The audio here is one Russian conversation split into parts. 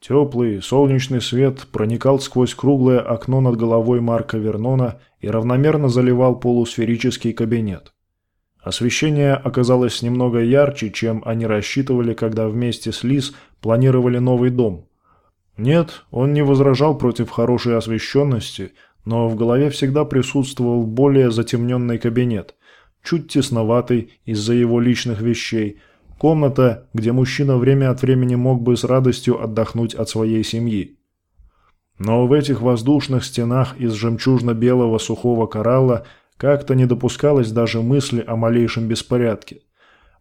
Теплый, солнечный свет проникал сквозь круглое окно над головой Марка Вернона и равномерно заливал полусферический кабинет. Освещение оказалось немного ярче, чем они рассчитывали, когда вместе с Лиз планировали новый дом. Нет, он не возражал против хорошей освещенности, но в голове всегда присутствовал более затемненный кабинет, чуть тесноватый из-за его личных вещей, комната, где мужчина время от времени мог бы с радостью отдохнуть от своей семьи. Но в этих воздушных стенах из жемчужно-белого сухого коралла – как-то не допускалось даже мысли о малейшем беспорядке.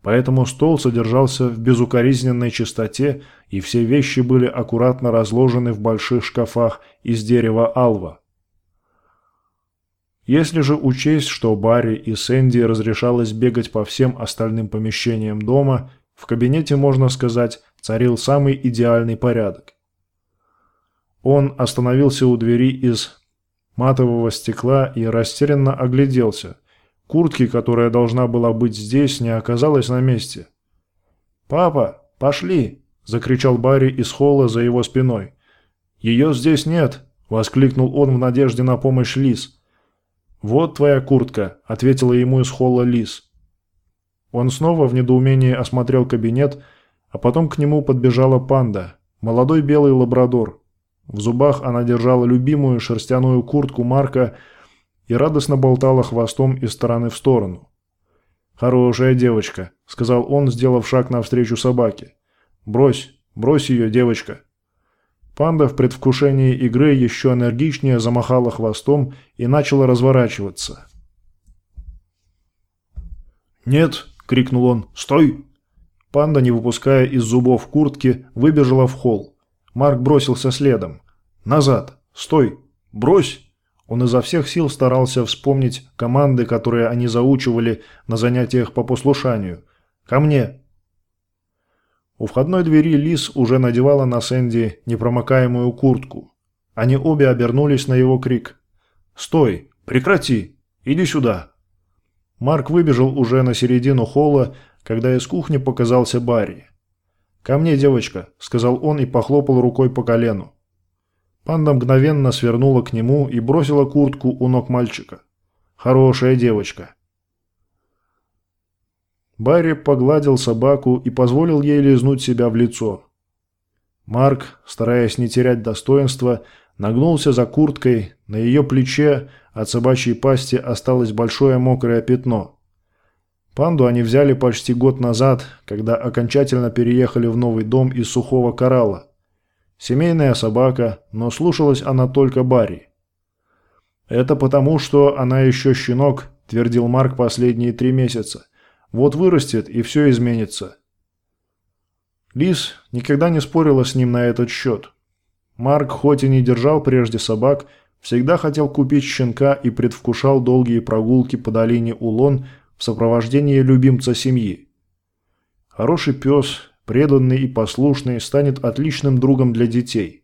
Поэтому стол содержался в безукоризненной чистоте, и все вещи были аккуратно разложены в больших шкафах из дерева алва. Если же учесть, что Барри и Сэнди разрешалось бегать по всем остальным помещениям дома, в кабинете, можно сказать, царил самый идеальный порядок. Он остановился у двери из матового стекла и растерянно огляделся. Куртки, которая должна была быть здесь, не оказалась на месте. «Папа, пошли!» – закричал Барри из холла за его спиной. «Ее здесь нет!» – воскликнул он в надежде на помощь Лис. «Вот твоя куртка», – ответила ему из холла Лис. Он снова в недоумении осмотрел кабинет, а потом к нему подбежала панда, молодой белый лабрадор. В зубах она держала любимую шерстяную куртку Марка и радостно болтала хвостом из стороны в сторону. «Хорошая девочка», — сказал он, сделав шаг навстречу собаке. «Брось, брось ее, девочка». Панда в предвкушении игры еще энергичнее замахала хвостом и начала разворачиваться. «Нет!» – крикнул он. «Стой!» Панда, не выпуская из зубов куртки, выбежала в холл. Марк бросился следом. «Назад! Стой! Брось!» Он изо всех сил старался вспомнить команды, которые они заучивали на занятиях по послушанию. «Ко мне!» У входной двери Лис уже надевала на Сэнди непромокаемую куртку. Они обе обернулись на его крик. «Стой! Прекрати! Иди сюда!» Марк выбежал уже на середину холла, когда из кухни показался Барри. «Ко мне, девочка», — сказал он и похлопал рукой по колену. Панда мгновенно свернула к нему и бросила куртку у ног мальчика. «Хорошая девочка». Барри погладил собаку и позволил ей лизнуть себя в лицо. Марк, стараясь не терять достоинства, нагнулся за курткой, на ее плече от собачьей пасти осталось большое мокрое пятно. Панду они взяли почти год назад, когда окончательно переехали в новый дом из сухого коралла. Семейная собака, но слушалась она только Барри. «Это потому, что она еще щенок», – твердил Марк последние три месяца. «Вот вырастет, и все изменится». Лис никогда не спорила с ним на этот счет. Марк, хоть и не держал прежде собак, всегда хотел купить щенка и предвкушал долгие прогулки по долине Улон – в сопровождении любимца семьи. Хороший пес, преданный и послушный, станет отличным другом для детей.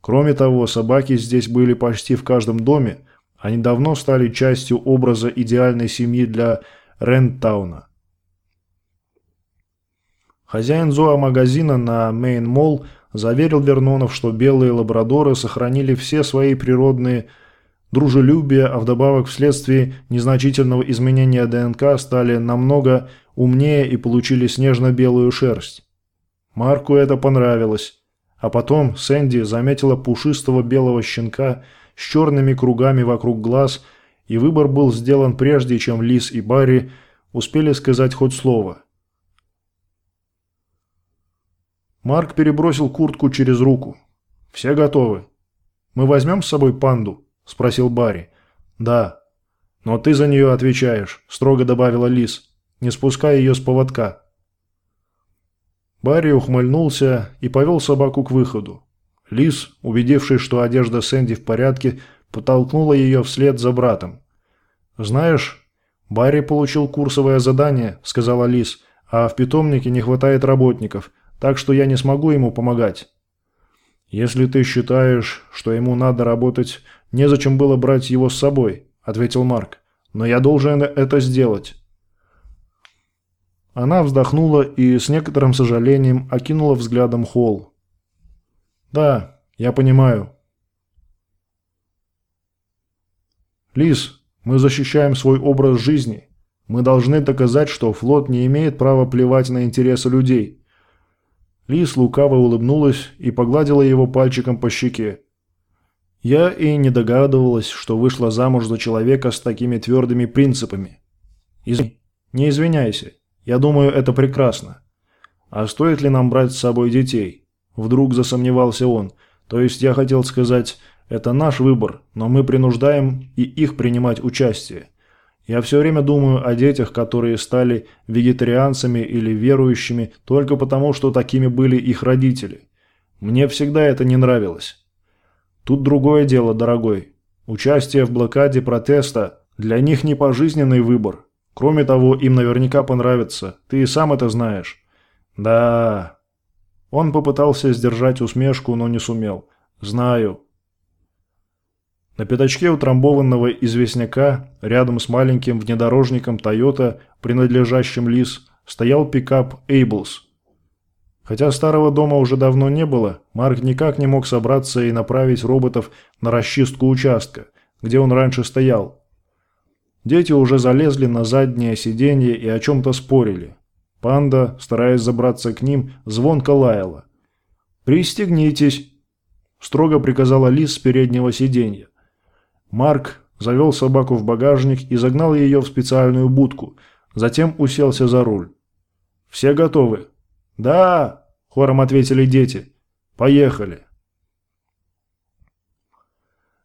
Кроме того, собаки здесь были почти в каждом доме, они давно стали частью образа идеальной семьи для Ренттауна. Хозяин зоомагазина на Мейн-Молл заверил Вернонов, что белые лабрадоры сохранили все свои природные дружелюбие, а вдобавок вследствие незначительного изменения ДНК стали намного умнее и получили снежно-белую шерсть. Марку это понравилось. А потом Сэнди заметила пушистого белого щенка с черными кругами вокруг глаз, и выбор был сделан прежде, чем Лис и Барри успели сказать хоть слово. Марк перебросил куртку через руку. «Все готовы. Мы возьмем с собой панду?» – спросил Барри. «Да». «Но ты за нее отвечаешь», – строго добавила Лис. «Не спускай ее с поводка». Барри ухмыльнулся и повел собаку к выходу. Лис, убедившись, что одежда Сэнди в порядке, потолкнула ее вслед за братом. «Знаешь, Барри получил курсовое задание», – сказала Лис, – «а в питомнике не хватает работников, так что я не смогу ему помогать». «Если ты считаешь, что ему надо работать «Незачем было брать его с собой», – ответил Марк. «Но я должен это сделать». Она вздохнула и с некоторым сожалением окинула взглядом холл. «Да, я понимаю». «Лис, мы защищаем свой образ жизни. Мы должны доказать, что флот не имеет права плевать на интересы людей». Лис лукаво улыбнулась и погладила его пальчиком по щеке. «Я и не догадывалась, что вышла замуж за человека с такими твердыми принципами. Извини, не извиняйся. Я думаю, это прекрасно. А стоит ли нам брать с собой детей? Вдруг засомневался он. То есть я хотел сказать, это наш выбор, но мы принуждаем и их принимать участие. Я все время думаю о детях, которые стали вегетарианцами или верующими только потому, что такими были их родители. Мне всегда это не нравилось. Тут другое дело, дорогой. Участие в блокаде протеста для них не пожизненный выбор. Кроме того, им наверняка понравится. Ты и сам это знаешь. Да. Он попытался сдержать усмешку, но не сумел. Знаю. На пятачке утрамбованного известняка, рядом с маленьким внедорожником Toyota, принадлежащим Лис, стоял пикап Эйблс. Хотя старого дома уже давно не было, Марк никак не мог собраться и направить роботов на расчистку участка, где он раньше стоял. Дети уже залезли на заднее сиденье и о чем-то спорили. Панда, стараясь забраться к ним, звонко лаяла. «Пристегнитесь!» – строго приказала Лис с переднего сиденья. Марк завел собаку в багажник и загнал ее в специальную будку, затем уселся за руль. «Все готовы?» «Да!» – хором ответили дети. «Поехали!»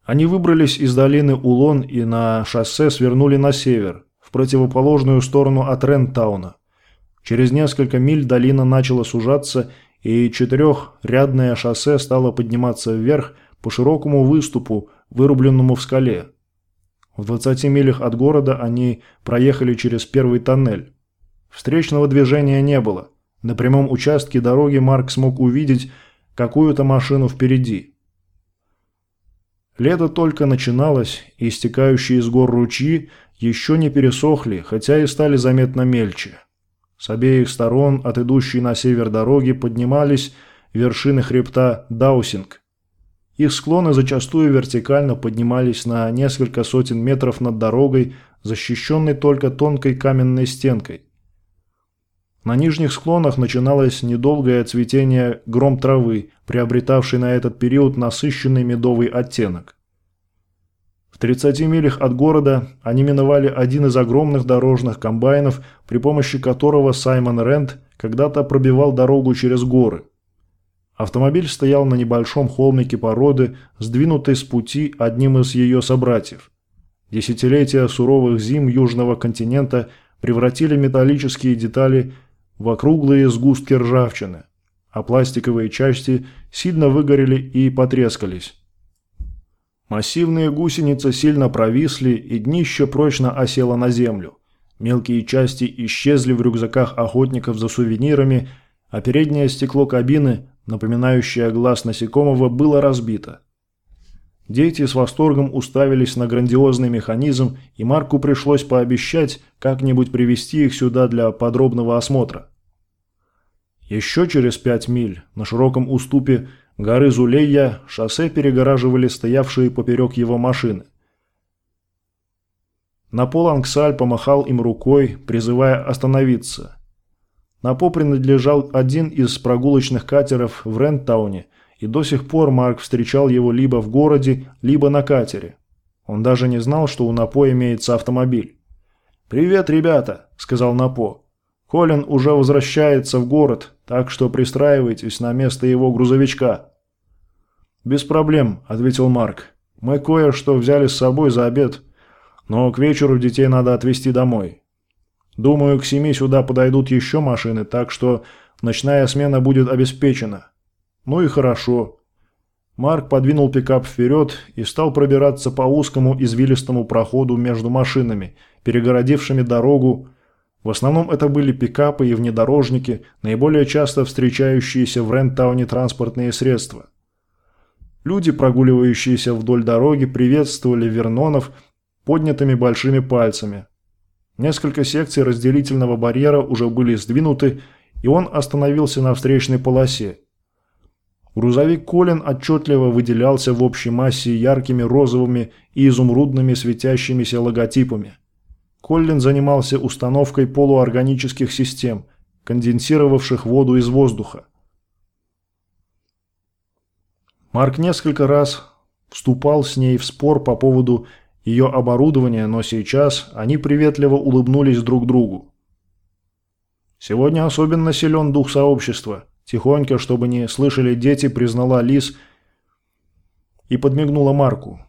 Они выбрались из долины Улон и на шоссе свернули на север, в противоположную сторону от Рентауна. Через несколько миль долина начала сужаться, и четырехрядное шоссе стало подниматься вверх по широкому выступу, вырубленному в скале. В 20 милях от города они проехали через первый тоннель. Встречного движения не было. На прямом участке дороги Марк смог увидеть какую-то машину впереди. Лето только начиналось, и стекающие из гор ручьи еще не пересохли, хотя и стали заметно мельче. С обеих сторон от идущей на север дороги поднимались вершины хребта Даусинг. Их склоны зачастую вертикально поднимались на несколько сотен метров над дорогой, защищенной только тонкой каменной стенкой. На нижних склонах начиналось недолгое цветение гром травы, приобретавшей на этот период насыщенный медовый оттенок. В 30 милях от города они миновали один из огромных дорожных комбайнов, при помощи которого Саймон Рент когда-то пробивал дорогу через горы. Автомобиль стоял на небольшом холмике породы, сдвинутой с пути одним из ее собратьев. Десятилетия суровых зим южного континента превратили металлические детали в округлые сгустки ржавчины, а пластиковые части сильно выгорели и потрескались. Массивные гусеницы сильно провисли, и днище прочно осело на землю. Мелкие части исчезли в рюкзаках охотников за сувенирами, а переднее стекло кабины, напоминающее глаз насекомого, было разбито. Дети с восторгом уставились на грандиозный механизм, и Марку пришлось пообещать как-нибудь привести их сюда для подробного осмотра. Еще через пять миль на широком уступе Горы Зулейя шоссе перегораживали стоявшие поперек его машины. Напол Ангсаль помахал им рукой, призывая остановиться. Напо принадлежал один из прогулочных катеров в Рентауне, и до сих пор Марк встречал его либо в городе, либо на катере. Он даже не знал, что у Напо имеется автомобиль. «Привет, ребята», – сказал Напо. «Колин уже возвращается в город, так что пристраивайтесь на место его грузовичка». «Без проблем», – ответил Марк. «Мы кое-что взяли с собой за обед, но к вечеру детей надо отвезти домой. Думаю, к семи сюда подойдут еще машины, так что ночная смена будет обеспечена. Ну и хорошо». Марк подвинул пикап вперед и стал пробираться по узкому извилистому проходу между машинами, перегородившими дорогу. В основном это были пикапы и внедорожники, наиболее часто встречающиеся в Рентауне транспортные средства. Люди, прогуливающиеся вдоль дороги, приветствовали Вернонов поднятыми большими пальцами. Несколько секций разделительного барьера уже были сдвинуты, и он остановился на встречной полосе. Грузовик Колин отчетливо выделялся в общей массе яркими розовыми и изумрудными светящимися логотипами. Коллин занимался установкой полуорганических систем, конденсировавших воду из воздуха. Марк несколько раз вступал с ней в спор по поводу ее оборудования, но сейчас они приветливо улыбнулись друг другу. Сегодня особенно силен дух сообщества. Тихонько, чтобы не слышали дети, признала Лис и подмигнула Марку.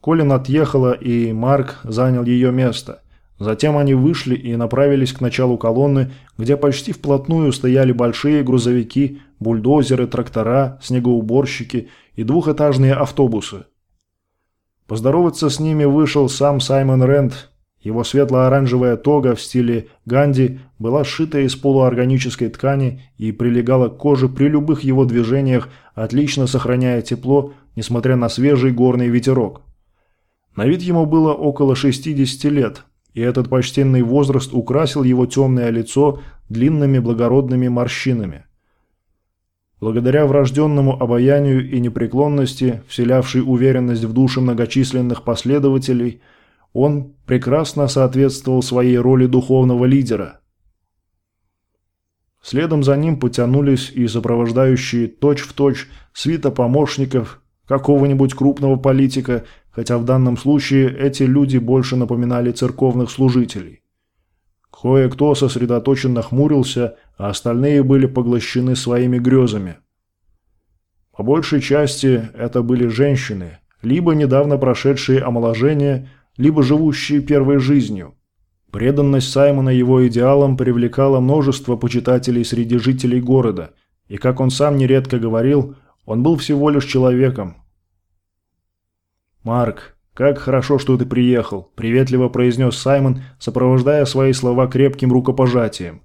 Колин отъехала, и Марк занял ее место. Затем они вышли и направились к началу колонны, где почти вплотную стояли большие грузовики, бульдозеры, трактора, снегоуборщики и двухэтажные автобусы. Поздороваться с ними вышел сам Саймон Рент. Его светло-оранжевая тога в стиле Ганди была сшита из полуорганической ткани и прилегала к коже при любых его движениях, отлично сохраняя тепло, несмотря на свежий горный ветерок. На вид ему было около 60 лет, и этот почтенный возраст украсил его темное лицо длинными благородными морщинами. Благодаря врожденному обаянию и непреклонности, вселявшей уверенность в души многочисленных последователей, он прекрасно соответствовал своей роли духовного лидера. Следом за ним потянулись и сопровождающие точь-в-точь точь свита помощников какого-нибудь крупного политика – хотя в данном случае эти люди больше напоминали церковных служителей. Кое-кто сосредоточенно хмурился, а остальные были поглощены своими грезами. По большей части это были женщины, либо недавно прошедшие омоложение, либо живущие первой жизнью. Преданность Саймона его идеалам привлекала множество почитателей среди жителей города, и, как он сам нередко говорил, он был всего лишь человеком, «Марк, как хорошо, что ты приехал», – приветливо произнес Саймон, сопровождая свои слова крепким рукопожатием.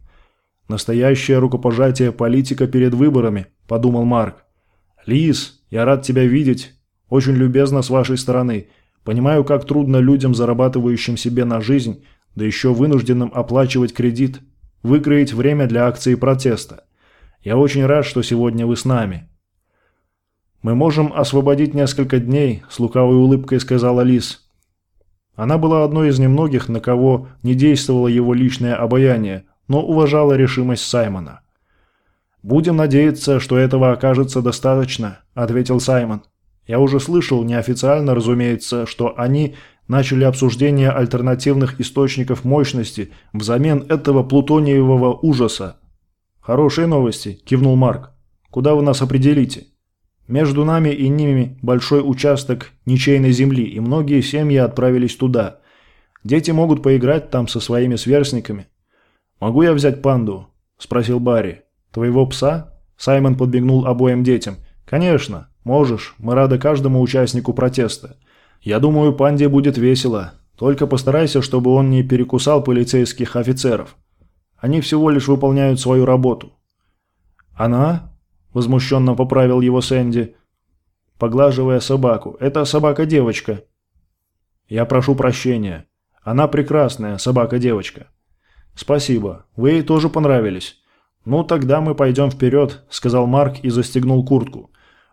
«Настоящее рукопожатие политика перед выборами», – подумал Марк. «Лиз, я рад тебя видеть. Очень любезно с вашей стороны. Понимаю, как трудно людям, зарабатывающим себе на жизнь, да еще вынужденным оплачивать кредит, выкроить время для акции протеста. Я очень рад, что сегодня вы с нами. «Мы можем освободить несколько дней», – с лукавой улыбкой сказала Лис. Она была одной из немногих, на кого не действовало его личное обаяние, но уважала решимость Саймона. «Будем надеяться, что этого окажется достаточно», – ответил Саймон. «Я уже слышал, неофициально, разумеется, что они начали обсуждение альтернативных источников мощности взамен этого плутониевого ужаса». «Хорошие новости», – кивнул Марк. «Куда вы нас определите?» Между нами и ними большой участок ничейной земли, и многие семьи отправились туда. Дети могут поиграть там со своими сверстниками. «Могу я взять панду?» – спросил Барри. «Твоего пса?» Саймон подбегнул обоим детям. «Конечно, можешь. Мы рады каждому участнику протеста. Я думаю, панде будет весело. Только постарайся, чтобы он не перекусал полицейских офицеров. Они всего лишь выполняют свою работу». «Она?» Возмущенно поправил его Сэнди, поглаживая собаку. «Это собака-девочка». «Я прошу прощения. Она прекрасная собака-девочка». «Спасибо. Вы ей тоже понравились». «Ну, тогда мы пойдем вперед», – сказал Марк и застегнул куртку.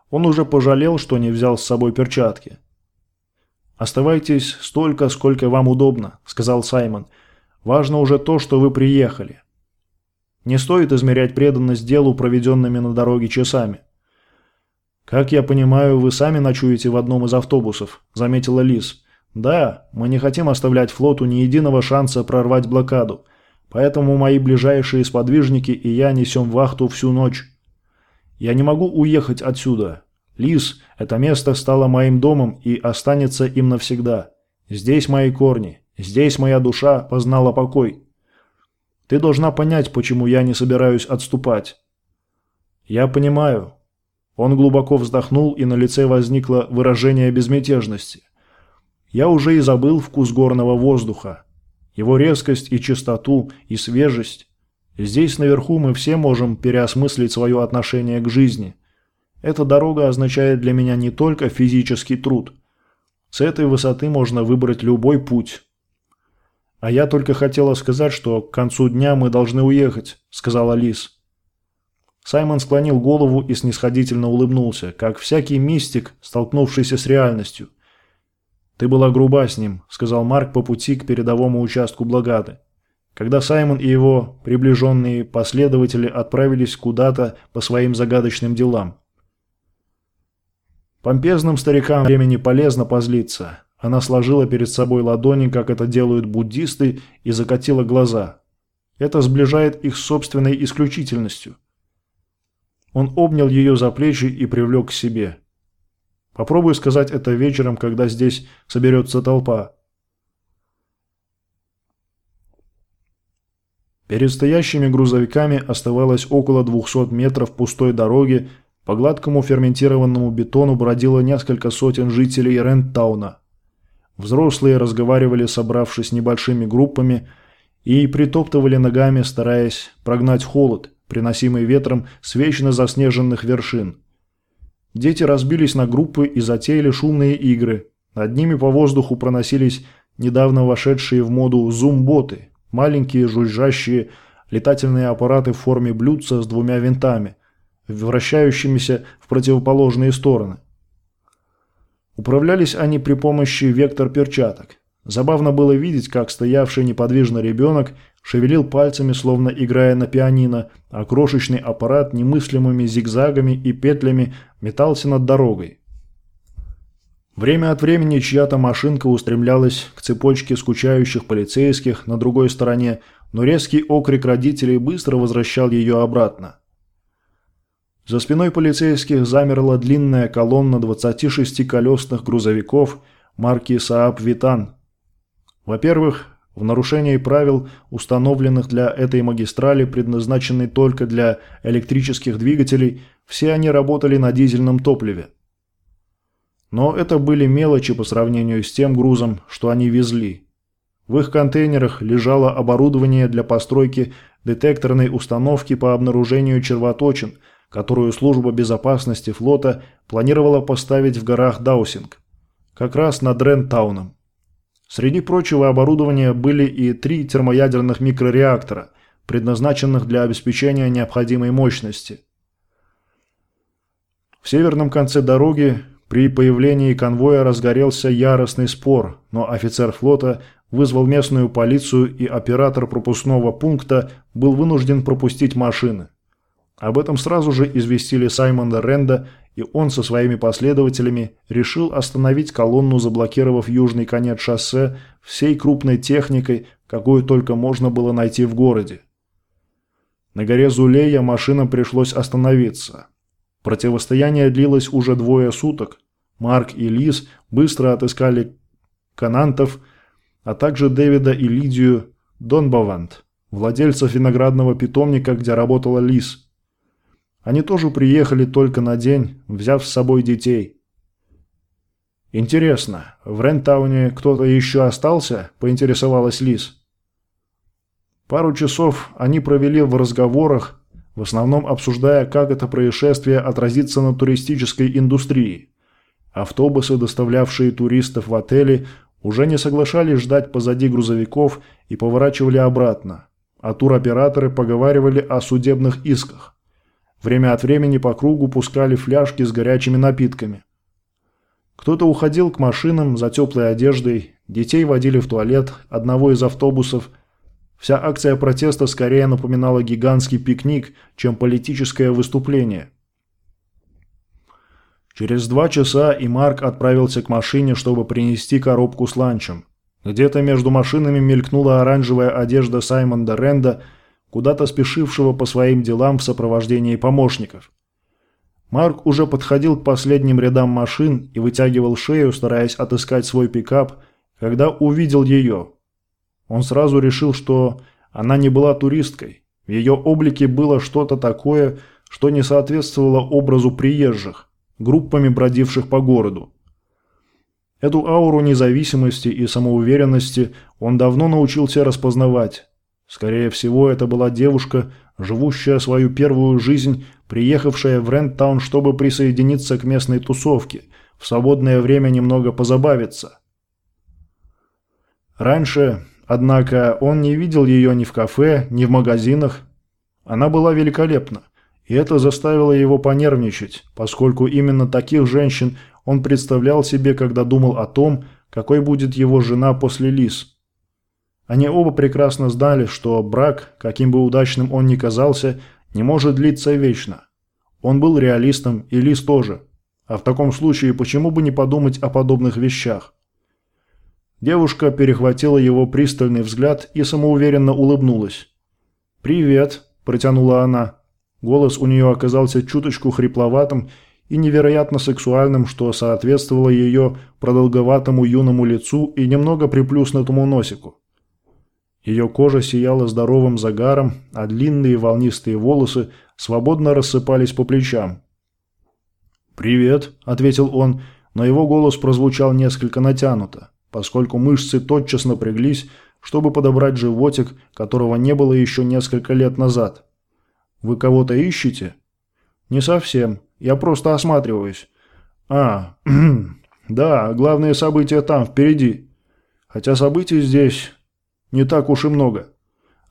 Он уже пожалел, что не взял с собой перчатки. «Оставайтесь столько, сколько вам удобно», – сказал Саймон. «Важно уже то, что вы приехали. Не стоит измерять преданность делу проведенными на дороге часами. «Как я понимаю, вы сами ночуете в одном из автобусов», – заметила Лиз. «Да, мы не хотим оставлять флоту ни единого шанса прорвать блокаду, поэтому мои ближайшие сподвижники и я несем вахту всю ночь. Я не могу уехать отсюда. Лиз, это место стало моим домом и останется им навсегда. Здесь мои корни, здесь моя душа познала покой». Ты должна понять, почему я не собираюсь отступать». «Я понимаю». Он глубоко вздохнул, и на лице возникло выражение безмятежности. «Я уже и забыл вкус горного воздуха. Его резкость и чистоту, и свежесть. Здесь наверху мы все можем переосмыслить свое отношение к жизни. Эта дорога означает для меня не только физический труд. С этой высоты можно выбрать любой путь, «А я только хотела сказать, что к концу дня мы должны уехать», – сказала Лис. Саймон склонил голову и снисходительно улыбнулся, как всякий мистик, столкнувшийся с реальностью. «Ты была груба с ним», — сказал Марк по пути к передовому участку Благады. Когда Саймон и его приближенные последователи отправились куда-то по своим загадочным делам. Помпезным старикам времени полезно позлиться. Она сложила перед собой ладони, как это делают буддисты, и закатила глаза. Это сближает их с собственной исключительностью. Он обнял ее за плечи и привлек к себе. Попробую сказать это вечером, когда здесь соберется толпа. Перед стоящими грузовиками оставалось около 200 метров пустой дороги, по гладкому ферментированному бетону бродило несколько сотен жителей Ренттауна. Взрослые разговаривали, собравшись небольшими группами, и притоптывали ногами, стараясь прогнать холод, приносимый ветром с вечно заснеженных вершин. Дети разбились на группы и затеяли шумные игры. Над ними по воздуху проносились недавно вошедшие в моду зум-боты, маленькие жужжащие летательные аппараты в форме блюдца с двумя винтами, вращающимися в противоположные стороны. Управлялись они при помощи вектор-перчаток. Забавно было видеть, как стоявший неподвижно ребенок шевелил пальцами, словно играя на пианино, а крошечный аппарат немыслимыми зигзагами и петлями метался над дорогой. Время от времени чья-то машинка устремлялась к цепочке скучающих полицейских на другой стороне, но резкий окрик родителей быстро возвращал ее обратно. За спиной полицейских замерла длинная колонна 26-колесных грузовиков марки Saab Витан. Во-первых, в нарушении правил, установленных для этой магистрали, предназначенной только для электрических двигателей, все они работали на дизельном топливе. Но это были мелочи по сравнению с тем грузом, что они везли. В их контейнерах лежало оборудование для постройки детекторной установки по обнаружению червоточин, которую служба безопасности флота планировала поставить в горах Даусинг, как раз над Рентауном. Среди прочего оборудования были и три термоядерных микрореактора, предназначенных для обеспечения необходимой мощности. В северном конце дороги при появлении конвоя разгорелся яростный спор, но офицер флота вызвал местную полицию и оператор пропускного пункта был вынужден пропустить машины. Об этом сразу же известили Саймона Ренда и он со своими последователями решил остановить колонну, заблокировав южный конец шоссе всей крупной техникой, какую только можно было найти в городе. На горе Зулея машинам пришлось остановиться. Противостояние длилось уже двое суток. Марк и Лиз быстро отыскали канантов, а также Дэвида и Лидию Донбавант, владельцев виноградного питомника, где работала Лиз – они тоже приехали только на день, взяв с собой детей. «Интересно, в Рентауне кто-то еще остался?» – поинтересовалась Лиз. Пару часов они провели в разговорах, в основном обсуждая, как это происшествие отразится на туристической индустрии. Автобусы, доставлявшие туристов в отели, уже не соглашались ждать позади грузовиков и поворачивали обратно, а туроператоры поговаривали о судебных исках. Время от времени по кругу пускали фляжки с горячими напитками. Кто-то уходил к машинам за теплой одеждой, детей водили в туалет одного из автобусов. Вся акция протеста скорее напоминала гигантский пикник, чем политическое выступление. Через два часа и Марк отправился к машине, чтобы принести коробку с ланчем. Где-то между машинами мелькнула оранжевая одежда Саймона Ренда – куда-то спешившего по своим делам в сопровождении помощников. Марк уже подходил к последним рядам машин и вытягивал шею, стараясь отыскать свой пикап, когда увидел ее. Он сразу решил, что она не была туристкой. В ее облике было что-то такое, что не соответствовало образу приезжих, группами бродивших по городу. Эту ауру независимости и самоуверенности он давно научился распознавать. Скорее всего, это была девушка, живущая свою первую жизнь, приехавшая в Ренттаун, чтобы присоединиться к местной тусовке, в свободное время немного позабавиться. Раньше, однако, он не видел ее ни в кафе, ни в магазинах. Она была великолепна, И это заставило его понервничать, поскольку именно таких женщин он представлял себе, когда думал о том, какой будет его жена после Лис. Они оба прекрасно знали, что брак, каким бы удачным он ни казался, не может длиться вечно. Он был реалистом, и Лис тоже. А в таком случае почему бы не подумать о подобных вещах? Девушка перехватила его пристальный взгляд и самоуверенно улыбнулась. «Привет», – протянула она. Голос у нее оказался чуточку хрипловатым и невероятно сексуальным, что соответствовало ее продолговатому юному лицу и немного приплюснутому носику. Ее кожа сияла здоровым загаром, а длинные волнистые волосы свободно рассыпались по плечам. «Привет», – ответил он, но его голос прозвучал несколько натянуто, поскольку мышцы тотчас напряглись, чтобы подобрать животик, которого не было еще несколько лет назад. «Вы кого-то ищете?» «Не совсем. Я просто осматриваюсь». «А, да, главные события там, впереди. Хотя событий здесь не так уж и много.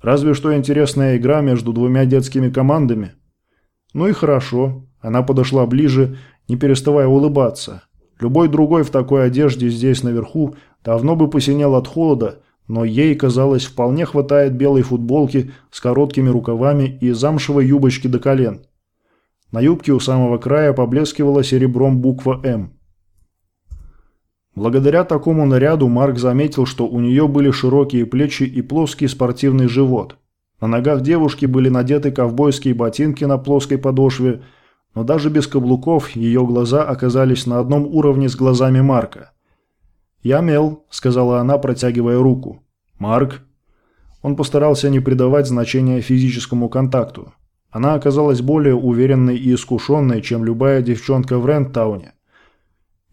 Разве что интересная игра между двумя детскими командами». «Ну и хорошо». Она подошла ближе не переставая улыбаться. Любой другой в такой одежде здесь наверху давно бы посинел от холода, но ей, казалось, вполне хватает белой футболки с короткими рукавами и замшевой юбочки до колен. На юбке у самого края поблескивала серебром буква «М». Благодаря такому наряду Марк заметил, что у нее были широкие плечи и плоский спортивный живот. На ногах девушки были надеты ковбойские ботинки на плоской подошве – но даже без каблуков ее глаза оказались на одном уровне с глазами Марка. «Я Мел», – сказала она, протягивая руку. «Марк». Он постарался не придавать значения физическому контакту. Она оказалась более уверенной и искушенной, чем любая девчонка в Рентауне.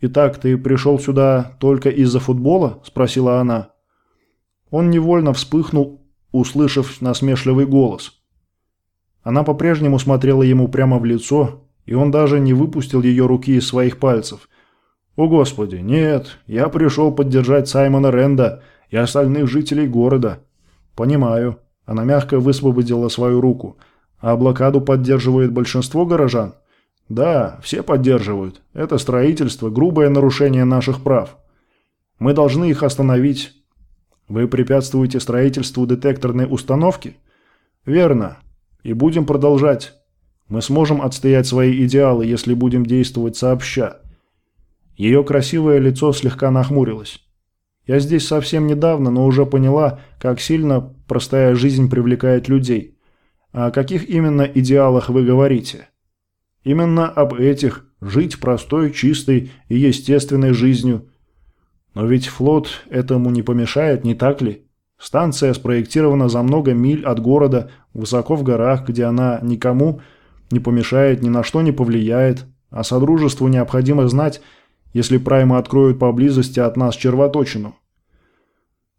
«Итак, ты пришел сюда только из-за футбола?» – спросила она. Он невольно вспыхнул, услышав насмешливый голос. Она по-прежнему смотрела ему прямо в лицо, и он даже не выпустил ее руки из своих пальцев. «О господи, нет, я пришел поддержать Саймона Ренда и остальных жителей города». «Понимаю». Она мягко высвободила свою руку. «А блокаду поддерживает большинство горожан?» «Да, все поддерживают. Это строительство – грубое нарушение наших прав. Мы должны их остановить». «Вы препятствуете строительству детекторной установки?» «Верно. И будем продолжать. Мы сможем отстоять свои идеалы, если будем действовать сообща. Ее красивое лицо слегка нахмурилось. Я здесь совсем недавно, но уже поняла, как сильно простая жизнь привлекает людей. О каких именно идеалах вы говорите? Именно об этих – жить простой, чистой и естественной жизнью. Но ведь флот этому не помешает, не так ли? Станция спроектирована за много миль от города, высоко в горах, где она никому не помешает, ни на что не повлияет, а Содружеству необходимо знать, если праймы откроют поблизости от нас червоточину.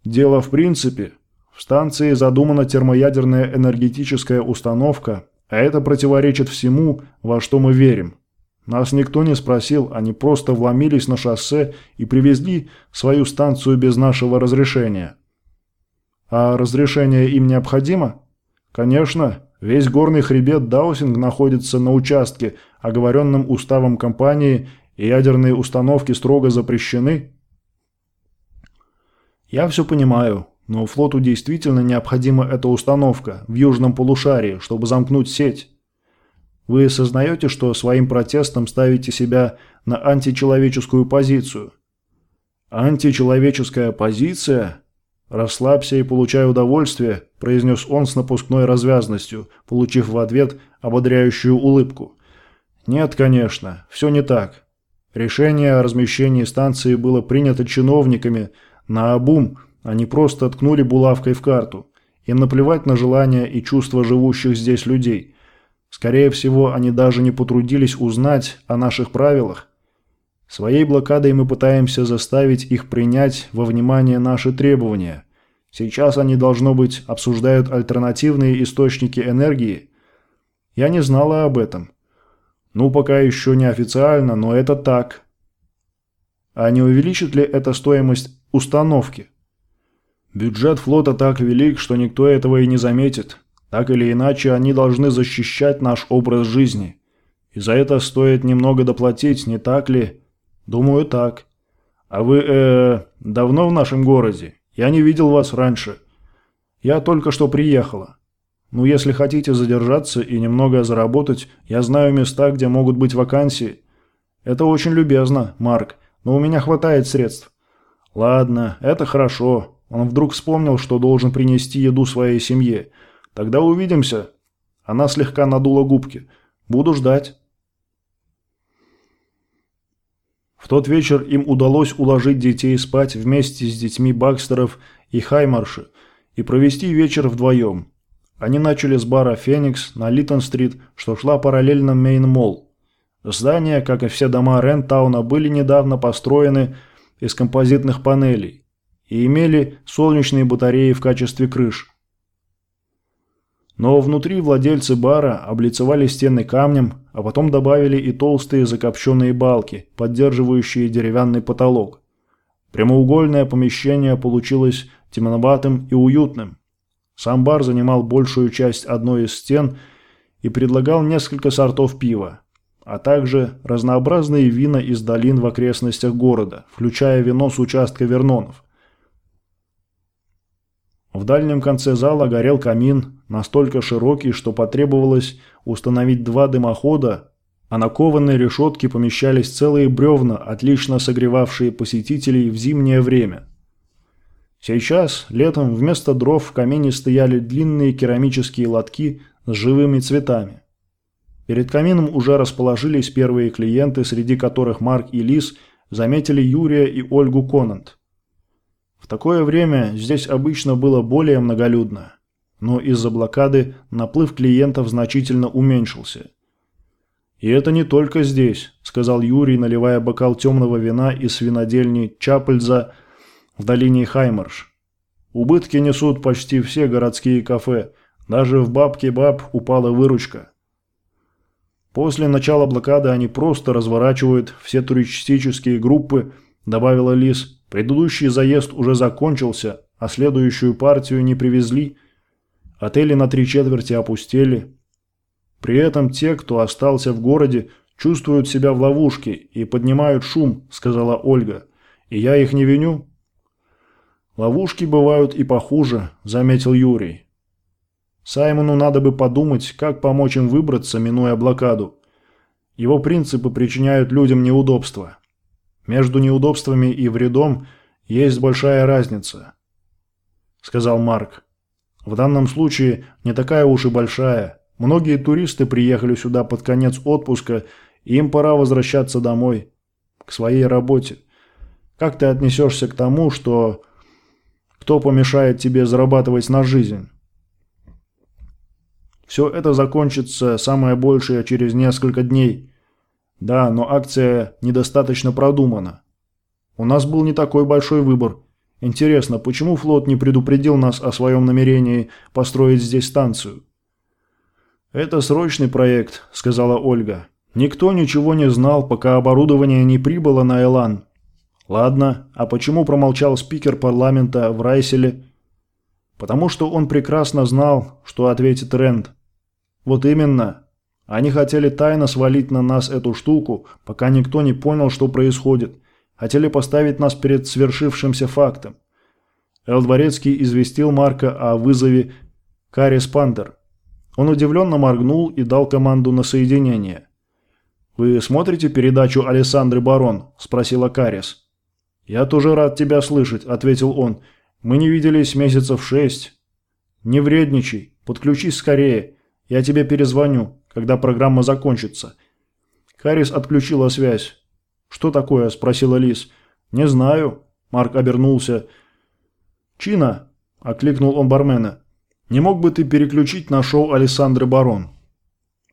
Дело в принципе. В станции задумана термоядерная энергетическая установка, а это противоречит всему, во что мы верим. Нас никто не спросил, они просто вломились на шоссе и привезли свою станцию без нашего разрешения. А разрешение им необходимо? Конечно, Весь горный хребет Даусинг находится на участке, оговоренном уставом компании, и ядерные установки строго запрещены. Я все понимаю, но флоту действительно необходима эта установка в южном полушарии, чтобы замкнуть сеть. Вы сознаете, что своим протестом ставите себя на античеловеческую позицию? Античеловеческая позиция? «Расслабься и получай удовольствие», – произнес он с напускной развязностью, получив в ответ ободряющую улыбку. «Нет, конечно, все не так. Решение о размещении станции было принято чиновниками на обум, они просто ткнули булавкой в карту. Им наплевать на желания и чувства живущих здесь людей. Скорее всего, они даже не потрудились узнать о наших правилах. Своей блокадой мы пытаемся заставить их принять во внимание наши требования. Сейчас они, должно быть, обсуждают альтернативные источники энергии. Я не знала об этом. Ну, пока еще не официально, но это так. А не увеличит ли это стоимость установки? Бюджет флота так велик, что никто этого и не заметит. Так или иначе, они должны защищать наш образ жизни. И за это стоит немного доплатить, не так ли? Думаю, так. А вы, э, давно в нашем городе? Я не видел вас раньше. Я только что приехала. Ну, если хотите задержаться и немного заработать, я знаю места, где могут быть вакансии. Это очень любезно, Марк, но у меня хватает средств. Ладно, это хорошо. Он вдруг вспомнил, что должен принести еду своей семье. Тогда увидимся. Она слегка надула губки. Буду ждать. В тот вечер им удалось уложить детей спать вместе с детьми Бакстеров и Хаймарши и провести вечер вдвоем. Они начали с бара «Феникс» на Литтон-стрит, что шла параллельно Мейн-Молл. Здания, как и все дома Рентауна, были недавно построены из композитных панелей и имели солнечные батареи в качестве крыш. Но внутри владельцы бара облицевали стены камнем, а потом добавили и толстые закопченные балки, поддерживающие деревянный потолок. Прямоугольное помещение получилось темноватым и уютным. Сам бар занимал большую часть одной из стен и предлагал несколько сортов пива, а также разнообразные вина из долин в окрестностях города, включая вино с участка Вернонов. В дальнем конце зала горел камин, настолько широкий, что потребовалось установить два дымохода, а на кованой решетке помещались целые бревна, отлично согревавшие посетителей в зимнее время – Сейчас, летом, вместо дров в камине стояли длинные керамические лотки с живыми цветами. Перед камином уже расположились первые клиенты, среди которых Марк и Лис заметили Юрия и Ольгу Конант. Такое время здесь обычно было более многолюдно, но из-за блокады наплыв клиентов значительно уменьшился. «И это не только здесь», – сказал Юрий, наливая бокал темного вина из винодельни Чапельза в долине Хаймарш. Убытки несут почти все городские кафе, даже в бабке баб упала выручка. После начала блокады они просто разворачивают все туристические группы, добавила Лис. Предыдущий заезд уже закончился, а следующую партию не привезли. Отели на три четверти опустели. При этом те, кто остался в городе, чувствуют себя в ловушке и поднимают шум, сказала Ольга. И я их не виню. «Ловушки бывают и похуже», – заметил Юрий. Саймону надо бы подумать, как помочь им выбраться, минуя блокаду. Его принципы причиняют людям неудобства. Между неудобствами и вредом есть большая разница, сказал Марк. В данном случае не такая уж и большая. Многие туристы приехали сюда под конец отпуска, и им пора возвращаться домой, к своей работе. Как ты отнесешься к тому, что кто помешает тебе зарабатывать на жизнь? Все это закончится самое большее через несколько дней. Да, но акция недостаточно продумана. У нас был не такой большой выбор. Интересно, почему флот не предупредил нас о своем намерении построить здесь станцию? «Это срочный проект», – сказала Ольга. «Никто ничего не знал, пока оборудование не прибыло на Элан. Ладно, а почему промолчал спикер парламента в Райселе? Потому что он прекрасно знал, что ответит Рэнд. Вот именно. Они хотели тайно свалить на нас эту штуку, пока никто не понял, что происходит. Хотели поставить нас перед свершившимся фактом. Эл Дворецкий известил Марка о вызове Карис Пантер. Он удивленно моргнул и дал команду на соединение. «Вы смотрите передачу Александры Барон?» – спросила Карис. «Я тоже рад тебя слышать», – ответил он. «Мы не виделись месяцев шесть». «Не вредничай, подключись скорее. Я тебе перезвоню, когда программа закончится». Харрис отключила связь. «Что такое?» – спросила Лис. «Не знаю». Марк обернулся. «Чина», – окликнул он бармена. «Не мог бы ты переключить на шоу Александры Барон?»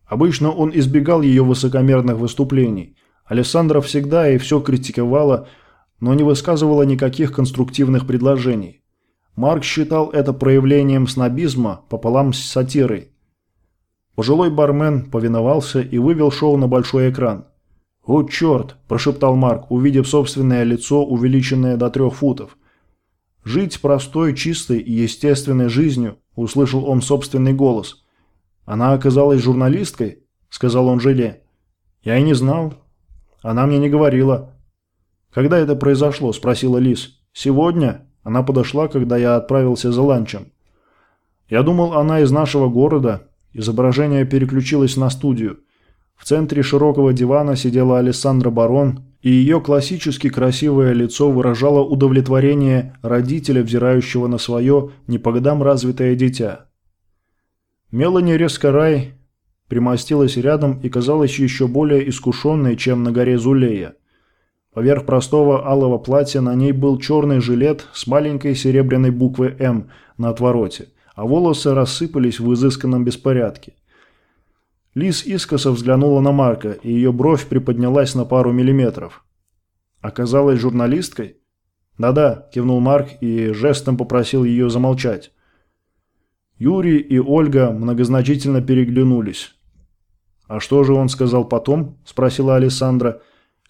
Обычно он избегал ее высокомерных выступлений. Александра всегда и все критиковала – но не высказывала никаких конструктивных предложений. Марк считал это проявлением снобизма пополам с сатирой. Пожилой бармен повиновался и вывел шоу на большой экран. «О, черт!» – прошептал Марк, увидев собственное лицо, увеличенное до трех футов. Жить простой, чистой и естественной жизнью, услышал он собственный голос. Она оказалась журналисткой, сказал он Желе. Я и не знал. Она мне не говорила. Когда это произошло, спросила Лис. Сегодня? Она подошла, когда я отправился за ланчем. Я думал, она из нашего города. Изображение переключилось на студию. В центре широкого дивана сидела Александра Барон, и ее классически красивое лицо выражало удовлетворение родителя, взирающего на свое не по годам развитое дитя. Мелани Рескарай примостилась рядом и казалась еще более искушенной, чем на горе Зулея. Поверх простого алого платья на ней был черный жилет с маленькой серебряной буквой «М» на отвороте, а волосы рассыпались в изысканном беспорядке. Лиз искоса взглянула на Марка, и ее бровь приподнялась на пару миллиметров. «Оказалась журналисткой?» «Да-да», – кивнул Марк и жестом попросил ее замолчать. Юрий и Ольга многозначительно переглянулись. «А что же он сказал потом?» – спросила Александра.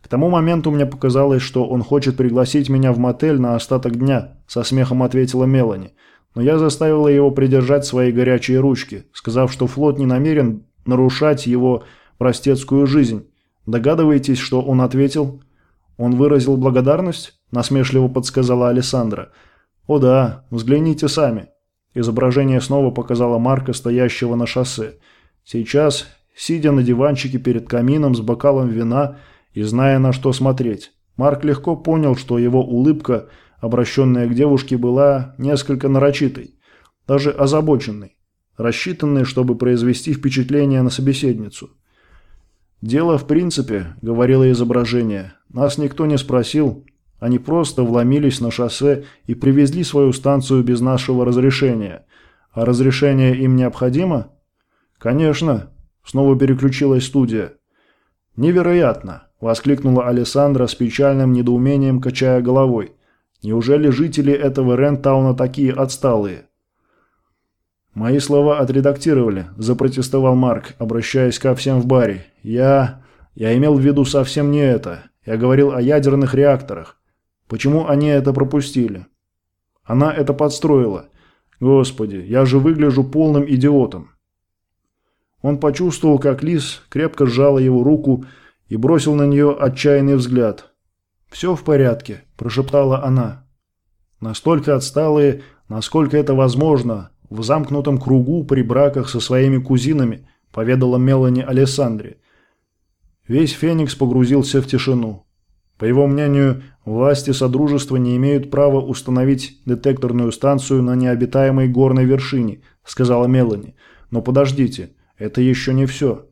«К тому моменту мне показалось, что он хочет пригласить меня в мотель на остаток дня», – со смехом ответила Мелани. «Но я заставила его придержать свои горячие ручки, сказав, что флот не намерен нарушать его простецкую жизнь. Догадываетесь, что он ответил? Он выразил благодарность? Насмешливо подсказала Александра. О да, взгляните сами. Изображение снова показало Марка, стоящего на шоссе. Сейчас, сидя на диванчике перед камином с бокалом вина и зная, на что смотреть, Марк легко понял, что его улыбка, обращенная к девушке, была несколько нарочитой, даже озабоченной рассчитанные, чтобы произвести впечатление на собеседницу. «Дело в принципе», — говорило изображение, — «нас никто не спросил, они просто вломились на шоссе и привезли свою станцию без нашего разрешения. А разрешение им необходимо?» «Конечно», — снова переключилась студия. «Невероятно!» – воскликнула Александра с печальным недоумением, качая головой. «Неужели жители этого Рентауна такие отсталые?» «Мои слова отредактировали», – запротестовал Марк, обращаясь ко всем в баре. «Я... я имел в виду совсем не это. Я говорил о ядерных реакторах. Почему они это пропустили?» «Она это подстроила. Господи, я же выгляжу полным идиотом». Он почувствовал, как Лис крепко сжала его руку и бросил на нее отчаянный взгляд. «Все в порядке», – прошептала она. «Настолько отсталые, насколько это возможно, в замкнутом кругу при браках со своими кузинами», – поведала Мелани Алессандре. Весь Феникс погрузился в тишину. По его мнению, власти Содружества не имеют права установить детекторную станцию на необитаемой горной вершине, сказала Мелани. Но подождите, это еще не все.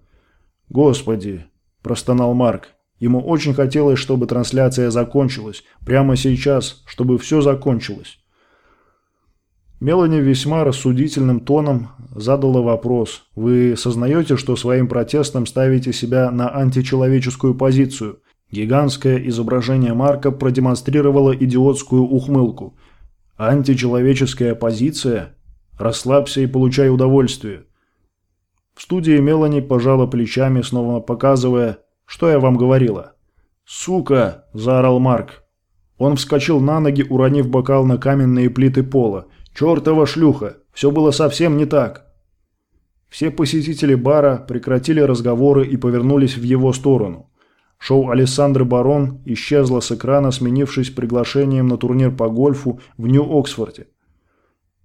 Господи, простонал Марк. Ему очень хотелось, чтобы трансляция закончилась. Прямо сейчас, чтобы все закончилось. Мелани весьма рассудительным тоном задала вопрос. «Вы сознаете, что своим протестом ставите себя на античеловеческую позицию?» Гигантское изображение Марка продемонстрировало идиотскую ухмылку. «Античеловеческая позиция? Расслабься и получай удовольствие». В студии Мелани пожала плечами, снова показывая, что я вам говорила. «Сука!» – заорал Марк. Он вскочил на ноги, уронив бокал на каменные плиты пола – «Чертова шлюха! Все было совсем не так!» Все посетители бара прекратили разговоры и повернулись в его сторону. Шоу Александры Барон исчезло с экрана, сменившись приглашением на турнир по гольфу в Нью-Оксфорде.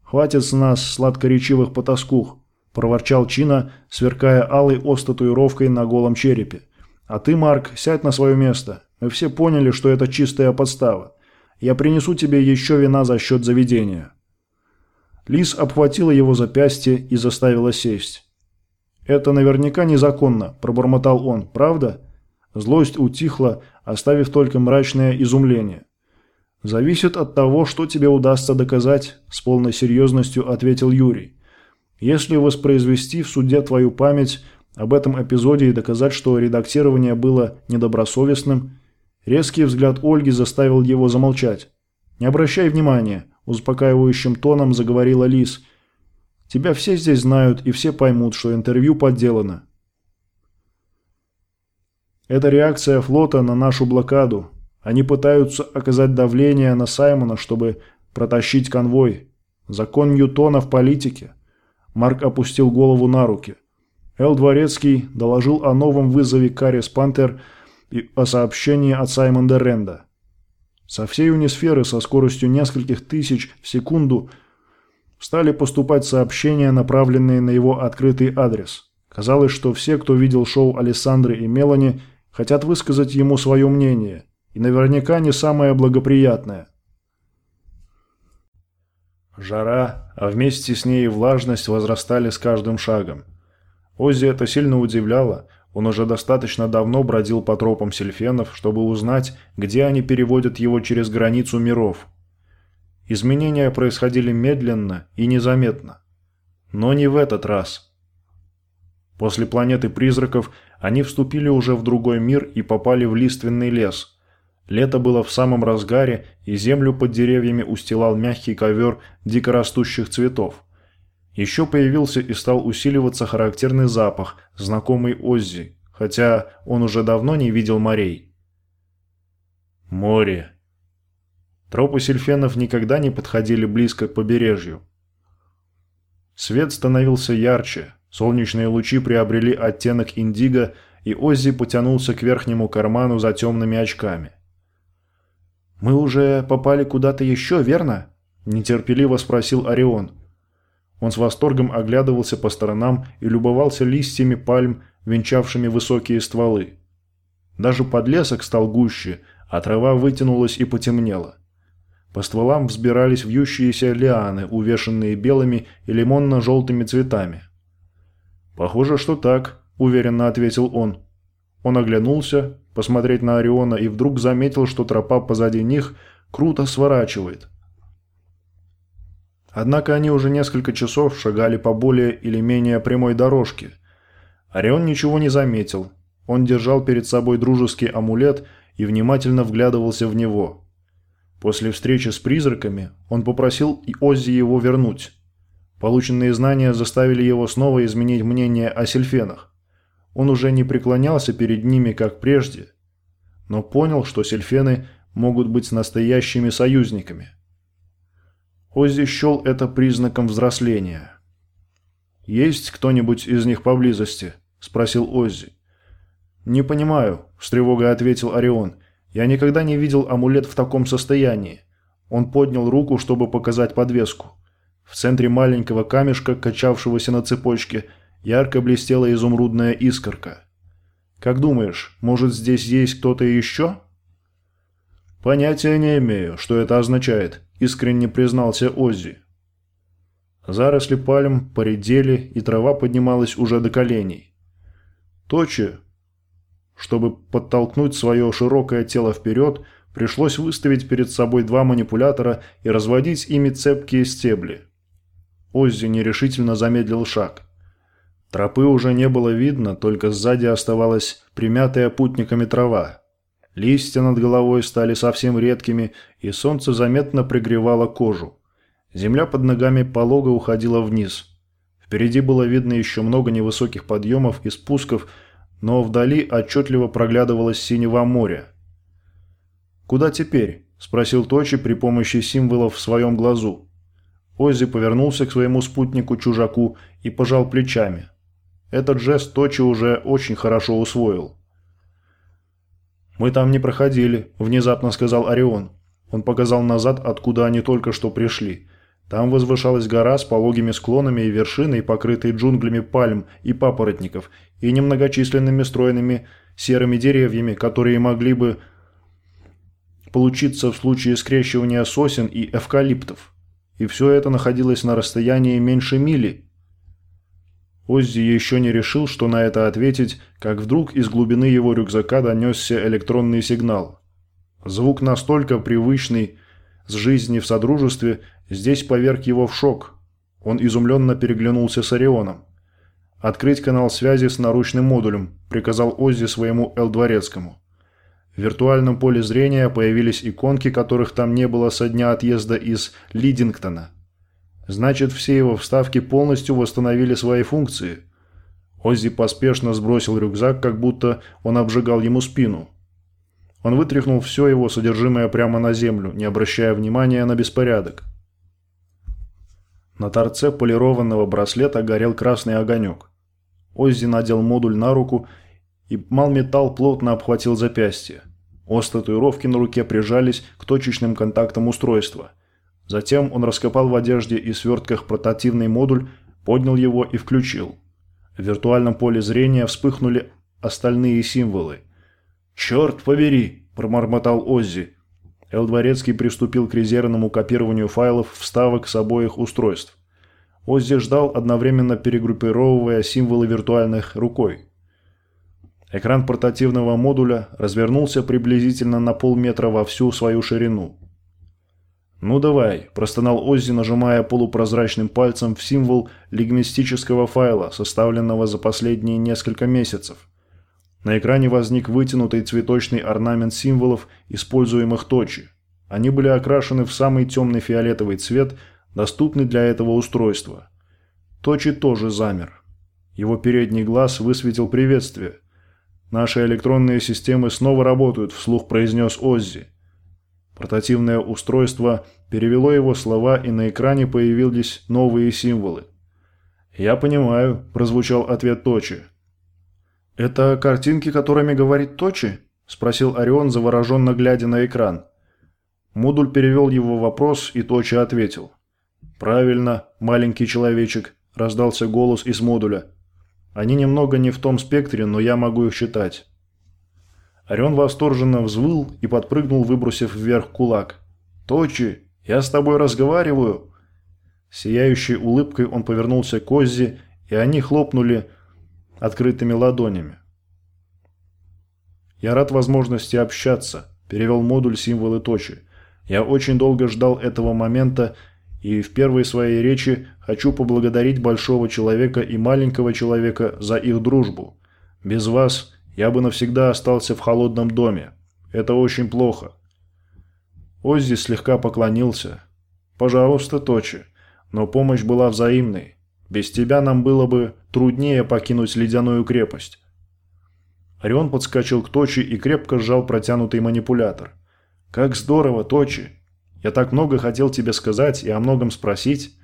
«Хватит с нас сладкоречивых потаскух», – проворчал Чина, сверкая алой остатуировкой на голом черепе. «А ты, Марк, сядь на свое место. Мы все поняли, что это чистая подстава. Я принесу тебе еще вина за счет заведения». Лис обхватила его запястье и заставила сесть. «Это наверняка незаконно», – пробормотал он, – «правда?» Злость утихла, оставив только мрачное изумление. «Зависит от того, что тебе удастся доказать», – с полной серьезностью ответил Юрий. «Если воспроизвести в суде твою память об этом эпизоде и доказать, что редактирование было недобросовестным, резкий взгляд Ольги заставил его замолчать. Не обращай внимания, успокаивающим тоном заговорила Лис. «Тебя все здесь знают и все поймут, что интервью подделано». Это реакция флота на нашу блокаду. Они пытаются оказать давление на Саймона, чтобы протащить конвой. Закон Ньютона в политике. Марк опустил голову на руки. Эл Дворецкий доложил о новом вызове Карис Пантер и о сообщении от Саймонда Ренда. Со всей унисферы со скоростью нескольких тысяч в секунду стали поступать сообщения, направленные на его открытый адрес. Казалось, что все, кто видел шоу Александры и Мелани, хотят высказать ему свое мнение, и наверняка не самое благоприятное. Жара, а вместе с ней влажность возрастали с каждым шагом. Оззи это сильно удивляло, он уже достаточно давно бродил по тропам сельфенов, чтобы узнать, где они переводят его через границу миров. Изменения происходили медленно и незаметно. Но не в этот раз. После планеты призраков они вступили уже в другой мир и попали в лиственный лес. Лето было в самом разгаре, и землю под деревьями устилал мягкий ковер дикорастущих цветов. Еще появился и стал усиливаться характерный запах, знакомый Оззи, хотя он уже давно не видел морей. Море. Тропы сельфенов никогда не подходили близко к побережью. Свет становился ярче, солнечные лучи приобрели оттенок индиго, и Оззи потянулся к верхнему карману за темными очками. «Мы уже попали куда-то еще, верно?» – нетерпеливо спросил Орион. Он с восторгом оглядывался по сторонам и любовался листьями пальм, венчавшими высокие стволы. Даже подлесок стал гуще, а трава вытянулась и потемнела. По стволам взбирались вьющиеся лианы, увешанные белыми и лимонно-желтыми цветами. «Похоже, что так», – уверенно ответил он. Он оглянулся, посмотреть на Ориона и вдруг заметил, что тропа позади них круто сворачивает. Однако они уже несколько часов шагали по более или менее прямой дорожке. Орион ничего не заметил. Он держал перед собой дружеский амулет и внимательно вглядывался в него. После встречи с призраками он попросил и Оззи его вернуть. Полученные знания заставили его снова изменить мнение о сельфенах. Он уже не преклонялся перед ними, как прежде, но понял, что сельфены могут быть настоящими союзниками. Оззи счел это признаком взросления. «Есть кто-нибудь из них поблизости?» – спросил Оззи. «Не понимаю», – с тревогой ответил Орион. «Я никогда не видел амулет в таком состоянии». Он поднял руку, чтобы показать подвеску. В центре маленького камешка, качавшегося на цепочке, ярко блестела изумрудная искорка. «Как думаешь, может здесь есть кто-то еще?» «Понятия не имею, что это означает», искренне признался Оззи. Заросли пальм поредели, и трава поднималась уже до коленей. Точи, чтобы подтолкнуть свое широкое тело вперед, пришлось выставить перед собой два манипулятора и разводить ими цепкие стебли. Оззи нерешительно замедлил шаг. Тропы уже не было видно, только сзади оставалась примятая путниками трава. Листья над головой стали совсем редкими, и солнце заметно пригревало кожу. Земля под ногами полого уходила вниз. Впереди было видно еще много невысоких подъемов и спусков, но вдали отчетливо проглядывалось синего моря. «Куда теперь?» – спросил Точи при помощи символов в своем глазу. Оззи повернулся к своему спутнику-чужаку и пожал плечами. Этот жест Точи уже очень хорошо усвоил. «Мы там не проходили», – внезапно сказал Орион. Он показал назад, откуда они только что пришли. Там возвышалась гора с пологими склонами и вершиной, покрытой джунглями пальм и папоротников, и немногочисленными стройными серыми деревьями, которые могли бы получиться в случае скрещивания сосен и эвкалиптов. И все это находилось на расстоянии меньше мили, Оззи еще не решил, что на это ответить, как вдруг из глубины его рюкзака донесся электронный сигнал. Звук настолько привычный с жизни в Содружестве, здесь поверг его в шок. Он изумленно переглянулся с Орионом. «Открыть канал связи с наручным модулем», – приказал Оззи своему Эл-Дворецкому. В виртуальном поле зрения появились иконки, которых там не было со дня отъезда из Лидингтона. Значит, все его вставки полностью восстановили свои функции. Оззи поспешно сбросил рюкзак, как будто он обжигал ему спину. Он вытряхнул все его содержимое прямо на землю, не обращая внимания на беспорядок. На торце полированного браслета горел красный огонек. Оззи надел модуль на руку, и малметалл плотно обхватил запястье. Ос татуировки на руке прижались к точечным контактам устройства. Затем он раскопал в одежде и свертках портативный модуль, поднял его и включил. В виртуальном поле зрения вспыхнули остальные символы. «Черт побери!» – промормотал Оззи. Эл Дворецкий приступил к резервному копированию файлов вставок с обоих устройств. Оззи ждал, одновременно перегруппировывая символы виртуальных рукой. Экран портативного модуля развернулся приблизительно на полметра во всю свою ширину. «Ну давай», – простонал Оззи, нажимая полупрозрачным пальцем в символ лигмистического файла, составленного за последние несколько месяцев. На экране возник вытянутый цветочный орнамент символов, используемых точи. Они были окрашены в самый темный фиолетовый цвет, доступный для этого устройства. Точи тоже замер. Его передний глаз высветил приветствие. «Наши электронные системы снова работают», – вслух произнес Оззи. Портативное устройство перевело его слова, и на экране появились новые символы. «Я понимаю», – прозвучал ответ Точи. «Это картинки, которыми говорит Точи?» – спросил Орион, завороженно глядя на экран. Модуль перевел его вопрос, и Точи ответил. «Правильно, маленький человечек», – раздался голос из модуля. «Они немного не в том спектре, но я могу их считать». Орион восторженно взвыл и подпрыгнул, выбросив вверх кулак. «Точи, я с тобой разговариваю!» Сияющей улыбкой он повернулся к Оззи, и они хлопнули открытыми ладонями. «Я рад возможности общаться», – перевел модуль символы Точи. «Я очень долго ждал этого момента, и в первой своей речи хочу поблагодарить большого человека и маленького человека за их дружбу. Без вас я бы навсегда остался в холодном доме. Это очень плохо». Оззи слегка поклонился. «Пожалуйста, Точи, но помощь была взаимной. Без тебя нам было бы труднее покинуть ледяную крепость». Орион подскочил к Точи и крепко сжал протянутый манипулятор. «Как здорово, Точи! Я так много хотел тебе сказать и о многом спросить».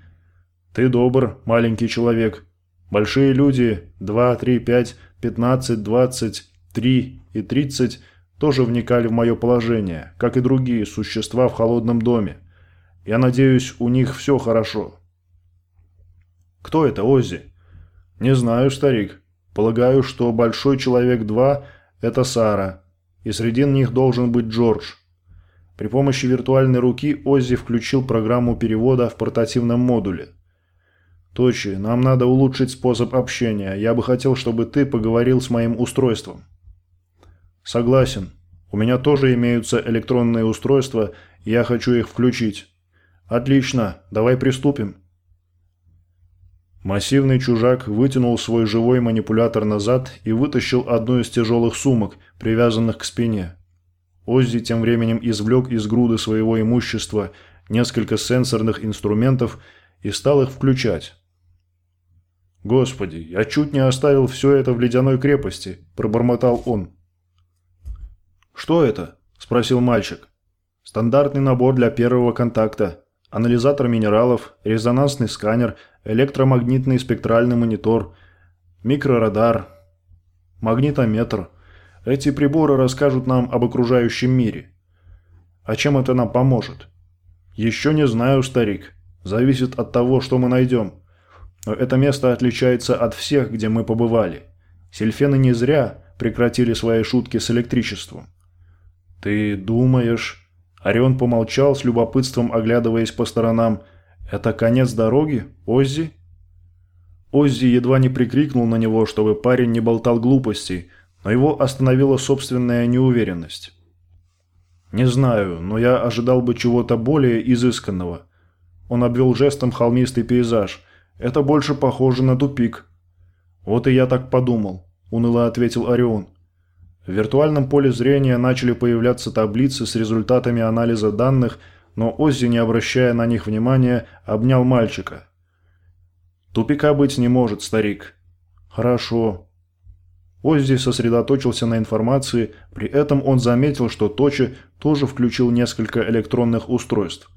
«Ты добр, маленький человек. Большие люди, два, три, пять, пятнадцать, двадцать, три и тридцать, тоже вникали в мое положение, как и другие существа в холодном доме. Я надеюсь, у них все хорошо. «Кто это, Оззи?» «Не знаю, старик. Полагаю, что Большой Человек-2 – это Сара, и среди них должен быть Джордж». При помощи виртуальной руки Оззи включил программу перевода в портативном модуле. «Точи, нам надо улучшить способ общения. Я бы хотел, чтобы ты поговорил с моим устройством». «Согласен. У меня тоже имеются электронные устройства, и я хочу их включить». «Отлично. Давай приступим». Массивный чужак вытянул свой живой манипулятор назад и вытащил одну из тяжелых сумок, привязанных к спине. Оззи тем временем извлек из груды своего имущества несколько сенсорных инструментов и стал их включать. «Господи, я чуть не оставил все это в ледяной крепости», – пробормотал он. «Что это?» – спросил мальчик. «Стандартный набор для первого контакта. Анализатор минералов, резонансный сканер, электромагнитный спектральный монитор, микрорадар, магнитометр. Эти приборы расскажут нам об окружающем мире. А чем это нам поможет? Еще не знаю, старик. Зависит от того, что мы найдем. Но это место отличается от всех, где мы побывали. Сельфены не зря прекратили свои шутки с электричеством. Ты думаешь... Орион помолчал с любопытством, оглядываясь по сторонам – «Это конец дороги, Оззи?» Оззи едва не прикрикнул на него, чтобы парень не болтал глупостей, но его остановила собственная неуверенность. «Не знаю, но я ожидал бы чего-то более изысканного». Он обвел жестом холмистый пейзаж. «Это больше похоже на тупик». «Вот и я так подумал», – уныло ответил Орион. В виртуальном поле зрения начали появляться таблицы с результатами анализа данных – но Оззи, не обращая на них внимания, обнял мальчика. «Тупика быть не может, старик». «Хорошо». Оззи сосредоточился на информации, при этом он заметил, что Точи тоже включил несколько электронных устройств.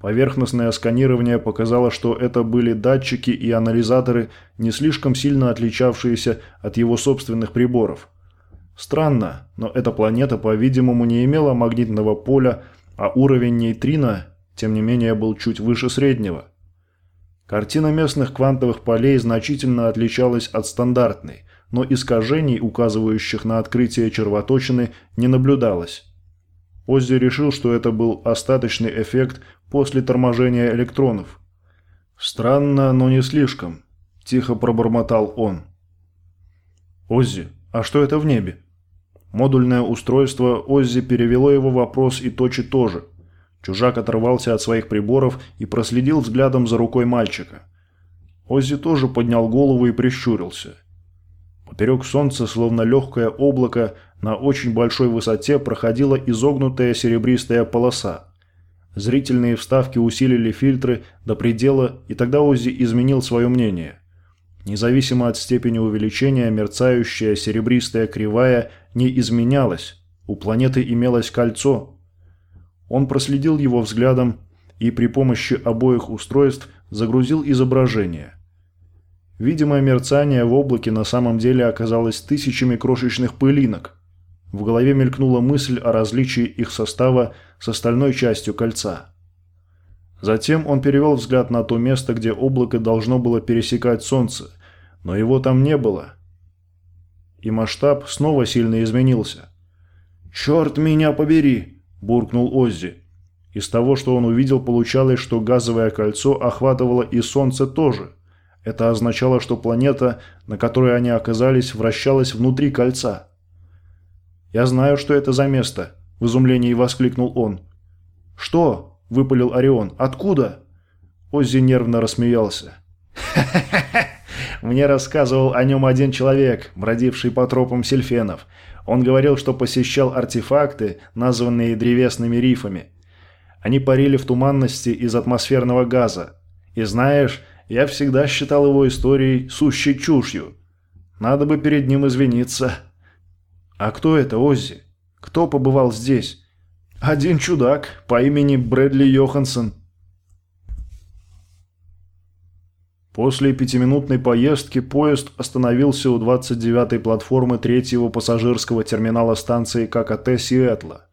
Поверхностное сканирование показало, что это были датчики и анализаторы, не слишком сильно отличавшиеся от его собственных приборов. Странно, но эта планета, по-видимому, не имела магнитного поля, а уровень нейтрино, тем не менее, был чуть выше среднего. Картина местных квантовых полей значительно отличалась от стандартной, но искажений, указывающих на открытие червоточины, не наблюдалось. Оззи решил, что это был остаточный эффект после торможения электронов. «Странно, но не слишком», – тихо пробормотал он. «Оззи, а что это в небе?» Модульное устройство Оззи перевело его вопрос и Точи тоже. Чужак оторвался от своих приборов и проследил взглядом за рукой мальчика. Оззи тоже поднял голову и прищурился. Поперек солнца, словно легкое облако, на очень большой высоте проходила изогнутая серебристая полоса. Зрительные вставки усилили фильтры до предела, и тогда Оззи изменил свое мнение. Независимо от степени увеличения, мерцающая серебристая кривая не изменялась. У планеты имелось кольцо. Он проследил его взглядом и при помощи обоих устройств загрузил изображение. Видимое мерцание в облаке на самом деле оказалось тысячами крошечных пылинок. В голове мелькнула мысль о различии их состава с остальной частью кольца. Затем он перевел взгляд на то место, где облако должно было пересекать Солнце, но его там не было. И масштаб снова сильно изменился. «Черт меня побери!» – буркнул Оззи. Из того, что он увидел, получалось, что газовое кольцо охватывало и Солнце тоже. Это означало, что планета, на которой они оказались, вращалась внутри кольца. «Я знаю, что это за место», – в изумлении воскликнул он. «Что?» – выпалил Орион. «Откуда?» Оззи нервно рассмеялся. «Ха-ха-ха! Мне рассказывал о нем один человек, бродивший по тропам сельфенов. Он говорил, что посещал артефакты, названные древесными рифами. Они парили в туманности из атмосферного газа. И знаешь, я всегда считал его историей сущей чушью. Надо бы перед ним извиниться. А кто это, Оззи? Кто побывал здесь? Один чудак по имени Брэдли Йоханссон. После пятиминутной поездки поезд остановился у 29-й платформы третьего пассажирского терминала станции ККТ Сиэтла.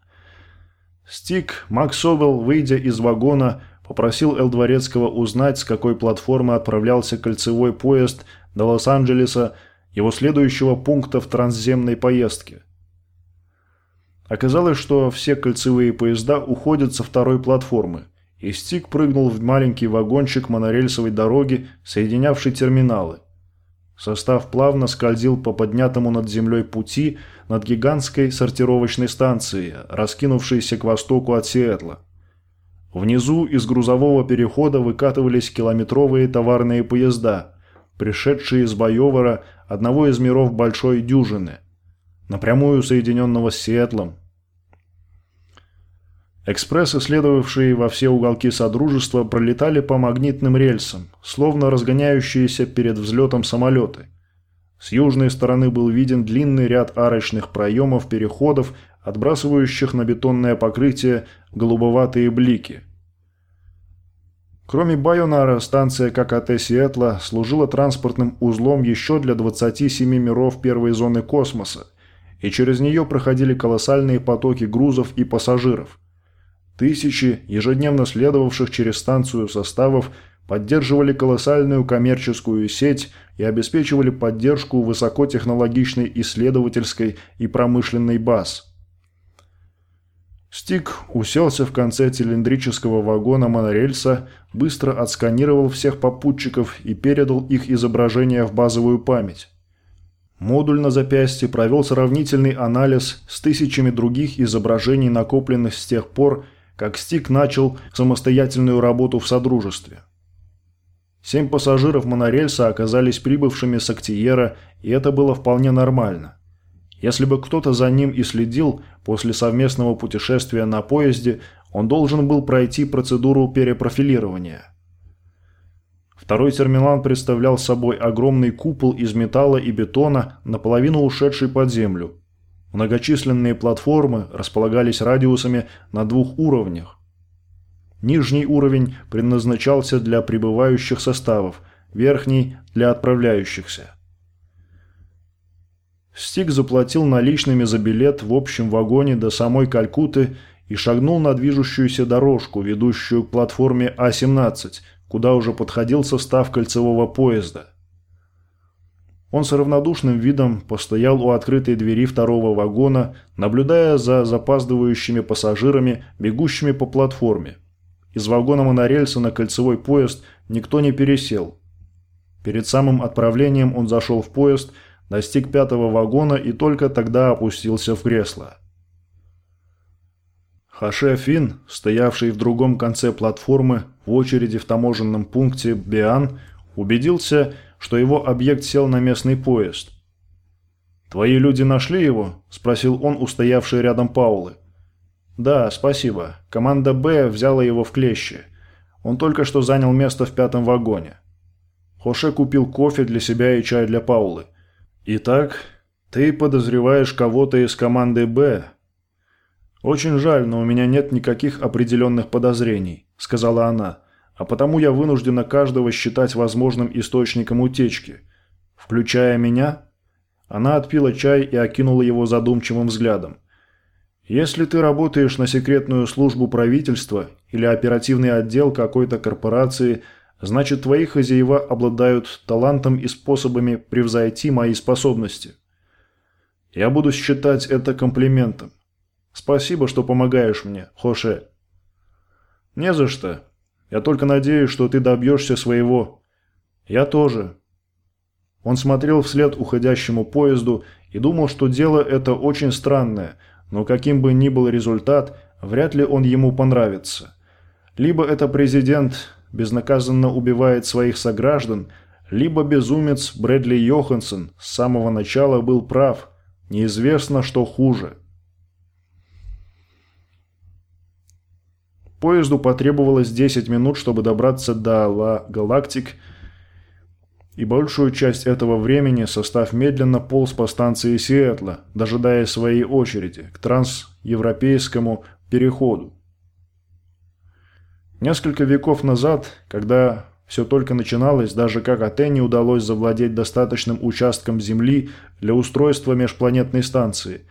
Стик Максовелл, выйдя из вагона, попросил Элдворецкого узнать, с какой платформы отправлялся кольцевой поезд до Лос-Анджелеса, его следующего пункта в трансземной поездке. Оказалось, что все кольцевые поезда уходят со второй платформы, и Стик прыгнул в маленький вагончик монорельсовой дороги, соединявший терминалы. Состав плавно скользил по поднятому над землей пути над гигантской сортировочной станцией, раскинувшейся к востоку от Сиэтла. Внизу из грузового перехода выкатывались километровые товарные поезда, пришедшие из Байовара, одного из миров Большой Дюжины, напрямую соединенного с Сиэтлом. Экспрессы, следовавшие во все уголки Содружества, пролетали по магнитным рельсам, словно разгоняющиеся перед взлетом самолеты. С южной стороны был виден длинный ряд арочных проемов переходов, отбрасывающих на бетонное покрытие голубоватые блики. Кроме Байонара, станция ККТ Сиэтла служила транспортным узлом еще для 27 миров первой зоны космоса, и через нее проходили колоссальные потоки грузов и пассажиров. Тысячи ежедневно следовавших через станцию составов поддерживали колоссальную коммерческую сеть и обеспечивали поддержку высокотехнологичной исследовательской и промышленной баз – Стик уселся в конце цилиндрического вагона монорельса, быстро отсканировал всех попутчиков и передал их изображения в базовую память. Модуль на запястье провел сравнительный анализ с тысячами других изображений, накопленных с тех пор, как Стик начал самостоятельную работу в Содружестве. Семь пассажиров монорельса оказались прибывшими с Актиера, и это было вполне нормально. Если бы кто-то за ним и следил, после совместного путешествия на поезде он должен был пройти процедуру перепрофилирования. Второй терминал представлял собой огромный купол из металла и бетона, наполовину ушедший под землю. Многочисленные платформы располагались радиусами на двух уровнях. Нижний уровень предназначался для прибывающих составов, верхний – для отправляющихся. Стик заплатил наличными за билет в общем вагоне до самой Калькуты и шагнул на движущуюся дорожку, ведущую к платформе А-17, куда уже подходил состав кольцевого поезда. Он с равнодушным видом постоял у открытой двери второго вагона, наблюдая за запаздывающими пассажирами, бегущими по платформе. Из вагона монорельса на кольцевой поезд никто не пересел. Перед самым отправлением он зашел в поезд, достиг пятого вагона и только тогда опустился в кресло. Хаше Фин, стоявший в другом конце платформы в очереди в таможенном пункте Биан, убедился, что его объект сел на местный поезд. «Твои люди нашли его?» – спросил он у стоявшей рядом Паулы. «Да, спасибо. Команда «Б» взяла его в клещи. Он только что занял место в пятом вагоне». Хоше купил кофе для себя и чай для Паулы. «Итак, ты подозреваешь кого-то из команды «Б». «Очень жаль, но у меня нет никаких определенных подозрений», – сказала она а потому я вынуждена каждого считать возможным источником утечки. Включая меня? Она отпила чай и окинула его задумчивым взглядом. Если ты работаешь на секретную службу правительства или оперативный отдел какой-то корпорации, значит твои хозяева обладают талантом и способами превзойти мои способности. Я буду считать это комплиментом. Спасибо, что помогаешь мне, Хоше. Не за что. Я только надеюсь, что ты добьешься своего. Я тоже». Он смотрел вслед уходящему поезду и думал, что дело это очень странное, но каким бы ни был результат, вряд ли он ему понравится. Либо это президент безнаказанно убивает своих сограждан, либо безумец Брэдли Йоханссон с самого начала был прав. Неизвестно, что хуже. Поезду потребовалось 10 минут, чтобы добраться до Ла Галактик, и большую часть этого времени состав медленно полз по станции Сиэтла, дожидая своей очереди к трансевропейскому переходу. Несколько веков назад, когда все только начиналось, даже ККТ не удалось завладеть достаточным участком Земли для устройства межпланетной станции,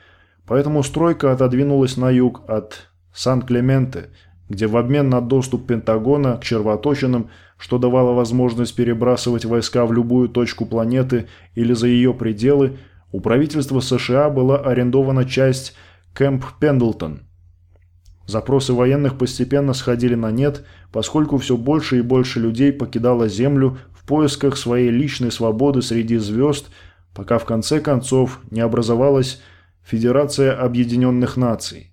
поэтому стройка отодвинулась на юг от Сан-Клементе – где в обмен на доступ Пентагона к червоточинам, что давало возможность перебрасывать войска в любую точку планеты или за ее пределы, у правительства США была арендована часть Кэмп Пендлтон. Запросы военных постепенно сходили на нет, поскольку все больше и больше людей покидало Землю в поисках своей личной свободы среди звезд, пока в конце концов не образовалась Федерация Объединенных Наций.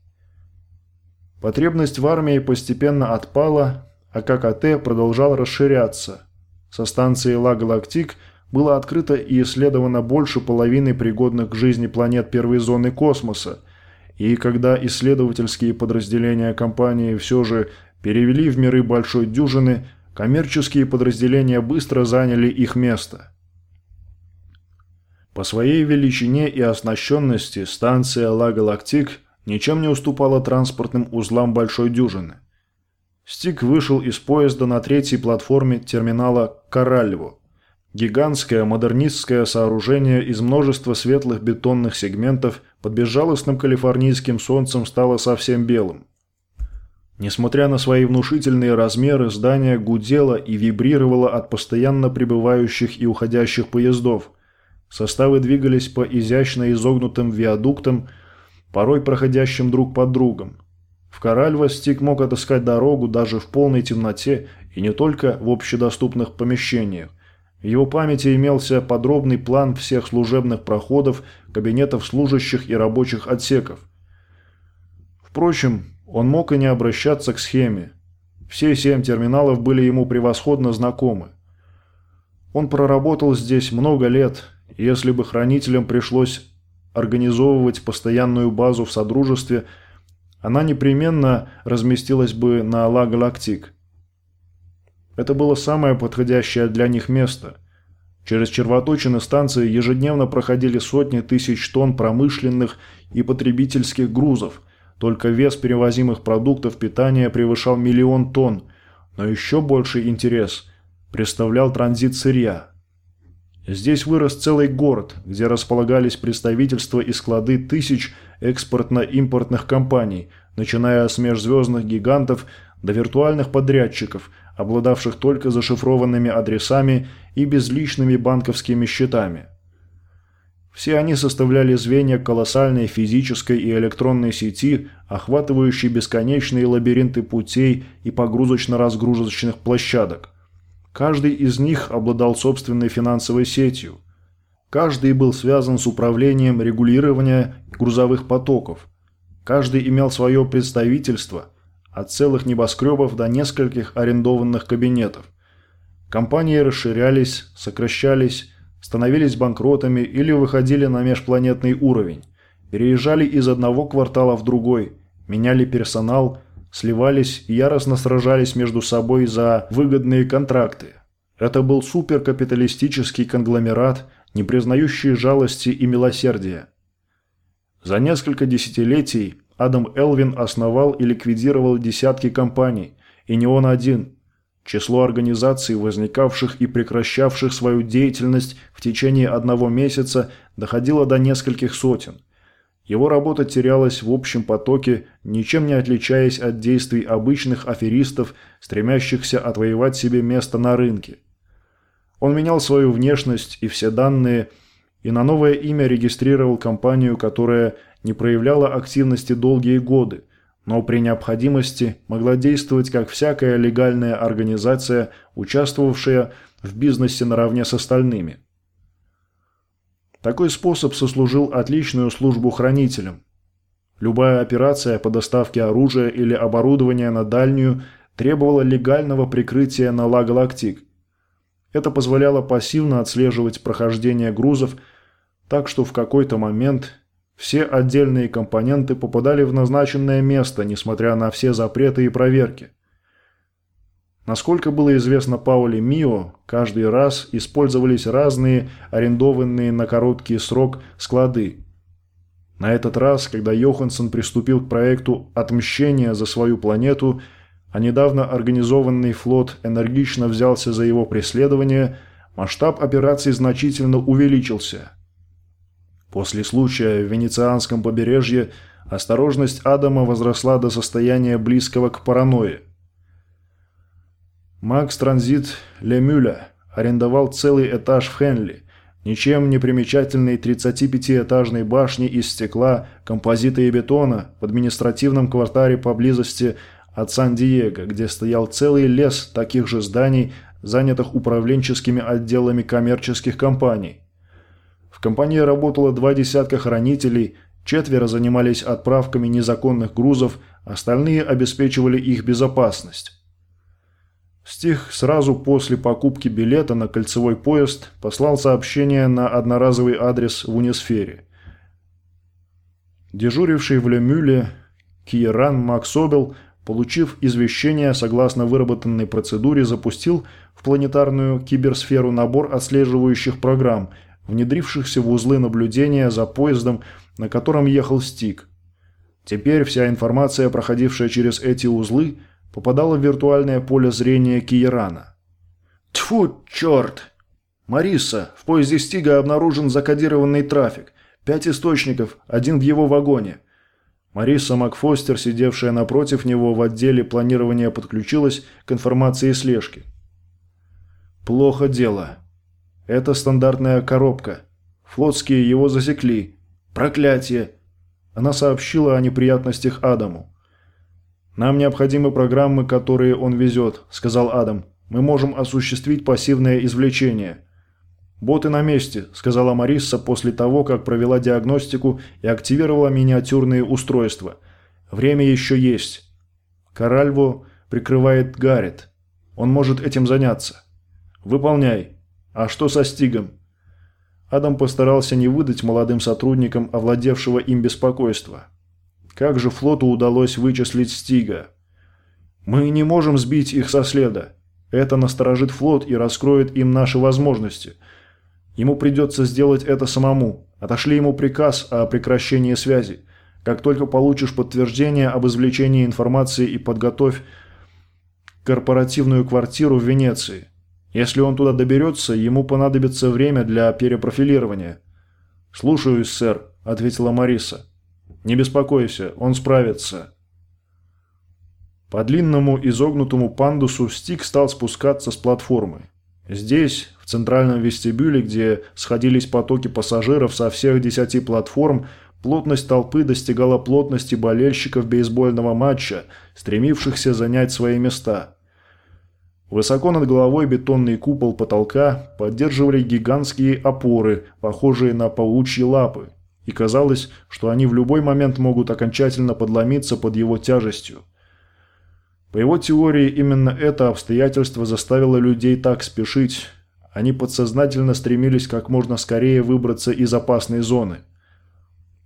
Потребность в армии постепенно отпала, а ККТ продолжал расширяться. Со станции Ла-Галактик было открыто и исследовано больше половины пригодных к жизни планет первой зоны космоса, и когда исследовательские подразделения компании все же перевели в миры большой дюжины, коммерческие подразделения быстро заняли их место. По своей величине и оснащенности станция Ла-Галактик – ничем не уступала транспортным узлам большой дюжины. Стик вышел из поезда на третьей платформе терминала Каральво. Гигантское модернистское сооружение из множества светлых бетонных сегментов под безжалостным калифорнийским солнцем стало совсем белым. Несмотря на свои внушительные размеры, здание гудело и вибрировало от постоянно прибывающих и уходящих поездов. Составы двигались по изящно изогнутым виадуктам, порой проходящим друг под другом. В Коральво Стик мог отыскать дорогу даже в полной темноте и не только в общедоступных помещениях. В его памяти имелся подробный план всех служебных проходов, кабинетов служащих и рабочих отсеков. Впрочем, он мог и не обращаться к схеме. Все семь терминалов были ему превосходно знакомы. Он проработал здесь много лет, если бы хранителям пришлось организовывать постоянную базу в Содружестве, она непременно разместилась бы на Ла-Галактик. Это было самое подходящее для них место. Через червоточины станции ежедневно проходили сотни тысяч тонн промышленных и потребительских грузов. Только вес перевозимых продуктов питания превышал миллион тонн, но еще больший интерес представлял транзит сырья. Здесь вырос целый город, где располагались представительства и склады тысяч экспортно-импортных компаний, начиная с межзвездных гигантов до виртуальных подрядчиков, обладавших только зашифрованными адресами и безличными банковскими счетами. Все они составляли звенья колоссальной физической и электронной сети, охватывающей бесконечные лабиринты путей и погрузочно-разгрузочных площадок. Каждый из них обладал собственной финансовой сетью. Каждый был связан с управлением регулирования грузовых потоков. Каждый имел свое представительство, от целых небоскребов до нескольких арендованных кабинетов. Компании расширялись, сокращались, становились банкротами или выходили на межпланетный уровень, переезжали из одного квартала в другой, меняли персонал, сливались и яростно сражались между собой за выгодные контракты. Это был суперкапиталистический конгломерат, не признающий жалости и милосердия. За несколько десятилетий Адам Элвин основал и ликвидировал десятки компаний, и не он один – Число организаций, возникавших и прекращавших свою деятельность в течение одного месяца, доходило до нескольких сотен. Его работа терялась в общем потоке, ничем не отличаясь от действий обычных аферистов, стремящихся отвоевать себе место на рынке. Он менял свою внешность и все данные, и на новое имя регистрировал компанию, которая не проявляла активности долгие годы, но при необходимости могла действовать как всякая легальная организация, участвовавшая в бизнесе наравне с остальными. Такой способ сослужил отличную службу хранителям. Любая операция по доставке оружия или оборудования на дальнюю требовала легального прикрытия на Ла Галактик. Это позволяло пассивно отслеживать прохождение грузов, так что в какой-то момент все отдельные компоненты попадали в назначенное место, несмотря на все запреты и проверки. Насколько было известно Пауле Мио, каждый раз использовались разные арендованные на короткий срок склады. На этот раз, когда Йоханссон приступил к проекту отмщения за свою планету, а недавно организованный флот энергично взялся за его преследование, масштаб операции значительно увеличился – После случая в Венецианском побережье осторожность Адама возросла до состояния близкого к паранойи. Макс Транзит Лемюля арендовал целый этаж в Хенли, ничем не примечательной 35-этажной башни из стекла, композита и бетона в административном квартале поблизости от Сан-Диего, где стоял целый лес таких же зданий, занятых управленческими отделами коммерческих компаний. В компании работало два десятка хранителей, четверо занимались отправками незаконных грузов, остальные обеспечивали их безопасность. Стих сразу после покупки билета на кольцевой поезд послал сообщение на одноразовый адрес в Унисфере. Дежуривший в Лемюле Киеран Максобел, получив извещение согласно выработанной процедуре, запустил в планетарную киберсферу набор отслеживающих программ – внедрившихся в узлы наблюдения за поездом, на котором ехал Стик. Теперь вся информация, проходившая через эти узлы, попадала в виртуальное поле зрения Киерана. Тьфу, черт! Мариса, в поезде Стига обнаружен закодированный трафик. Пять источников, один в его вагоне. Мариса Макфостер, сидевшая напротив него в отделе планирования, подключилась к информации слежки. «Плохо дело. Это стандартная коробка. Флотские его засекли. Проклятие!» Она сообщила о неприятностях Адаму. «Нам необходимы программы, которые он везет», – сказал Адам. «Мы можем осуществить пассивное извлечение». «Боты на месте», – сказала Марисса после того, как провела диагностику и активировала миниатюрные устройства. «Время еще есть». Каральво прикрывает Гаррет. Он может этим заняться. «Выполняй». «А что со Стигом?» Адам постарался не выдать молодым сотрудникам овладевшего им беспокойства. Как же флоту удалось вычислить Стига? «Мы не можем сбить их со следа. Это насторожит флот и раскроет им наши возможности. Ему придется сделать это самому. Отошли ему приказ о прекращении связи. Как только получишь подтверждение об извлечении информации и подготовь корпоративную квартиру в Венеции. Если он туда доберется, ему понадобится время для перепрофилирования. «Слушаюсь, сэр», – ответила Мариса. «Не беспокойся, он справится». По длинному изогнутому пандусу Стик стал спускаться с платформы. Здесь, в центральном вестибюле, где сходились потоки пассажиров со всех десяти платформ, плотность толпы достигала плотности болельщиков бейсбольного матча, стремившихся занять свои места. Высоко над головой бетонный купол потолка поддерживали гигантские опоры, похожие на паучьи лапы, и казалось, что они в любой момент могут окончательно подломиться под его тяжестью. По его теории, именно это обстоятельство заставило людей так спешить. Они подсознательно стремились как можно скорее выбраться из опасной зоны.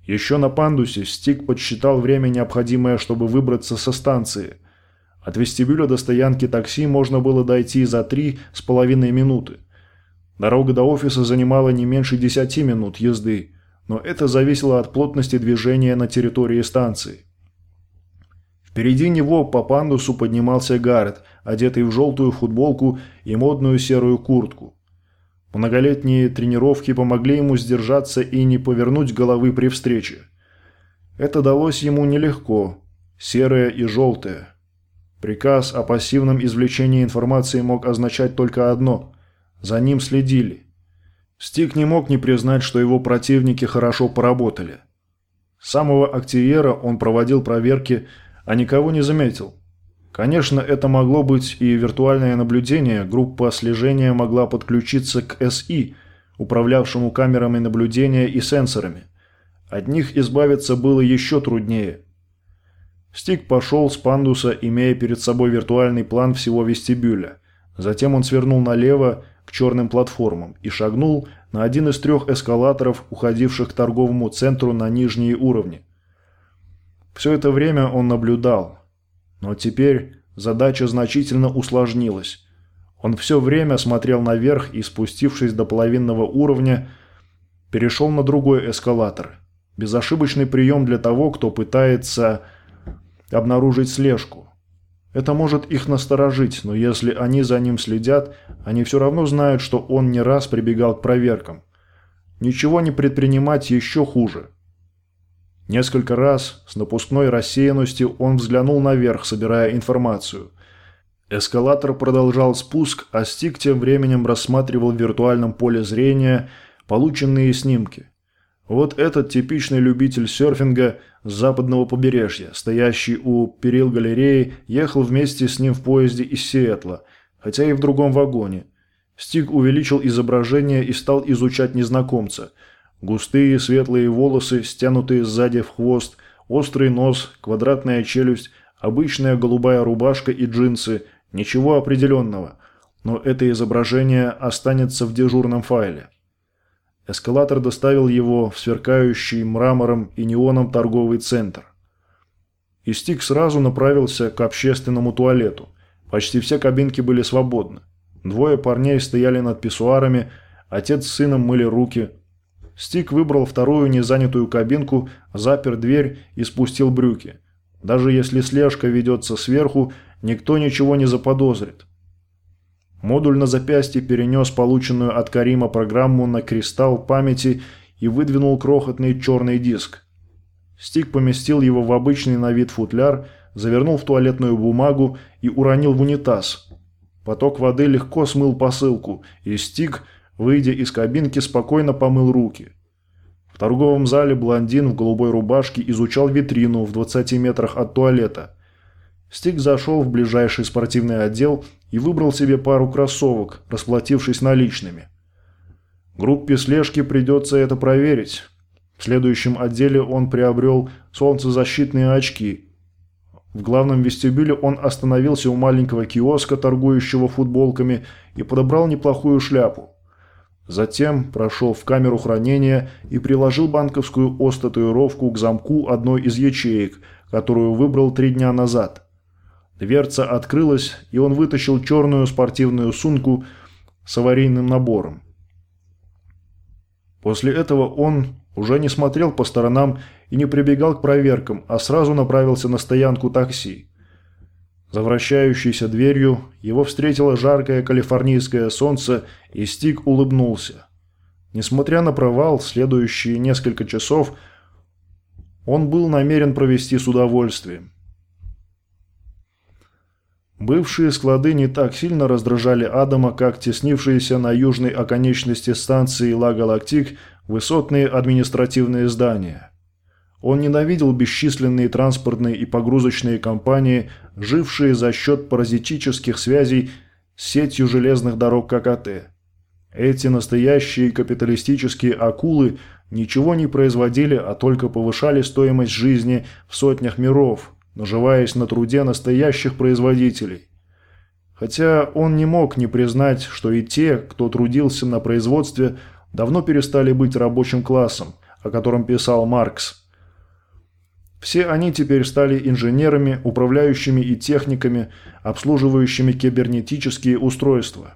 Еще на пандусе Стик подсчитал время, необходимое, чтобы выбраться со станции. От вестибюля до стоянки такси можно было дойти за три с половиной минуты. Дорога до офиса занимала не меньше десяти минут езды, но это зависело от плотности движения на территории станции. Впереди него по пандусу поднимался Гаррет, одетый в желтую футболку и модную серую куртку. Многолетние тренировки помогли ему сдержаться и не повернуть головы при встрече. Это далось ему нелегко, серое и желтое. Приказ о пассивном извлечении информации мог означать только одно – за ним следили. Стик не мог не признать, что его противники хорошо поработали. С самого активера он проводил проверки а никого не заметил. Конечно, это могло быть и виртуальное наблюдение, группа слежения могла подключиться к СИ, управлявшему камерами наблюдения и сенсорами. От них избавиться было еще труднее. Стик пошел с пандуса, имея перед собой виртуальный план всего вестибюля. Затем он свернул налево к черным платформам и шагнул на один из трех эскалаторов, уходивших к торговому центру на нижние уровни. Все это время он наблюдал. Но теперь задача значительно усложнилась. Он все время смотрел наверх и, спустившись до половинного уровня, перешел на другой эскалатор. Безошибочный прием для того, кто пытается обнаружить слежку. Это может их насторожить, но если они за ним следят, они все равно знают, что он не раз прибегал к проверкам. Ничего не предпринимать еще хуже. Несколько раз с напускной рассеянностью он взглянул наверх, собирая информацию. Эскалатор продолжал спуск, а Стик тем временем рассматривал в виртуальном поле зрения полученные снимки. Вот этот типичный любитель серфинга с западного побережья, стоящий у перил галереи, ехал вместе с ним в поезде из Сиэтла, хотя и в другом вагоне. Стик увеличил изображение и стал изучать незнакомца – Густые светлые волосы, стянутые сзади в хвост, острый нос, квадратная челюсть, обычная голубая рубашка и джинсы. Ничего определенного. Но это изображение останется в дежурном файле. Эскалатор доставил его в сверкающий мрамором и неоном торговый центр. И Стик сразу направился к общественному туалету. Почти все кабинки были свободны. Двое парней стояли над писсуарами, отец с сыном мыли руки – Стик выбрал вторую незанятую кабинку, запер дверь и спустил брюки. Даже если слежка ведется сверху, никто ничего не заподозрит. Модуль на запястье перенес полученную от Карима программу на кристалл памяти и выдвинул крохотный черный диск. Стик поместил его в обычный на вид футляр, завернул в туалетную бумагу и уронил в унитаз. Поток воды легко смыл посылку, и Стик Выйдя из кабинки, спокойно помыл руки. В торговом зале блондин в голубой рубашке изучал витрину в 20 метрах от туалета. Стик зашел в ближайший спортивный отдел и выбрал себе пару кроссовок, расплатившись наличными. Группе слежки придется это проверить. В следующем отделе он приобрел солнцезащитные очки. В главном вестибюле он остановился у маленького киоска, торгующего футболками, и подобрал неплохую шляпу. Затем прошел в камеру хранения и приложил банковскую ос-татуировку к замку одной из ячеек, которую выбрал три дня назад. Дверца открылась, и он вытащил черную спортивную сумку с аварийным набором. После этого он уже не смотрел по сторонам и не прибегал к проверкам, а сразу направился на стоянку такси. За вращающейся дверью его встретило жаркое калифорнийское солнце, и Стик улыбнулся. Несмотря на провал, следующие несколько часов он был намерен провести с удовольствием. Бывшие склады не так сильно раздражали Адама, как теснившиеся на южной оконечности станции Ла Галактик высотные административные здания. Он ненавидел бесчисленные транспортные и погрузочные компании, жившие за счет паразитических связей с сетью железных дорог ККТ. Эти настоящие капиталистические акулы ничего не производили, а только повышали стоимость жизни в сотнях миров, наживаясь на труде настоящих производителей. Хотя он не мог не признать, что и те, кто трудился на производстве, давно перестали быть рабочим классом, о котором писал Маркс. Все они теперь стали инженерами, управляющими и техниками, обслуживающими кибернетические устройства.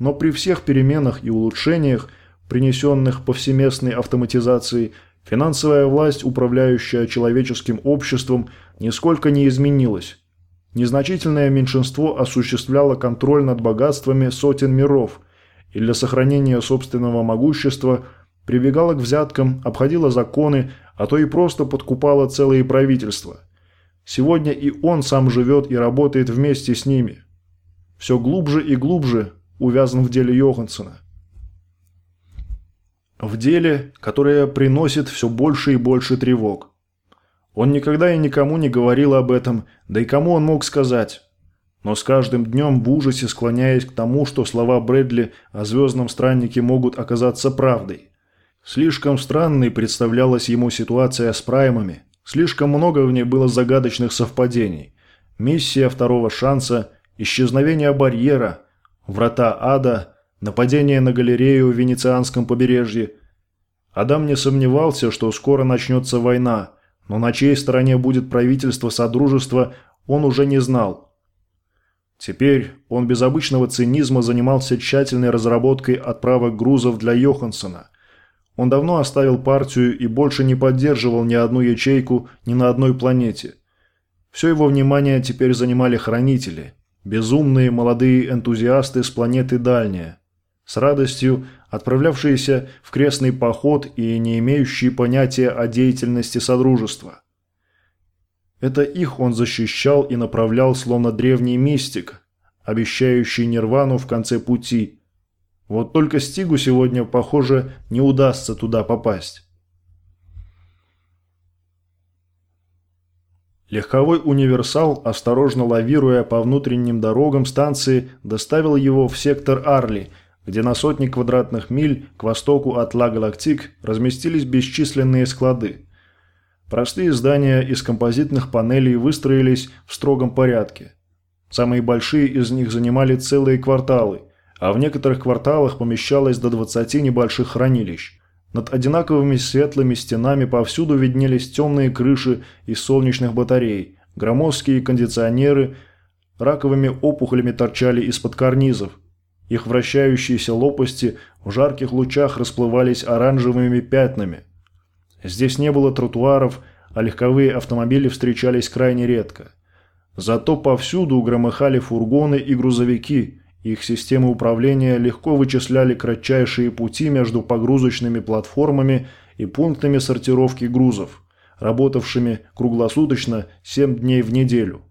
Но при всех переменах и улучшениях, принесенных повсеместной автоматизацией, финансовая власть, управляющая человеческим обществом, нисколько не изменилась. Незначительное меньшинство осуществляло контроль над богатствами сотен миров и для сохранения собственного могущества прибегало к взяткам, обходило законы, а то и просто подкупало целые правительства. Сегодня и он сам живет и работает вместе с ними. Все глубже и глубже увязан в деле Йоханссона. В деле, которое приносит все больше и больше тревог. Он никогда и никому не говорил об этом, да и кому он мог сказать. Но с каждым днем в ужасе склоняясь к тому, что слова Брэдли о звездном страннике могут оказаться правдой. Слишком странной представлялась ему ситуация с праймами. Слишком много в ней было загадочных совпадений. Миссия второго шанса, исчезновение барьера, врата ада, нападение на галерею в Венецианском побережье. Адам не сомневался, что скоро начнется война – но на чьей стороне будет правительство Содружества, он уже не знал. Теперь он без обычного цинизма занимался тщательной разработкой отправок грузов для Йоханссона. Он давно оставил партию и больше не поддерживал ни одну ячейку ни на одной планете. Все его внимание теперь занимали хранители, безумные молодые энтузиасты с планеты Дальняя с радостью отправлявшиеся в крестный поход и не имеющие понятия о деятельности Содружества. Это их он защищал и направлял, словно древний мистик, обещающий нирвану в конце пути. Вот только Стигу сегодня, похоже, не удастся туда попасть. Легковой универсал, осторожно лавируя по внутренним дорогам станции, доставил его в сектор Арли – где на сотни квадратных миль к востоку от Ла-Галактик разместились бесчисленные склады. Простые здания из композитных панелей выстроились в строгом порядке. Самые большие из них занимали целые кварталы, а в некоторых кварталах помещалось до 20 небольших хранилищ. Над одинаковыми светлыми стенами повсюду виднелись темные крыши из солнечных батарей, громоздкие кондиционеры, раковыми опухолями торчали из-под карнизов, их вращающиеся лопасти в жарких лучах расплывались оранжевыми пятнами. Здесь не было тротуаров, а легковые автомобили встречались крайне редко. Зато повсюду громыхали фургоны и грузовики. Их системы управления легко вычисляли кратчайшие пути между погрузочными платформами и пунктами сортировки грузов, работавшими круглосуточно 7 дней в неделю.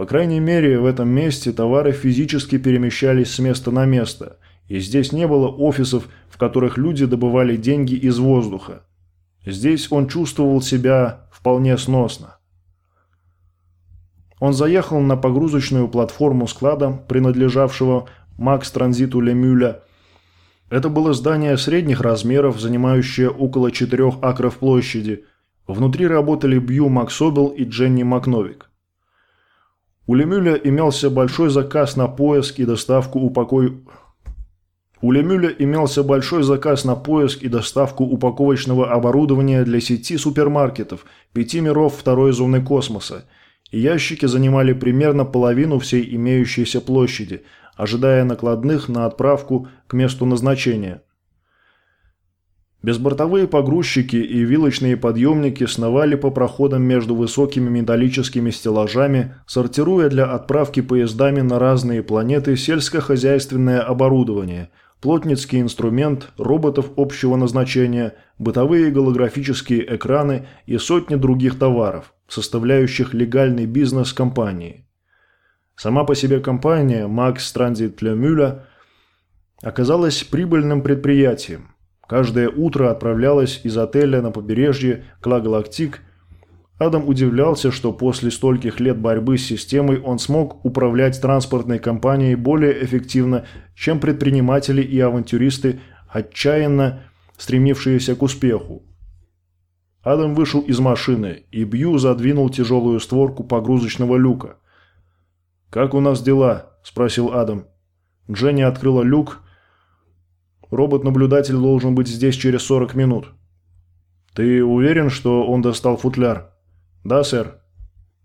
По крайней мере, в этом месте товары физически перемещались с места на место, и здесь не было офисов, в которых люди добывали деньги из воздуха. Здесь он чувствовал себя вполне сносно. Он заехал на погрузочную платформу склада, принадлежавшего Макс Транзиту Лемюля. Это было здание средних размеров, занимающее около 4 акров площади. Внутри работали Бью Максобел и Дженни Макновик. У Лемюля имелся большой заказ на поиск и доставку упокой... У Лемюля имелся большой заказ на поиск и доставку упаковочного оборудования для сети супермаркетов пяти миров второй зоны космоса, ящики занимали примерно половину всей имеющейся площади, ожидая накладных на отправку к месту назначения. Безбортовые погрузчики и вилочные подъемники сновали по проходам между высокими металлическими стеллажами, сортируя для отправки поездами на разные планеты сельскохозяйственное оборудование, плотницкий инструмент, роботов общего назначения, бытовые голографические экраны и сотни других товаров, составляющих легальный бизнес компании. Сама по себе компания Max Transit Le оказалась прибыльным предприятием. Каждое утро отправлялась из отеля на побережье Кла-Галактик. Адам удивлялся, что после стольких лет борьбы с системой он смог управлять транспортной компанией более эффективно, чем предприниматели и авантюристы, отчаянно стремившиеся к успеху. Адам вышел из машины, и Бью задвинул тяжелую створку погрузочного люка. «Как у нас дела?» – спросил Адам. Дженни открыла люк, Робот-наблюдатель должен быть здесь через 40 минут. Ты уверен, что он достал футляр? Да, сэр.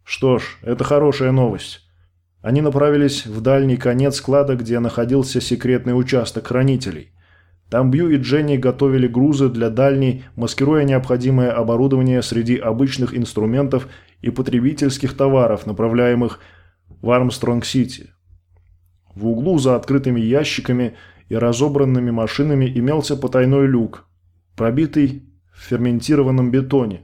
Что ж, это хорошая новость. Они направились в дальний конец склада, где находился секретный участок хранителей. Там Бью и Дженни готовили грузы для дальней, маскируя необходимое оборудование среди обычных инструментов и потребительских товаров, направляемых в Армстронг-Сити. В углу за открытыми ящиками – и разобранными машинами имелся потайной люк, пробитый в ферментированном бетоне.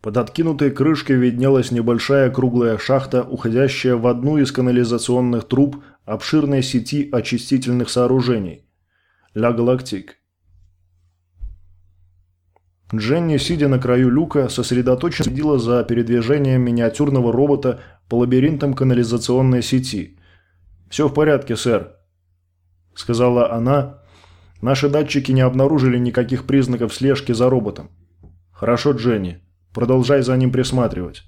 Под откинутой крышкой виднелась небольшая круглая шахта, уходящая в одну из канализационных труб обширной сети очистительных сооружений – Ля Галактик. Дженни, сидя на краю люка, сосредоточенно следила за передвижением миниатюрного робота по лабиринтам канализационной сети. «Все в порядке, сэр», сказала она. Наши датчики не обнаружили никаких признаков слежки за роботом. Хорошо, Дженни. Продолжай за ним присматривать.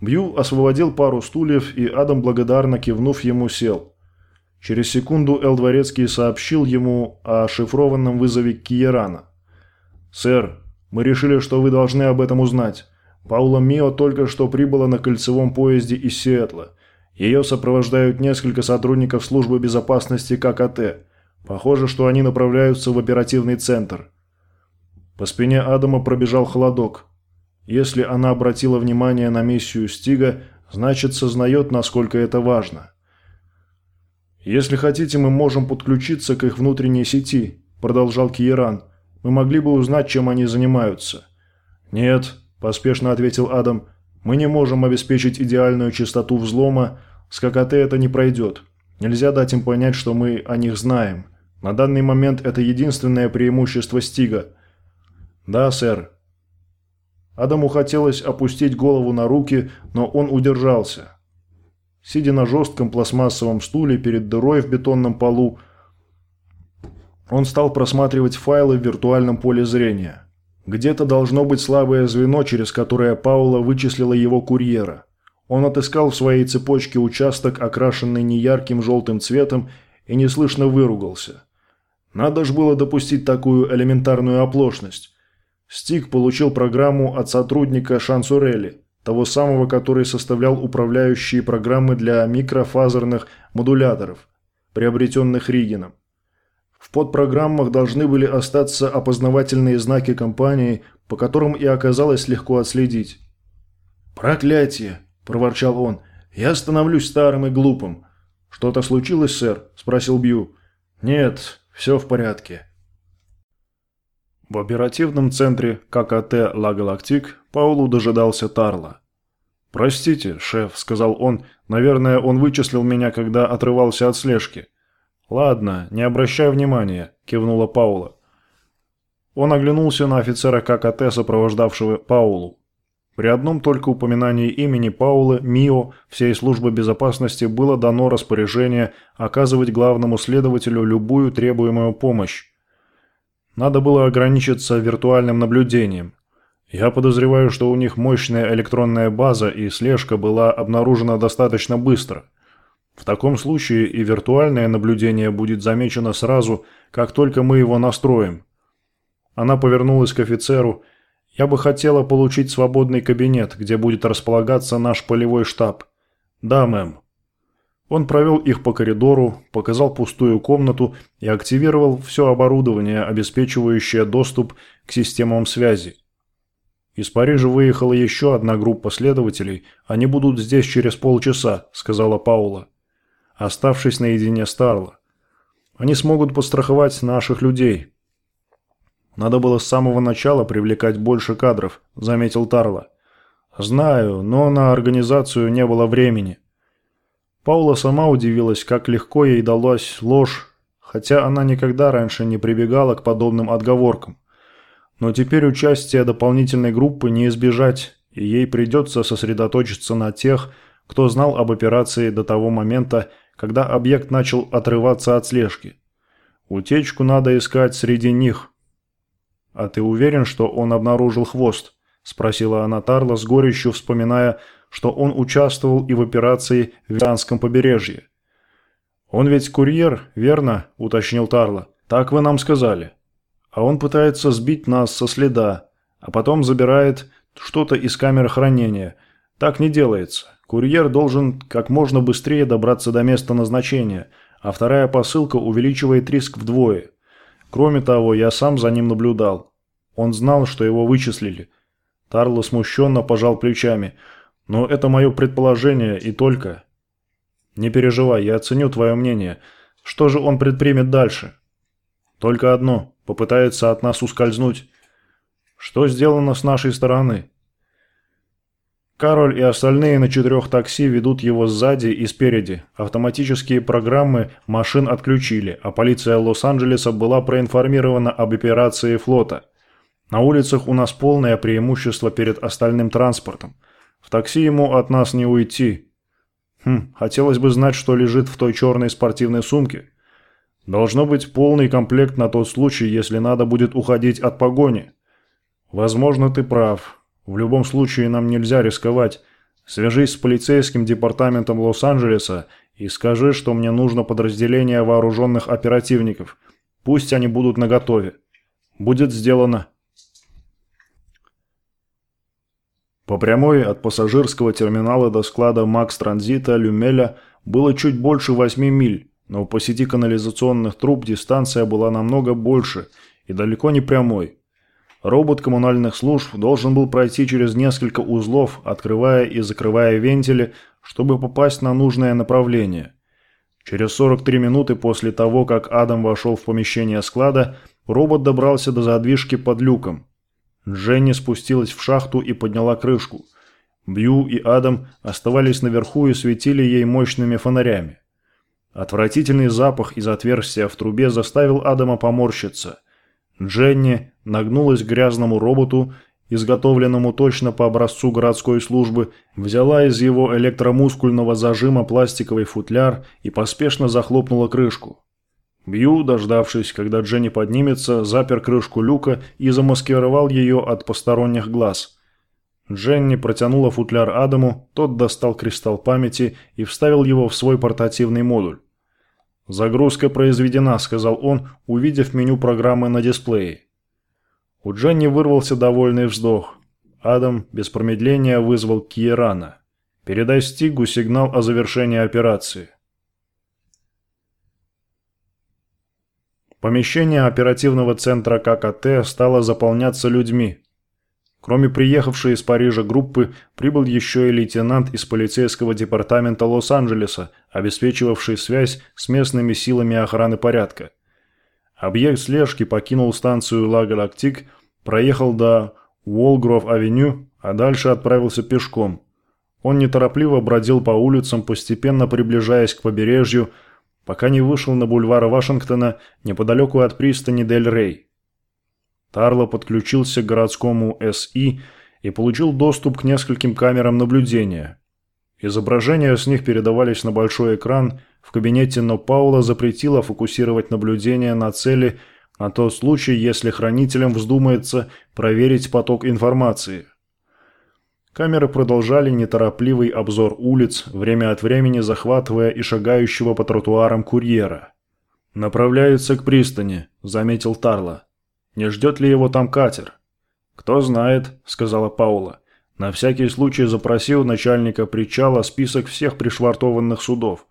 Бью освободил пару стульев, и Адам, благодарно кивнув ему, сел. Через секунду Эл Дворецкий сообщил ему о шифрованном вызове Киерана. «Сэр, мы решили, что вы должны об этом узнать. Паула Мио только что прибыла на кольцевом поезде из Сиэтла. Ее сопровождают несколько сотрудников службы безопасности ККТ. Похоже, что они направляются в оперативный центр. По спине Адама пробежал холодок. Если она обратила внимание на миссию Стига, значит сознает, насколько это важно. «Если хотите, мы можем подключиться к их внутренней сети», – продолжал Киеран. «Мы могли бы узнать, чем они занимаются». «Нет», – поспешно ответил Адам, мы не можем обеспечить идеальную частоту взлома, с ККТ это не пройдет. Нельзя дать им понять, что мы о них знаем. На данный момент это единственное преимущество Стига. Да, сэр. Адаму хотелось опустить голову на руки, но он удержался. Сидя на жестком пластмассовом стуле перед дырой в бетонном полу, он стал просматривать файлы в виртуальном поле зрения. Где-то должно быть слабое звено, через которое Паула вычислила его курьера. Он отыскал в своей цепочке участок, окрашенный неярким желтым цветом, и неслышно выругался. Надо ж было допустить такую элементарную оплошность. Стик получил программу от сотрудника Шансурели, того самого, который составлял управляющие программы для микрофазерных модуляторов, приобретенных Ригином. В подпрограммах должны были остаться опознавательные знаки компании, по которым и оказалось легко отследить. «Проклятие!» – проворчал он. «Я становлюсь старым и глупым». «Что-то случилось, сэр?» – спросил Бью. «Нет, все в порядке». В оперативном центре ККТ «Ла Галактик» Паулу дожидался Тарла. «Простите, шеф», – сказал он, – «наверное, он вычислил меня, когда отрывался от слежки». «Ладно, не обращай внимания», – кивнула Паула. Он оглянулся на офицера ККТ, сопровождавшего Паулу. При одном только упоминании имени Паулы, МИО, всей службы безопасности было дано распоряжение оказывать главному следователю любую требуемую помощь. Надо было ограничиться виртуальным наблюдением. Я подозреваю, что у них мощная электронная база и слежка была обнаружена достаточно быстро. В таком случае и виртуальное наблюдение будет замечено сразу, как только мы его настроим. Она повернулась к офицеру. Я бы хотела получить свободный кабинет, где будет располагаться наш полевой штаб. Да, мэм. Он провел их по коридору, показал пустую комнату и активировал все оборудование, обеспечивающее доступ к системам связи. «Из Парижа выехала еще одна группа следователей. Они будут здесь через полчаса», – сказала Паула, оставшись наедине с Тарло. «Они смогут постраховать наших людей». «Надо было с самого начала привлекать больше кадров», – заметил Тарло. «Знаю, но на организацию не было времени». Паула сама удивилась, как легко ей далась ложь, хотя она никогда раньше не прибегала к подобным отговоркам. Но теперь участие дополнительной группы не избежать, и ей придется сосредоточиться на тех, кто знал об операции до того момента, когда объект начал отрываться от слежки. Утечку надо искать среди них. «А ты уверен, что он обнаружил хвост?» – спросила она Тарла с горечью, вспоминая, что он участвовал и в операции в Иранском побережье. «Он ведь курьер, верно?» – уточнил Тарла. «Так вы нам сказали». А он пытается сбить нас со следа, а потом забирает что-то из камеры хранения. Так не делается. Курьер должен как можно быстрее добраться до места назначения, а вторая посылка увеличивает риск вдвое. Кроме того, я сам за ним наблюдал. Он знал, что его вычислили. Тарло смущенно пожал плечами. Но это мое предположение и только. Не переживай, я оценю твое мнение. Что же он предпримет дальше? Только одно. Попытается от нас ускользнуть. Что сделано с нашей стороны? Кароль и остальные на четырех такси ведут его сзади и спереди. Автоматические программы машин отключили, а полиция Лос-Анджелеса была проинформирована об операции флота. На улицах у нас полное преимущество перед остальным транспортом. В такси ему от нас не уйти. Хм, хотелось бы знать, что лежит в той черной спортивной сумке. Должно быть полный комплект на тот случай, если надо будет уходить от погони. Возможно, ты прав. В любом случае нам нельзя рисковать. Свяжись с полицейским департаментом Лос-Анджелеса и скажи, что мне нужно подразделение вооруженных оперативников. Пусть они будут наготове. Будет сделано. По прямой от пассажирского терминала до склада Макс Транзита Люмеля было чуть больше 8 миль, но по сети канализационных труб дистанция была намного больше и далеко не прямой. Робот коммунальных служб должен был пройти через несколько узлов, открывая и закрывая вентили, чтобы попасть на нужное направление. Через 43 минуты после того, как Адам вошел в помещение склада, робот добрался до задвижки под люком. Дженни спустилась в шахту и подняла крышку. Бью и Адам оставались наверху и светили ей мощными фонарями. Отвратительный запах из отверстия в трубе заставил Адама поморщиться. Дженни нагнулась к грязному роботу, изготовленному точно по образцу городской службы, взяла из его электромускульного зажима пластиковый футляр и поспешно захлопнула крышку. Бью, дождавшись, когда Дженни поднимется, запер крышку люка и замаскировал ее от посторонних глаз. Дженни протянула футляр Адаму, тот достал кристалл памяти и вставил его в свой портативный модуль. «Загрузка произведена», — сказал он, увидев меню программы на дисплее. У Дженни вырвался довольный вздох. Адам без промедления вызвал Киерана. «Передай Стигу сигнал о завершении операции». Помещение оперативного центра ККТ стало заполняться людьми. Кроме приехавшей из Парижа группы, прибыл еще и лейтенант из полицейского департамента Лос-Анджелеса, обеспечивавший связь с местными силами охраны порядка. Объект слежки покинул станцию Ла Галактик, проехал до Уолгров-авеню, а дальше отправился пешком. Он неторопливо бродил по улицам, постепенно приближаясь к побережью, пока не вышел на бульвар Вашингтона неподалеку от пристани Дель-Рей. Тарло подключился к городскому СИ и получил доступ к нескольким камерам наблюдения. Изображения с них передавались на большой экран в кабинете, но Паула запретила фокусировать наблюдение на цели на тот случай, если хранителям вздумается проверить поток информации. Камеры продолжали неторопливый обзор улиц, время от времени захватывая и шагающего по тротуарам курьера. «Направляется к пристани», – заметил Тарло. «Не ждет ли его там катер?» «Кто знает», — сказала Паула. «На всякий случай запросил начальника причала список всех пришвартованных судов».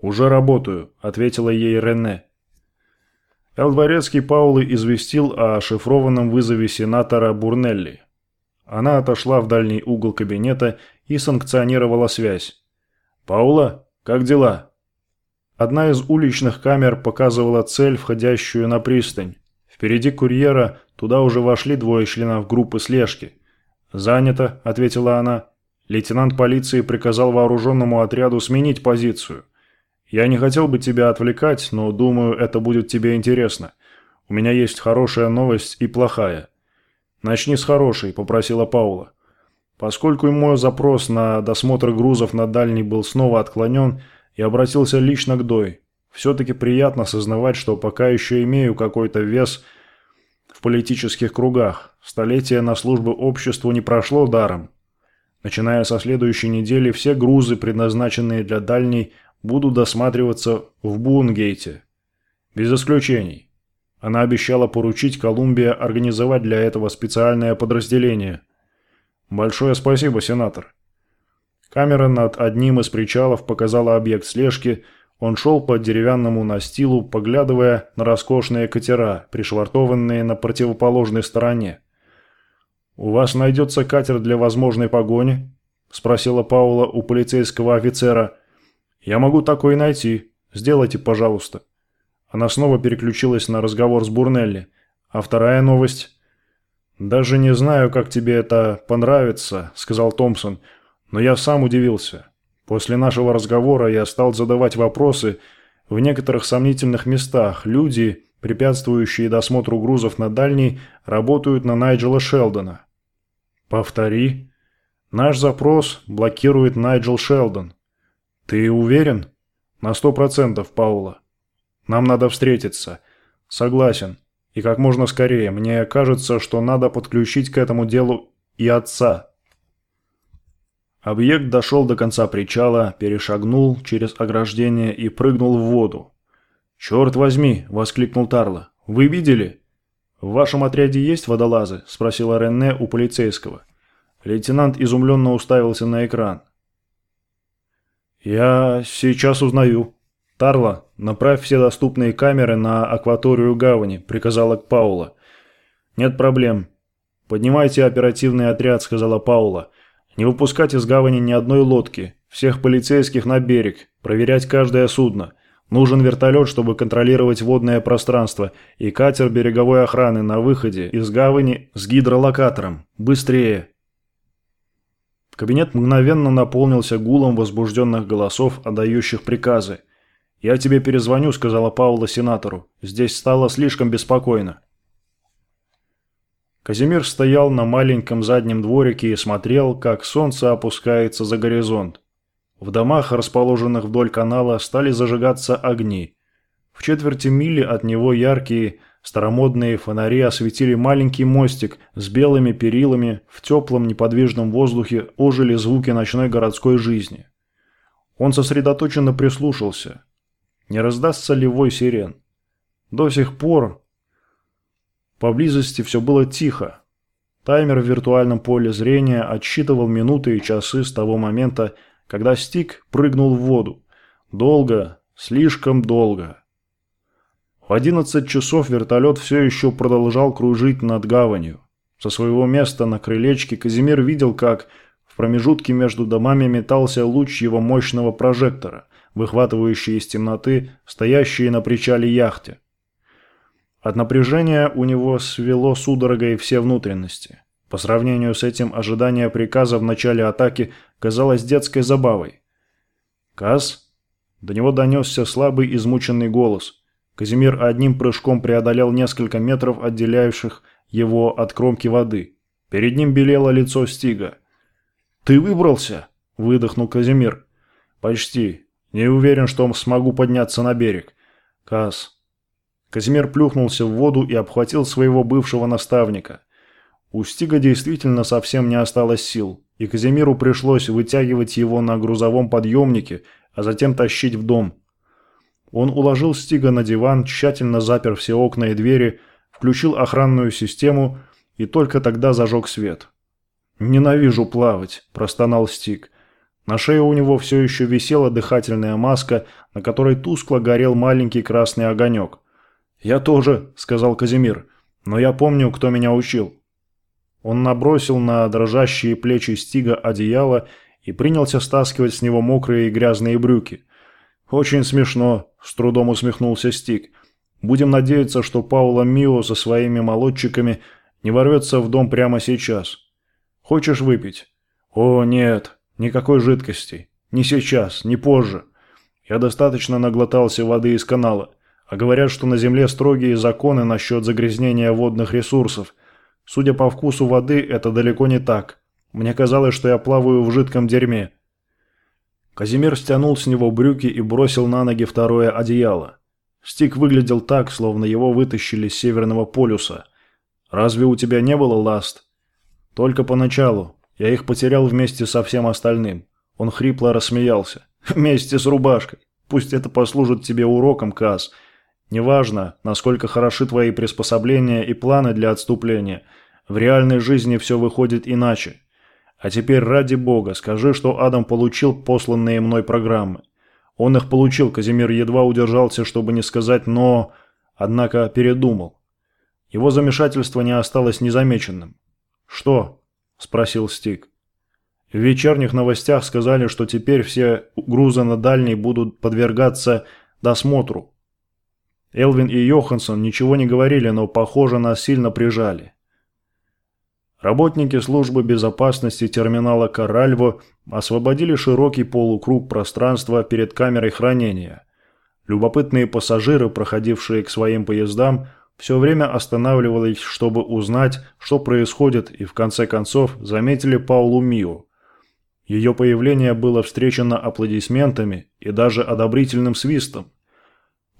«Уже работаю», — ответила ей Рене. Элдворецкий Паулы известил о шифрованном вызове сенатора Бурнелли. Она отошла в дальний угол кабинета и санкционировала связь. «Паула, как дела?» Одна из уличных камер показывала цель, входящую на пристань. Впереди курьера туда уже вошли двое членов группы слежки. «Занято», — ответила она. Лейтенант полиции приказал вооруженному отряду сменить позицию. Я не хотел бы тебя отвлекать, но думаю, это будет тебе интересно. У меня есть хорошая новость и плохая. Начни с хорошей, попросила Паула. Поскольку мой запрос на досмотр грузов на дальний был снова отклонен, я обратился лично к Дой. Все-таки приятно сознавать, что пока еще имею какой-то вес в политических кругах. Столетие на службу обществу не прошло даром. Начиная со следующей недели, все грузы, предназначенные для дальней, буду досматриваться в Бунгейте. Без исключений. Она обещала поручить Колумбия организовать для этого специальное подразделение. Большое спасибо, сенатор. Камера над одним из причалов показала объект слежки. Он шел по деревянному настилу, поглядывая на роскошные катера, пришвартованные на противоположной стороне. «У вас найдется катер для возможной погони?» – спросила Паула у полицейского офицера – «Я могу такой найти. Сделайте, пожалуйста». Она снова переключилась на разговор с Бурнелли. А вторая новость... «Даже не знаю, как тебе это понравится», — сказал Томпсон, — «но я сам удивился. После нашего разговора я стал задавать вопросы. В некоторых сомнительных местах люди, препятствующие досмотру грузов на дальней, работают на Найджела Шелдона». «Повтори». «Наш запрос блокирует Найджел Шелдон». «Ты уверен?» «На сто процентов, Паула. Нам надо встретиться». «Согласен. И как можно скорее. Мне кажется, что надо подключить к этому делу и отца». Объект дошел до конца причала, перешагнул через ограждение и прыгнул в воду. «Черт возьми!» – воскликнул Тарло. «Вы видели?» «В вашем отряде есть водолазы?» – спросила Рене у полицейского. Лейтенант изумленно уставился на экран. «Я сейчас узнаю». «Тарла, направь все доступные камеры на акваторию гавани», – приказала Паула. «Нет проблем. Поднимайте оперативный отряд», – сказала Паула. «Не выпускать из гавани ни одной лодки. Всех полицейских на берег. Проверять каждое судно. Нужен вертолет, чтобы контролировать водное пространство, и катер береговой охраны на выходе из гавани с гидролокатором. Быстрее!» Кабинет мгновенно наполнился гулом возбужденных голосов, отдающих приказы. «Я тебе перезвоню», — сказала Паула сенатору. «Здесь стало слишком беспокойно». Казимир стоял на маленьком заднем дворике и смотрел, как солнце опускается за горизонт. В домах, расположенных вдоль канала, стали зажигаться огни. В четверти мили от него яркие, Старомодные фонари осветили маленький мостик с белыми перилами, в теплом неподвижном воздухе ожили звуки ночной городской жизни. Он сосредоточенно прислушался. Не раздастся ли вой сирен? До сих пор поблизости все было тихо. Таймер в виртуальном поле зрения отсчитывал минуты и часы с того момента, когда Стик прыгнул в воду. Долго, слишком долго. В 11 часов вертолет все еще продолжал кружить над гаванью. Со своего места на крылечке Казимир видел, как в промежутке между домами метался луч его мощного прожектора, выхватывающий из темноты стоящие на причале яхте. От напряжения у него свело судорогой все внутренности. По сравнению с этим ожидание приказа в начале атаки казалось детской забавой. «Каз?» До него донесся слабый измученный голос – Казимир одним прыжком преодолел несколько метров, отделяющих его от кромки воды. Перед ним белело лицо Стига. «Ты выбрался?» – выдохнул Казимир. «Почти. Не уверен, что смогу подняться на берег. Каз». Казимир плюхнулся в воду и обхватил своего бывшего наставника. У Стига действительно совсем не осталось сил, и Казимиру пришлось вытягивать его на грузовом подъемнике, а затем тащить в дом – он уложил Стига на диван, тщательно запер все окна и двери, включил охранную систему и только тогда зажег свет. «Ненавижу плавать», – простонал Стик. На шее у него все еще висела дыхательная маска, на которой тускло горел маленький красный огонек. «Я тоже», – сказал Казимир, – «но я помню, кто меня учил». Он набросил на дрожащие плечи Стига одеяло и принялся стаскивать с него мокрые и грязные брюки. «Очень смешно», – с трудом усмехнулся Стиг. «Будем надеяться, что Паула Мио со своими молодчиками не ворвется в дом прямо сейчас. Хочешь выпить?» «О, нет, никакой жидкости. Не сейчас, не позже. Я достаточно наглотался воды из канала. А говорят, что на Земле строгие законы насчет загрязнения водных ресурсов. Судя по вкусу воды, это далеко не так. Мне казалось, что я плаваю в жидком дерьме». Казимир стянул с него брюки и бросил на ноги второе одеяло. Стик выглядел так, словно его вытащили с Северного полюса. «Разве у тебя не было ласт?» «Только поначалу. Я их потерял вместе со всем остальным». Он хрипло рассмеялся. «Вместе с рубашкой. Пусть это послужит тебе уроком, Каз. Неважно, насколько хороши твои приспособления и планы для отступления. В реальной жизни все выходит иначе. А теперь, ради бога, скажи, что Адам получил посланные мной программы. Он их получил, Казимир едва удержался, чтобы не сказать «но», однако передумал. Его замешательство не осталось незамеченным. «Что?» – спросил Стик. В вечерних новостях сказали, что теперь все грузы на дальней будут подвергаться досмотру. Элвин и Йоханссон ничего не говорили, но, похоже, нас сильно прижали. Работники службы безопасности терминала Каральво освободили широкий полукруг пространства перед камерой хранения. Любопытные пассажиры, проходившие к своим поездам, все время останавливались, чтобы узнать, что происходит, и в конце концов заметили Паулу Мио. Ее появление было встречено аплодисментами и даже одобрительным свистом.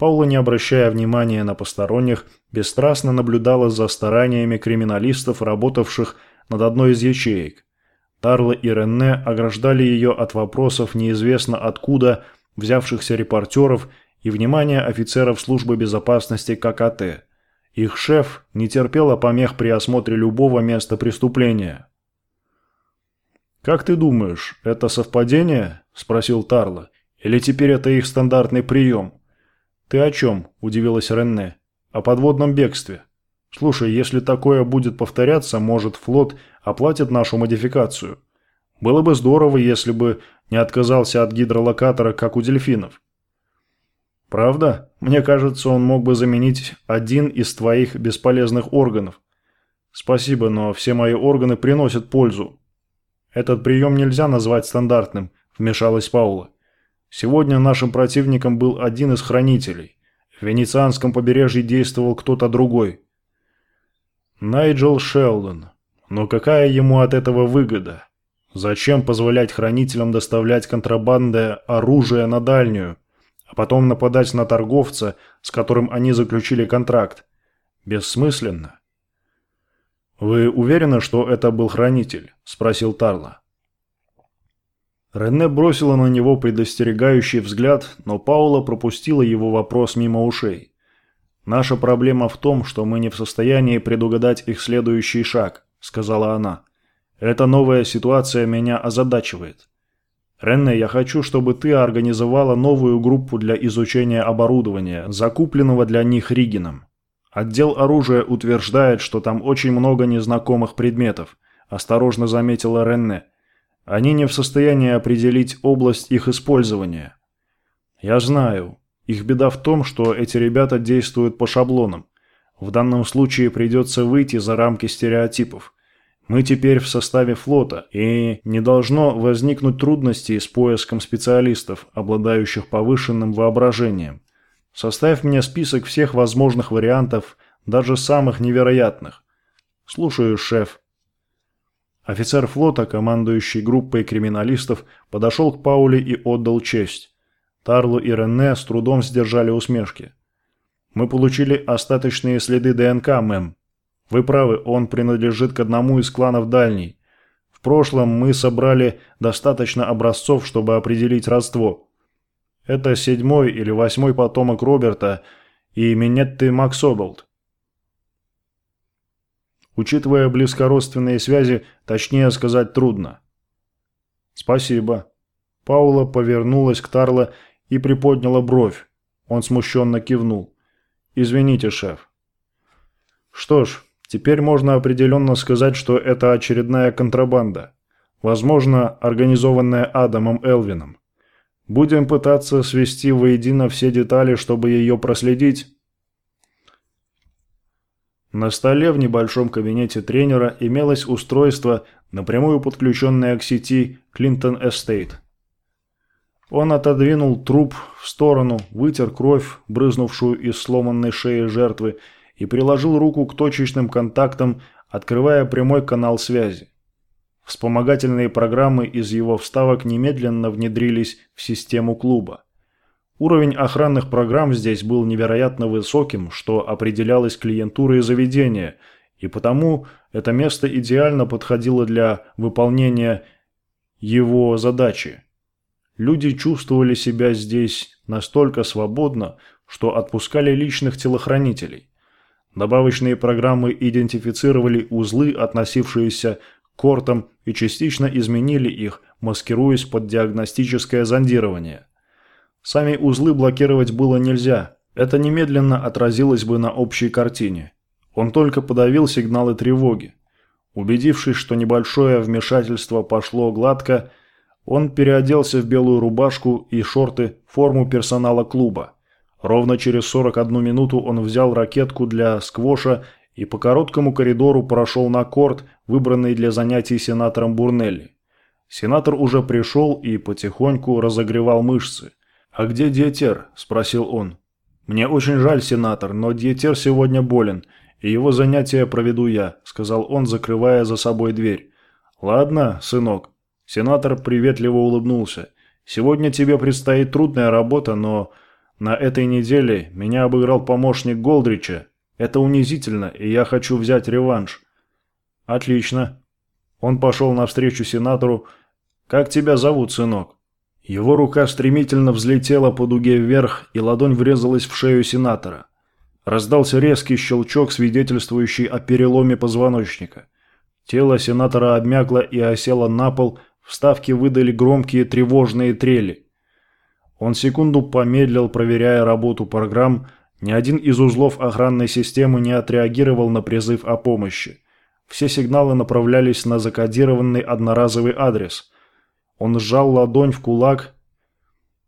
Паула, не обращая внимания на посторонних, бесстрастно наблюдала за стараниями криминалистов, работавших над одной из ячеек. Тарла и Ренне ограждали ее от вопросов неизвестно откуда взявшихся репортеров и внимания офицеров службы безопасности ККТ. Их шеф не терпел помех при осмотре любого места преступления. «Как ты думаешь, это совпадение?» – спросил Тарла. «Или теперь это их стандартный прием?» «Ты о чем?» – удивилась Ренне. «О подводном бегстве. Слушай, если такое будет повторяться, может, флот оплатит нашу модификацию. Было бы здорово, если бы не отказался от гидролокатора, как у дельфинов». «Правда? Мне кажется, он мог бы заменить один из твоих бесполезных органов. Спасибо, но все мои органы приносят пользу». «Этот прием нельзя назвать стандартным», – вмешалась Паула. Сегодня нашим противником был один из хранителей. В Венецианском побережье действовал кто-то другой. Найджел Шелдон. Но какая ему от этого выгода? Зачем позволять хранителям доставлять контрабандное оружие на дальнюю, а потом нападать на торговца, с которым они заключили контракт? Бессмысленно. «Вы уверены, что это был хранитель?» – спросил Тарла. Рене бросила на него предостерегающий взгляд, но Паула пропустила его вопрос мимо ушей. «Наша проблема в том, что мы не в состоянии предугадать их следующий шаг», – сказала она. «Эта новая ситуация меня озадачивает. Ренне, я хочу, чтобы ты организовала новую группу для изучения оборудования, закупленного для них Ригином. Отдел оружия утверждает, что там очень много незнакомых предметов», – осторожно заметила Ренне. Они не в состоянии определить область их использования. Я знаю. Их беда в том, что эти ребята действуют по шаблонам. В данном случае придется выйти за рамки стереотипов. Мы теперь в составе флота, и не должно возникнуть трудностей с поиском специалистов, обладающих повышенным воображением. Составь мне список всех возможных вариантов, даже самых невероятных. Слушаю, шеф. Офицер флота, командующий группой криминалистов, подошел к Пауле и отдал честь. Тарлу и Рене с трудом сдержали усмешки. «Мы получили остаточные следы ДНК, мэм. Вы правы, он принадлежит к одному из кланов Дальний. В прошлом мы собрали достаточно образцов, чтобы определить родство. Это седьмой или восьмой потомок Роберта и Минетты Максоболт. Учитывая близкородственные связи, точнее сказать трудно. Спасибо. Паула повернулась к Тарло и приподняла бровь. Он смущенно кивнул. «Извините, шеф». «Что ж, теперь можно определенно сказать, что это очередная контрабанда. Возможно, организованная Адамом Элвином. Будем пытаться свести воедино все детали, чтобы ее проследить». На столе в небольшом кабинете тренера имелось устройство, напрямую подключенное к сети Clinton Estate. Он отодвинул труп в сторону, вытер кровь, брызнувшую из сломанной шеи жертвы, и приложил руку к точечным контактам, открывая прямой канал связи. Вспомогательные программы из его вставок немедленно внедрились в систему клуба. Уровень охранных программ здесь был невероятно высоким, что определялось клиентурой заведения, и потому это место идеально подходило для выполнения его задачи. Люди чувствовали себя здесь настолько свободно, что отпускали личных телохранителей. Добавочные программы идентифицировали узлы, относившиеся к кортам, и частично изменили их, маскируясь под диагностическое зондирование. Сами узлы блокировать было нельзя, это немедленно отразилось бы на общей картине. Он только подавил сигналы тревоги. Убедившись, что небольшое вмешательство пошло гладко, он переоделся в белую рубашку и шорты, форму персонала клуба. Ровно через 41 минуту он взял ракетку для сквоша и по короткому коридору прошел на корт, выбранный для занятий сенатором Бурнелли. Сенатор уже пришел и потихоньку разогревал мышцы. «А где диетер?» – спросил он. «Мне очень жаль, сенатор, но диетер сегодня болен, и его занятия проведу я», – сказал он, закрывая за собой дверь. «Ладно, сынок, Сенатор приветливо улыбнулся. «Сегодня тебе предстоит трудная работа, но на этой неделе меня обыграл помощник Голдрича. Это унизительно, и я хочу взять реванш». «Отлично». Он пошел навстречу сенатору. «Как тебя зовут, сынок?» Его рука стремительно взлетела по дуге вверх, и ладонь врезалась в шею сенатора. Раздался резкий щелчок, свидетельствующий о переломе позвоночника. Тело сенатора обмякло и осело на пол, Вставки выдали громкие тревожные трели. Он секунду помедлил, проверяя работу программ. Ни один из узлов охранной системы не отреагировал на призыв о помощи. Все сигналы направлялись на закодированный одноразовый адрес. Он сжал ладонь в кулак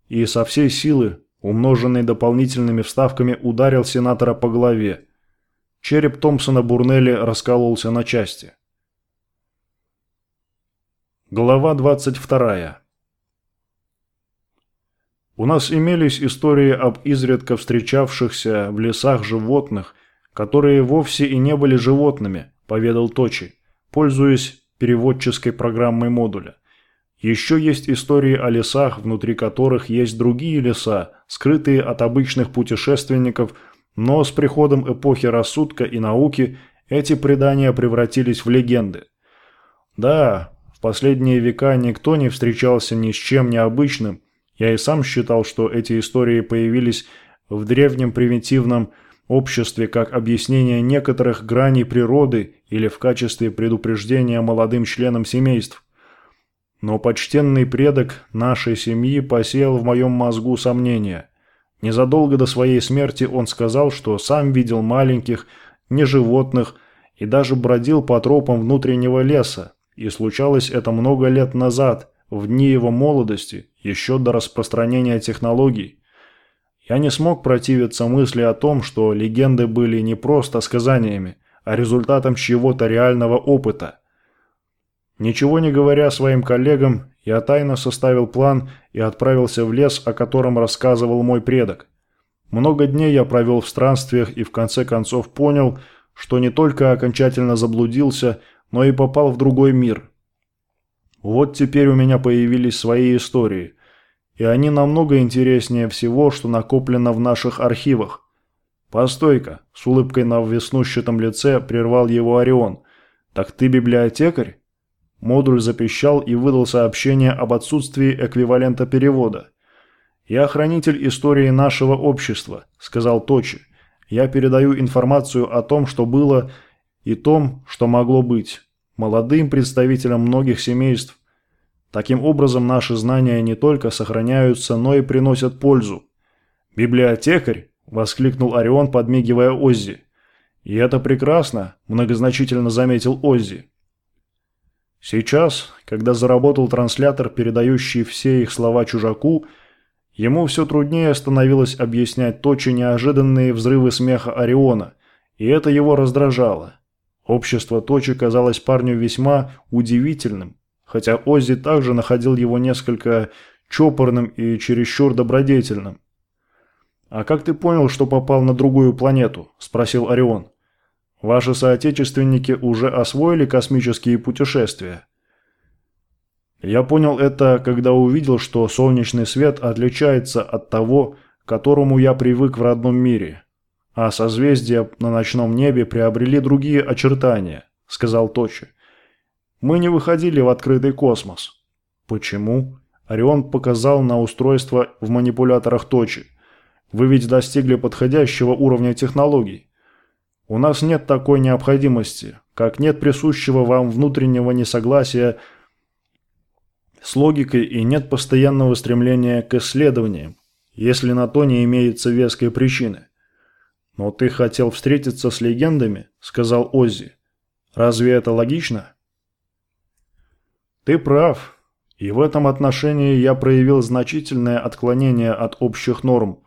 и со всей силы, умноженной дополнительными вставками, ударил сенатора по голове. Череп Томпсона Бурнелли раскололся на части. Глава 22. У нас имелись истории об изредка встречавшихся в лесах животных, которые вовсе и не были животными, поведал Точи, пользуясь переводческой программой модуля. Еще есть истории о лесах, внутри которых есть другие леса, скрытые от обычных путешественников, но с приходом эпохи рассудка и науки эти предания превратились в легенды. Да, последние века никто не встречался ни с чем необычным. Я и сам считал, что эти истории появились в древнем примитивном обществе как объяснение некоторых граней природы или в качестве предупреждения молодым членам семейств. Но почтенный предок нашей семьи посеял в моем мозгу сомнения. Незадолго до своей смерти он сказал, что сам видел маленьких, не животных и даже бродил по тропам внутреннего леса, и случалось это много лет назад, в дни его молодости, еще до распространения технологий. Я не смог противиться мысли о том, что легенды были не просто сказаниями, а результатом чьего-то реального опыта. Ничего не говоря своим коллегам, я тайно составил план и отправился в лес, о котором рассказывал мой предок. Много дней я провел в странствиях и в конце концов понял, что не только окончательно заблудился, но и попал в другой мир. Вот теперь у меня появились свои истории, и они намного интереснее всего, что накоплено в наших архивах. «Постой-ка», – с улыбкой на веснущатом лице прервал его Орион. «Так ты библиотекарь?» Модуль запищал и выдал сообщение об отсутствии эквивалента перевода. «Я хранитель истории нашего общества», – сказал Точи. «Я передаю информацию о том, что было и том, что могло быть, молодым представителям многих семейств. Таким образом, наши знания не только сохраняются, но и приносят пользу. «Библиотекарь!» – воскликнул Орион, подмигивая Оззи. «И это прекрасно», – многозначительно заметил Оззи. Сейчас, когда заработал транслятор, передающий все их слова чужаку, ему все труднее становилось объяснять точно неожиданные взрывы смеха Ориона, и это его раздражало. Общество Точи казалось парню весьма удивительным, хотя Оззи также находил его несколько чопорным и чересчур добродетельным. «А как ты понял, что попал на другую планету?» – спросил Орион. Ваши соотечественники уже освоили космические путешествия. Я понял это, когда увидел, что солнечный свет отличается от того, к которому я привык в родном мире. А созвездия на ночном небе приобрели другие очертания, сказал Точи. Мы не выходили в открытый космос. Почему? Орион показал на устройство в манипуляторах Точи. Вы ведь достигли подходящего уровня технологий. У нас нет такой необходимости, как нет присущего вам внутреннего несогласия с логикой и нет постоянного стремления к исследованиям, если на то не имеется веской причины. «Но ты хотел встретиться с легендами?» – сказал Оззи. «Разве это логично?» «Ты прав. И в этом отношении я проявил значительное отклонение от общих норм,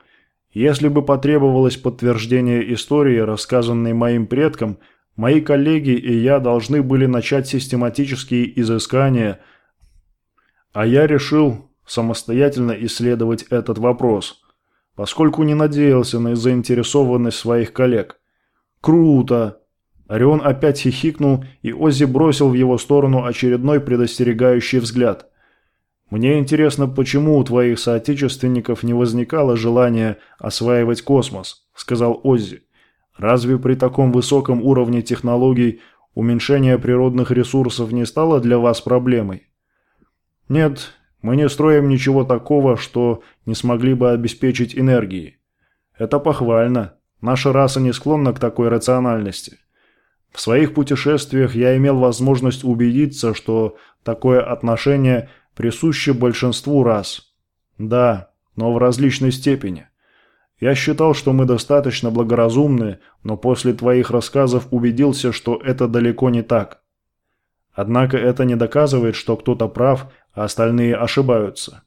если бы потребовалось подтверждение истории, рассказанной моим предкам, мои коллеги и я должны были начать систематические изыскания, а я решил самостоятельно исследовать этот вопрос, поскольку не надеялся на заинтересованность своих коллег. «Круто!» Орион опять хихикнул, и Оззи бросил в его сторону очередной предостерегающий взгляд – мне интересно, почему у твоих соотечественников не возникало желания осваивать космос, сказал Оззи. Разве при таком высоком уровне технологий уменьшение природных ресурсов не стало для вас проблемой? Нет, мы не строим ничего такого, что не смогли бы обеспечить энергией. Это похвально. Наша раса не склонна к такой рациональности. В своих путешествиях я имел возможность убедиться, что такое отношение – присуще большинству рас. Да, но в различной степени. Я считал, что мы достаточно благоразумны, но после твоих рассказов убедился, что это далеко не так. Однако это не доказывает, что кто-то прав, а остальные ошибаются.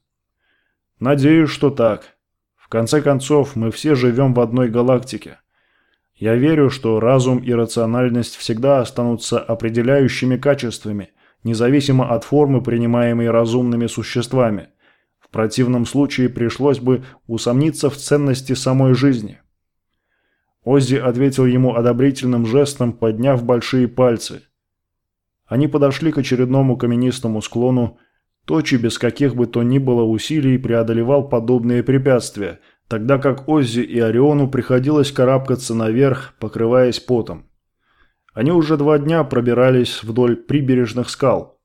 Надеюсь, что так. В конце концов, мы все живем в одной галактике. Я верю, что разум и рациональность всегда останутся определяющими качествами – независимо от формы, принимаемой разумными существами. В противном случае пришлось бы усомниться в ценности самой жизни. Оззи ответил ему одобрительным жестом, подняв большие пальцы. Они подошли к очередному каменистому склону. Точи без каких бы то ни было усилий преодолевал подобные препятствия, тогда как Оззи и Ориону приходилось карабкаться наверх, покрываясь потом. Они уже два дня пробирались вдоль прибережных скал.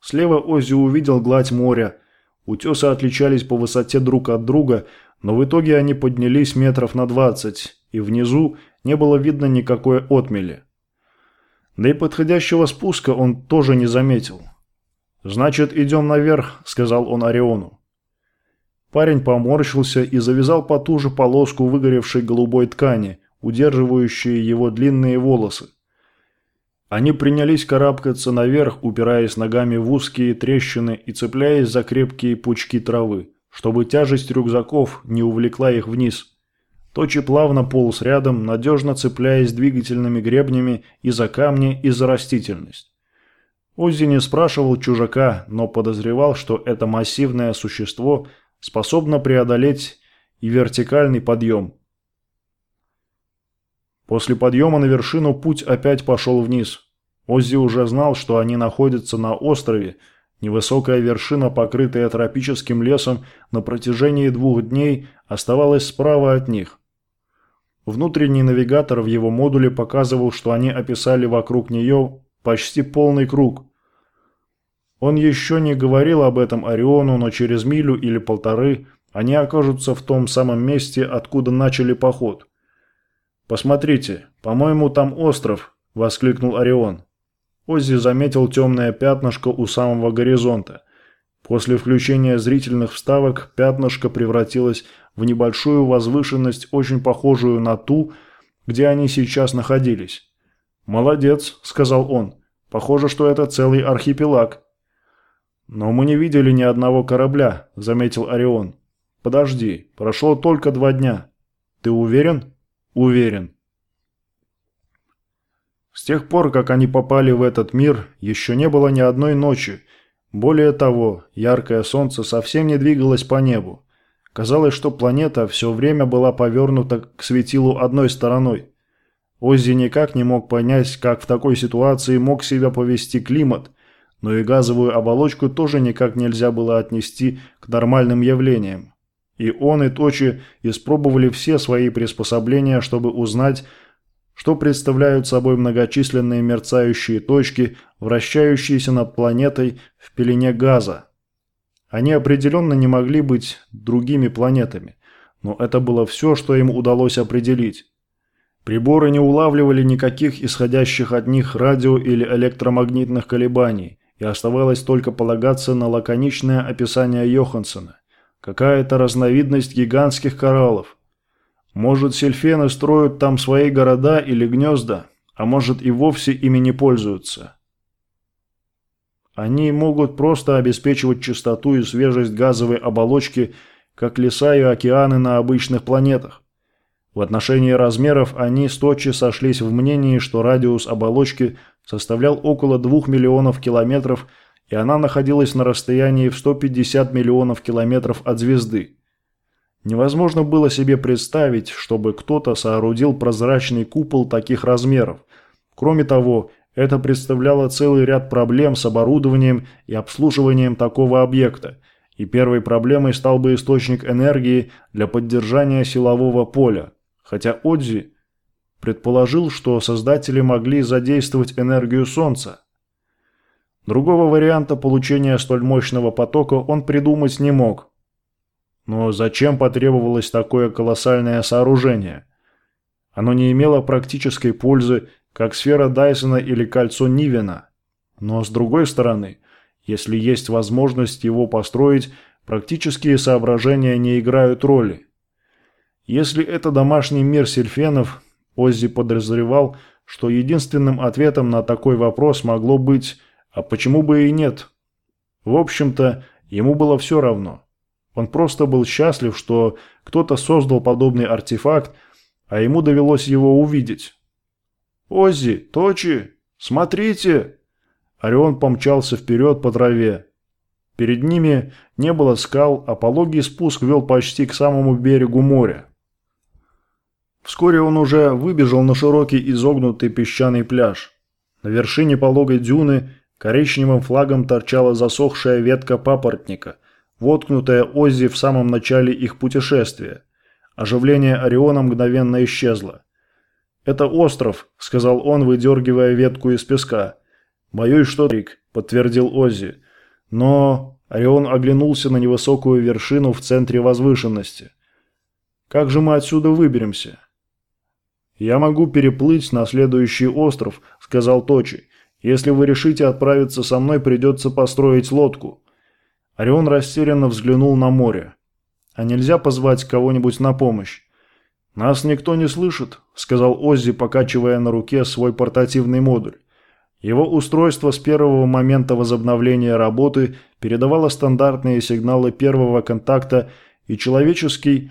Слева Оззи увидел гладь моря. Утесы отличались по высоте друг от друга, но в итоге они поднялись метров на двадцать, и внизу не было видно никакой отмели. Да и подходящего спуска он тоже не заметил. «Значит, идем наверх», — сказал он Ориону. Парень поморщился и завязал потуже полоску выгоревшей голубой ткани, удерживающей его длинные волосы. Они принялись карабкаться наверх, упираясь ногами в узкие трещины и цепляясь за крепкие пучки травы, чтобы тяжесть рюкзаков не увлекла их вниз. Точи плавно полз рядом, надежно цепляясь двигательными гребнями и за камни, и за растительность. Оззи не спрашивал чужака, но подозревал, что это массивное существо способно преодолеть и вертикальный подъем, После подъема на вершину путь опять пошел вниз. Оззи уже знал, что они находятся на острове. Невысокая вершина, покрытая тропическим лесом, на протяжении двух дней оставалась справа от них. Внутренний навигатор в его модуле показывал, что они описали вокруг нее почти полный круг. Он еще не говорил об этом Ориону, но через милю или полторы они окажутся в том самом месте, откуда начали поход – «Посмотрите, по-моему, там остров», – воскликнул Орион. Оззи заметил темное пятнышко у самого горизонта. После включения зрительных вставок пятнышко превратилось в небольшую возвышенность, очень похожую на ту, где они сейчас находились. «Молодец», — сказал он. «Похоже, что это целый архипелаг». «Но мы не видели ни одного корабля», — заметил Орион. «Подожди, прошло только два дня. Ты уверен?» «Уверен». С тех пор, как они попали в этот мир, еще не было ни одной ночи, более того, яркое солнце совсем не двигалось по небу. Казалось, что планета все время была повернута к светилу одной стороной. Оззи никак не мог понять, как в такой ситуации мог себя повести климат, но и газовую оболочку тоже никак нельзя было отнести к нормальным явлениям. И он, и Точи испробовали все свои приспособления, чтобы узнать, что представляют собой многочисленные мерцающие точки, вращающиеся над планетой в пелене газа. Они определенно не могли быть другими планетами, но это было все, что им удалось определить. Приборы не улавливали никаких исходящих от них радио- или электромагнитных колебаний, и оставалось только полагаться на лаконичное описание Йоханссона. Какая-то разновидность гигантских кораллов, может, сельфены строят там свои города или гнезда, а может и вовсе ими не пользуются. Они могут просто обеспечивать чистоту и свежесть газовой оболочки, как леса и океаны на обычных планетах. В отношении размеров они с Точи сошлись в мнении, что радиус оболочки составлял около 2 миллионов километров, и она находилась на расстоянии в 150 миллионов километров от звезды. Невозможно было себе представить, чтобы кто-то соорудил прозрачный купол таких размеров. Кроме того, это представляло целый ряд проблем с оборудованием и обслуживанием такого объекта, и первой проблемой стал бы источник энергии для поддержания силового поля, хотя Отзи предположил, что создатели могли задействовать энергию Солнца. Другого варианта получения столь мощного потока он придумать не мог – но зачем потребовалось такое колоссальное сооружение? Оно не имело практической пользы, как сфера Дайсона или кольцо Нивена. Но с другой стороны, если есть возможность его построить, практические соображения не играют роли. Если это домашний мир сельфенов, Оззи подозревал, что единственным ответом на такой вопрос могло быть «а почему бы и нет?». В общем-то, ему было все равно – он просто был счастлив, что кто-то создал подобный артефакт, а ему довелось его увидеть. «Оззи, Точи, смотрите!» Орион помчался вперед по траве. Перед ними не было скал, а пологий спуск вел почти к самому берегу моря. Вскоре он уже выбежал на широкий изогнутый песчаный пляж. На вершине пологой дюны коричневым флагом торчала засохшая ветка папоротника – воткнутая Оззи в самом начале их путешествия. Оживление Ориона мгновенно исчезло. «Это остров», — сказал он, выдергивая ветку из песка. «Боюсь, что Рик», — подтвердил Оззи. «Но...» — Орион оглянулся на невысокую вершину в центре возвышенности. «Как же мы отсюда выберемся?» «Я могу переплыть на следующий остров», — сказал Точи. «Если вы решите отправиться со мной, придется построить лодку». Орион растерянно взглянул на море. «А нельзя позвать кого-нибудь на помощь?» «Нас никто не слышит», — сказал Оззи, покачивая на руке свой портативный модуль. Его устройство с первого момента возобновления работы передавало стандартные сигналы первого контакта и человеческий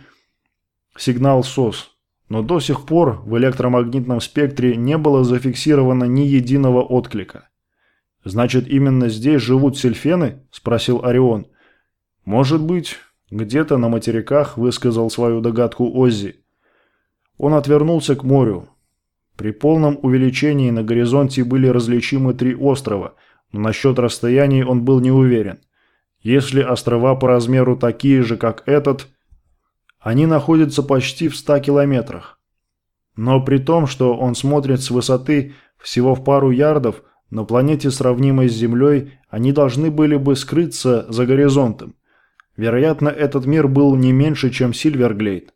сигнал СОС. Но до сих пор в электромагнитном спектре не было зафиксировано ни единого отклика. «Значит, именно здесь живут сельфены?» – спросил Орион. «Может быть, где-то на материках», – высказал свою догадку Оззи. Он отвернулся к морю. При полном увеличении на горизонте были различимы три острова, но насчет расстояний он был не уверен. Если острова по размеру такие же, как этот, они находятся почти в ста километрах. Но при том, что он смотрит с высоты всего в пару ярдов – на планете, сравнимой с Землей, они должны были бы скрыться за горизонтом. Вероятно, этот мир был не меньше, чем Сильверглейд.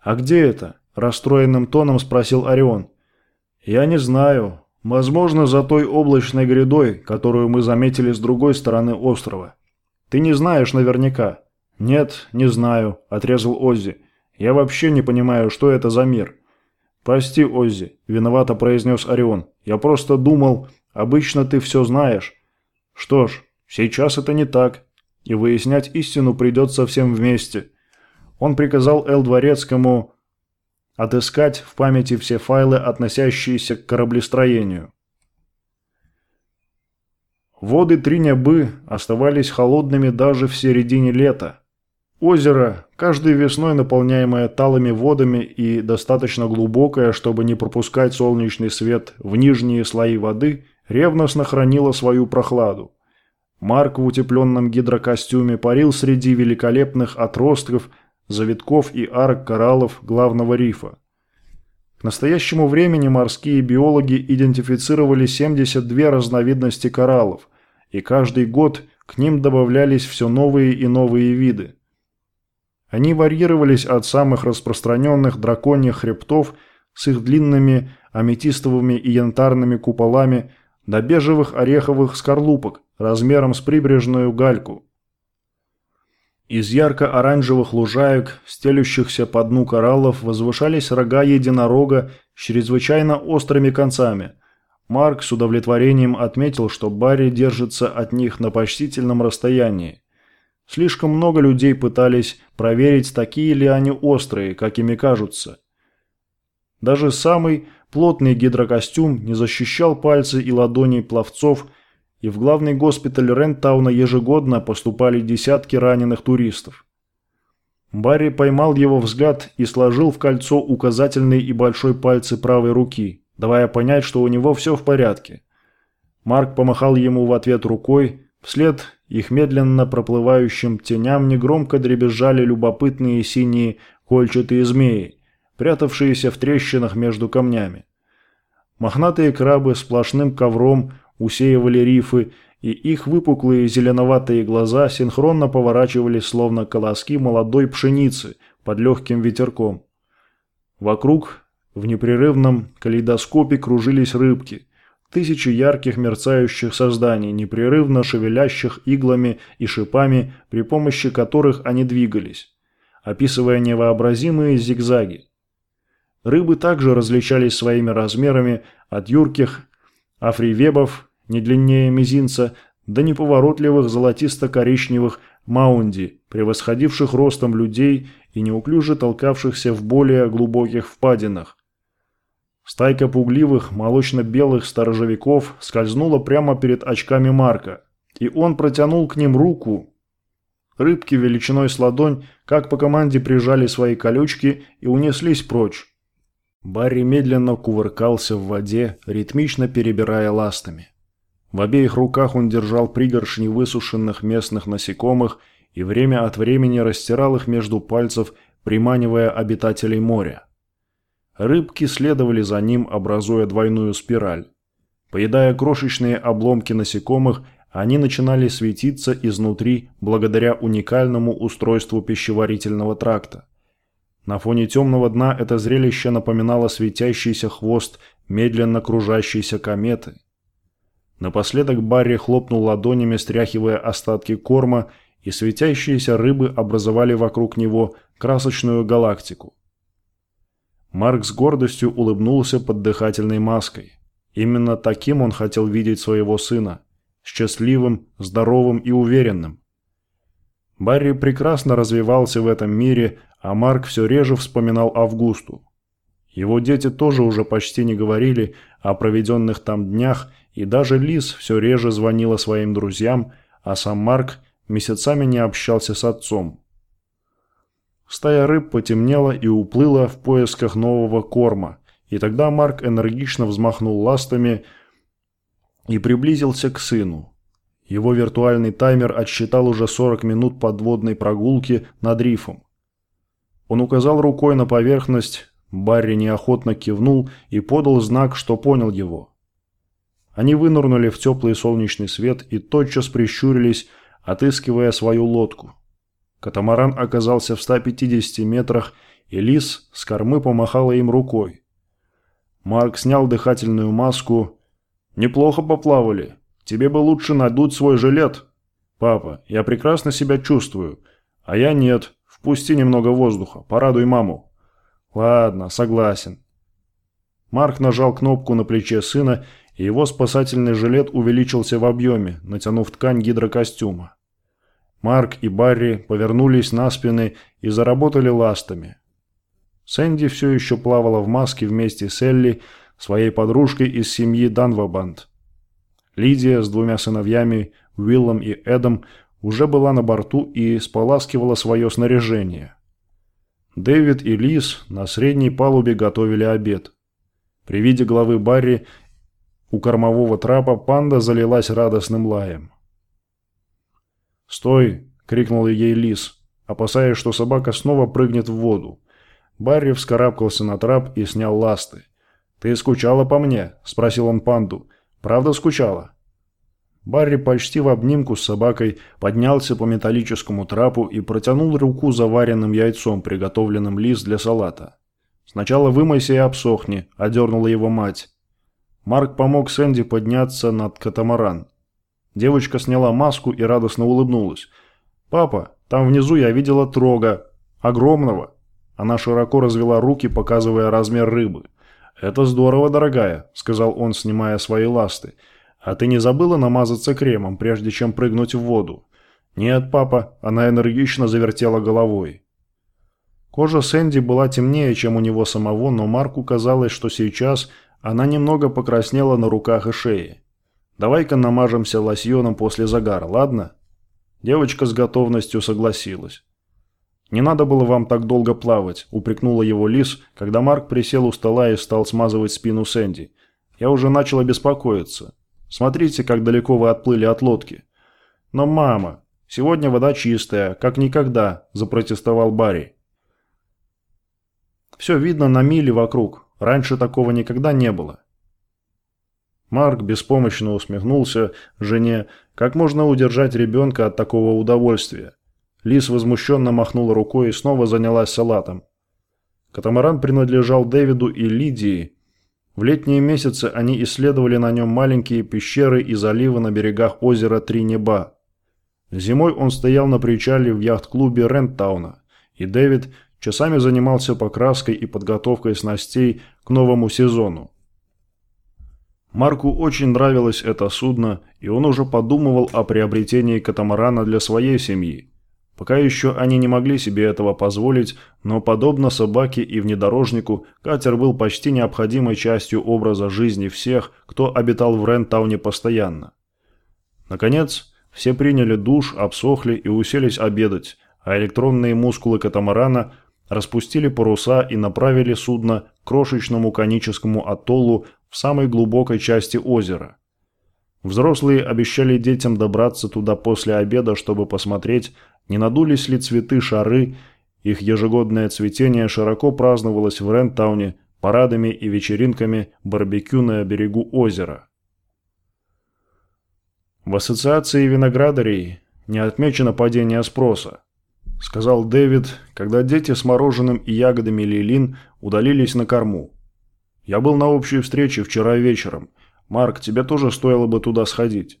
«А где это?» – расстроенным тоном спросил Орион. «Я не знаю. Возможно, за той облачной грядой, которую мы заметили с другой стороны острова. Ты не знаешь наверняка». «Нет, не знаю», – отрезал Оззи. «Я вообще не понимаю, что это за мир». «Прости, Оззи», – виновато произнес Орион. «Я просто думал, обычно ты все знаешь». «Что ж, сейчас это не так, и выяснять истину придется всем вместе». Он приказал Эл Дворецкому отыскать в памяти все файлы, относящиеся к кораблестроению. Воды Тринябы оставались холодными даже в середине лета. Озеро, каждой весной наполняемое талыми водами и достаточно глубокое, чтобы не пропускать солнечный свет в нижние слои воды, ревностно хранило свою прохладу. Марк в утепленном гидрокостюме парил среди великолепных отростков, завитков и арок кораллов главного рифа. К настоящему времени морские биологи идентифицировали 72 разновидности кораллов, и каждый год к ним добавлялись все новые и новые виды. Они варьировались от самых распространенных драконьих хребтов с их длинными аметистовыми и янтарными куполами до бежевых ореховых скорлупок размером с прибрежную гальку. Из ярко-оранжевых лужаек, стелющихся по дну кораллов, возвышались рога единорога с чрезвычайно острыми концами. Марк с удовлетворением отметил, что Барри держится от них на почтительном расстоянии. Слишком много людей пытались проверить, такие ли они острые, как ими кажутся. Даже самый плотный гидрокостюм не защищал пальцы и ладони пловцов, и в главный госпиталь Рентауна ежегодно поступали десятки раненых туристов. Барри поймал его взгляд и сложил в кольцо указательный и большой пальцы правой руки, давая понять, что у него все в порядке. Марк помахал ему в ответ рукой, вслед их медленно проплывающим теням негромко дребезжали любопытные синие кольчатые змеи, прятавшиеся в трещинах между камнями. Мохнатые крабы сплошным ковром усеивали рифы, и их выпуклые зеленоватые глаза синхронно поворачивались, словно колоски молодой пшеницы под легким ветерком. Вокруг в непрерывном калейдоскопе кружились рыбки, Тысячи ярких мерцающих созданий, непрерывно шевелящих иглами и шипами, при помощи которых они двигались, описывая невообразимые зигзаги. Рыбы также различались своими размерами от юрких афривебов, не длиннее мизинца, до неповоротливых золотисто-коричневых маунди, превосходивших ростом людей и неуклюже толкавшихся в более глубоких впадинах, Стайка пугливых, молочно-белых сторожевиков скользнула прямо перед очками Марка, и он протянул к ним руку. Рыбки величиной с ладонь, как по команде, прижали свои колючки и унеслись прочь. Барри медленно кувыркался в воде, ритмично перебирая ластами. В обеих руках он держал пригоршни высушенных местных насекомых и время от времени растирал их между пальцев, приманивая обитателей моря. Рыбки следовали за ним, образуя двойную спираль. Поедая крошечные обломки насекомых, они начинали светиться изнутри благодаря уникальному устройству пищеварительного тракта. На фоне темного дна это зрелище напоминало светящийся хвост медленно кружащейся кометы. Напоследок Барри хлопнул ладонями, стряхивая остатки корма, и светящиеся рыбы образовали вокруг него красочную галактику. Марк с гордостью улыбнулся под дыхательной маской. Именно таким он хотел видеть своего сына. Счастливым, здоровым и уверенным. Барри прекрасно развивался в этом мире, а Марк все реже вспоминал Августу. Его дети тоже уже почти не говорили о проведенных там днях, и даже Лиз все реже звонила своим друзьям, а сам Марк месяцами не общался с отцом. Стая рыб потемнела и уплыла в поисках нового корма, и тогда Марк энергично взмахнул ластами и приблизился к сыну. Его виртуальный таймер отсчитал уже 40 минут подводной прогулки над рифом. Он указал рукой на поверхность, Барри неохотно кивнул и подал знак, что понял его. Они вынырнули в теплый солнечный свет и тотчас прищурились, отыскивая свою лодку. Катамаран оказался в 150 метрах, и Лис с кормы помахала им рукой. Марк снял дыхательную маску. «Неплохо поплавали. Тебе бы лучше надуть свой жилет. Папа, я прекрасно себя чувствую. А я нет. Впусти немного воздуха. Порадуй маму». «Ладно, согласен». Марк нажал кнопку на плече сына, и его спасательный жилет увеличился в объеме, натянув ткань гидрокостюма. Марк и Барри повернулись на спины и заработали ластами. Сэнди все еще плавала в маске вместе с Элли, своей подружкой из семьи Данвабанд. Лидия с двумя сыновьями, Уиллом и Эдом, уже была на борту и споласкивала свое снаряжение. Дэвид и Лиз на средней палубе готовили обед. При виде главы Барри у кормового трапа панда залилась радостным лаем. «Стой!» – крикнул ей Лис, опасаясь, что собака снова прыгнет в воду. Барри вскарабкался на трап и снял ласты. «Ты скучала по мне?» – спросил он панду. «Правда скучала?» Барри почти в обнимку с собакой поднялся по металлическому трапу и протянул руку заваренным яйцом, приготовленным Лис для салата. «Сначала вымойся и обсохни», – одернула его мать. Марк помог Сэнди подняться над катамаран. Девочка сняла маску и радостно улыбнулась. «Папа, там внизу я видела трога. Огромного. Она широко развела руки, показывая размер рыбы. «Это здорово, дорогая», — сказал он, снимая свои ласты. «А ты не забыла намазаться кремом, прежде чем прыгнуть в воду?» «Нет, папа», — она энергично завертела головой. Кожа Сэнди была темнее, чем у него самого, но Марку казалось, что сейчас она немного покраснела на руках и шее. «Давай-ка намажемся лосьоном после загара, ладно?» Девочка с готовностью согласилась. «Не надо было вам так долго плавать», – упрекнула его Лис, когда Марк присел у стола и стал смазывать спину Сэнди. «Я уже начала беспокоиться. Смотрите, как далеко вы отплыли от лодки». «Но, мама, сегодня вода чистая, как никогда», – запротестовал Барри. «Все видно на миле вокруг. Раньше такого никогда не было». Марк беспомощно усмехнулся жене, как можно удержать ребенка от такого удовольствия. Лис возмущенно махнула рукой и снова занялась салатом. Катамаран принадлежал Дэвиду и Лидии. В летние месяцы они исследовали на нем маленькие пещеры и заливы на берегах озера Три Неба. Зимой он стоял на причале в яхт-клубе Ренттауна, и Дэвид часами занимался покраской и подготовкой снастей к новому сезону. Марку очень нравилось это судно, и он уже подумывал о приобретении катамарана для своей семьи. Пока еще они не могли себе этого позволить, но подобно собаке и внедорожнику, катер был почти необходимой частью образа жизни всех, кто обитал в Рентауне постоянно. Наконец, все приняли душ, обсохли и уселись обедать, а электронные мускулы катамарана распустили паруса и направили судно к крошечному коническому атоллу в самой глубокой части озера. Взрослые обещали детям добраться туда после обеда, чтобы посмотреть, не надулись ли цветы шары, их ежегодное цветение широко праздновалось в Рентауне парадами и вечеринками барбекю на берегу озера. В ассоциации виноградарей не отмечено падение спроса, сказал Дэвид, когда дети с мороженым и ягодами лилин удалились на корму. Я был на общей встрече вчера вечером. Марк, тебе тоже стоило бы туда сходить.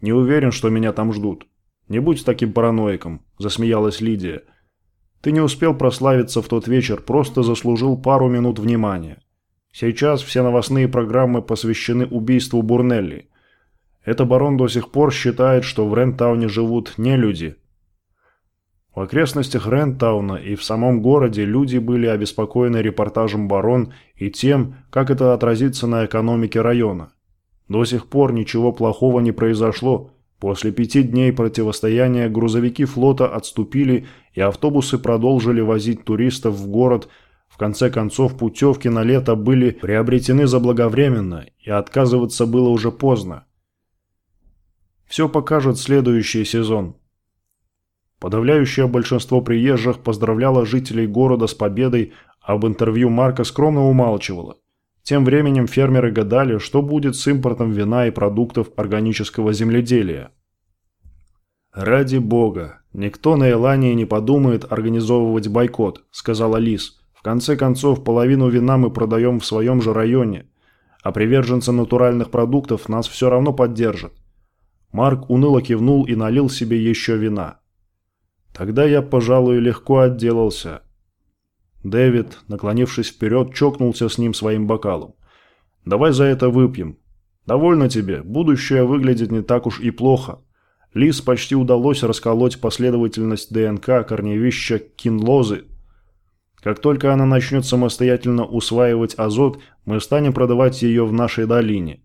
Не уверен, что меня там ждут. «Не будь таким параноиком», – засмеялась Лидия. «Ты не успел прославиться в тот вечер, просто заслужил пару минут внимания. Сейчас все новостные программы посвящены убийству Бурнелли. Это барон до сих пор считает, что в Рентауне живут не люди. В окрестностях Рентауна и в самом городе люди были обеспокоены репортажем барон и тем, как это отразится на экономике района. До сих пор ничего плохого не произошло, После пяти дней противостояния грузовики флота отступили, и автобусы продолжили возить туристов в город. В конце концов, путевки на лето были приобретены заблаговременно, и отказываться было уже поздно. Все покажет следующий сезон. Подавляющее большинство приезжих поздравляло жителей города с победой, а об интервью Марка скромно умалчивало. Тем временем фермеры гадали, что будет с импортом вина и продуктов органического земледелия. «Ради бога, никто на Элании не подумает организовывать бойкот», – сказала Лис. В конце концов, половину вина мы продаем в своем же районе, а приверженцы натуральных продуктов нас все равно поддержат. Марк уныло кивнул и налил себе еще вина. Тогда я, пожалуй, легко отделался. Дэвид, наклонившись вперед, чокнулся с ним своим бокалом. «Давай за это выпьем. Довольно тебе, будущее выглядит не так уж и плохо». Лис почти удалось расколоть последовательность ДНК корневища кинлозы. Как только она начнет самостоятельно усваивать азот, мы станем продавать ее в нашей долине.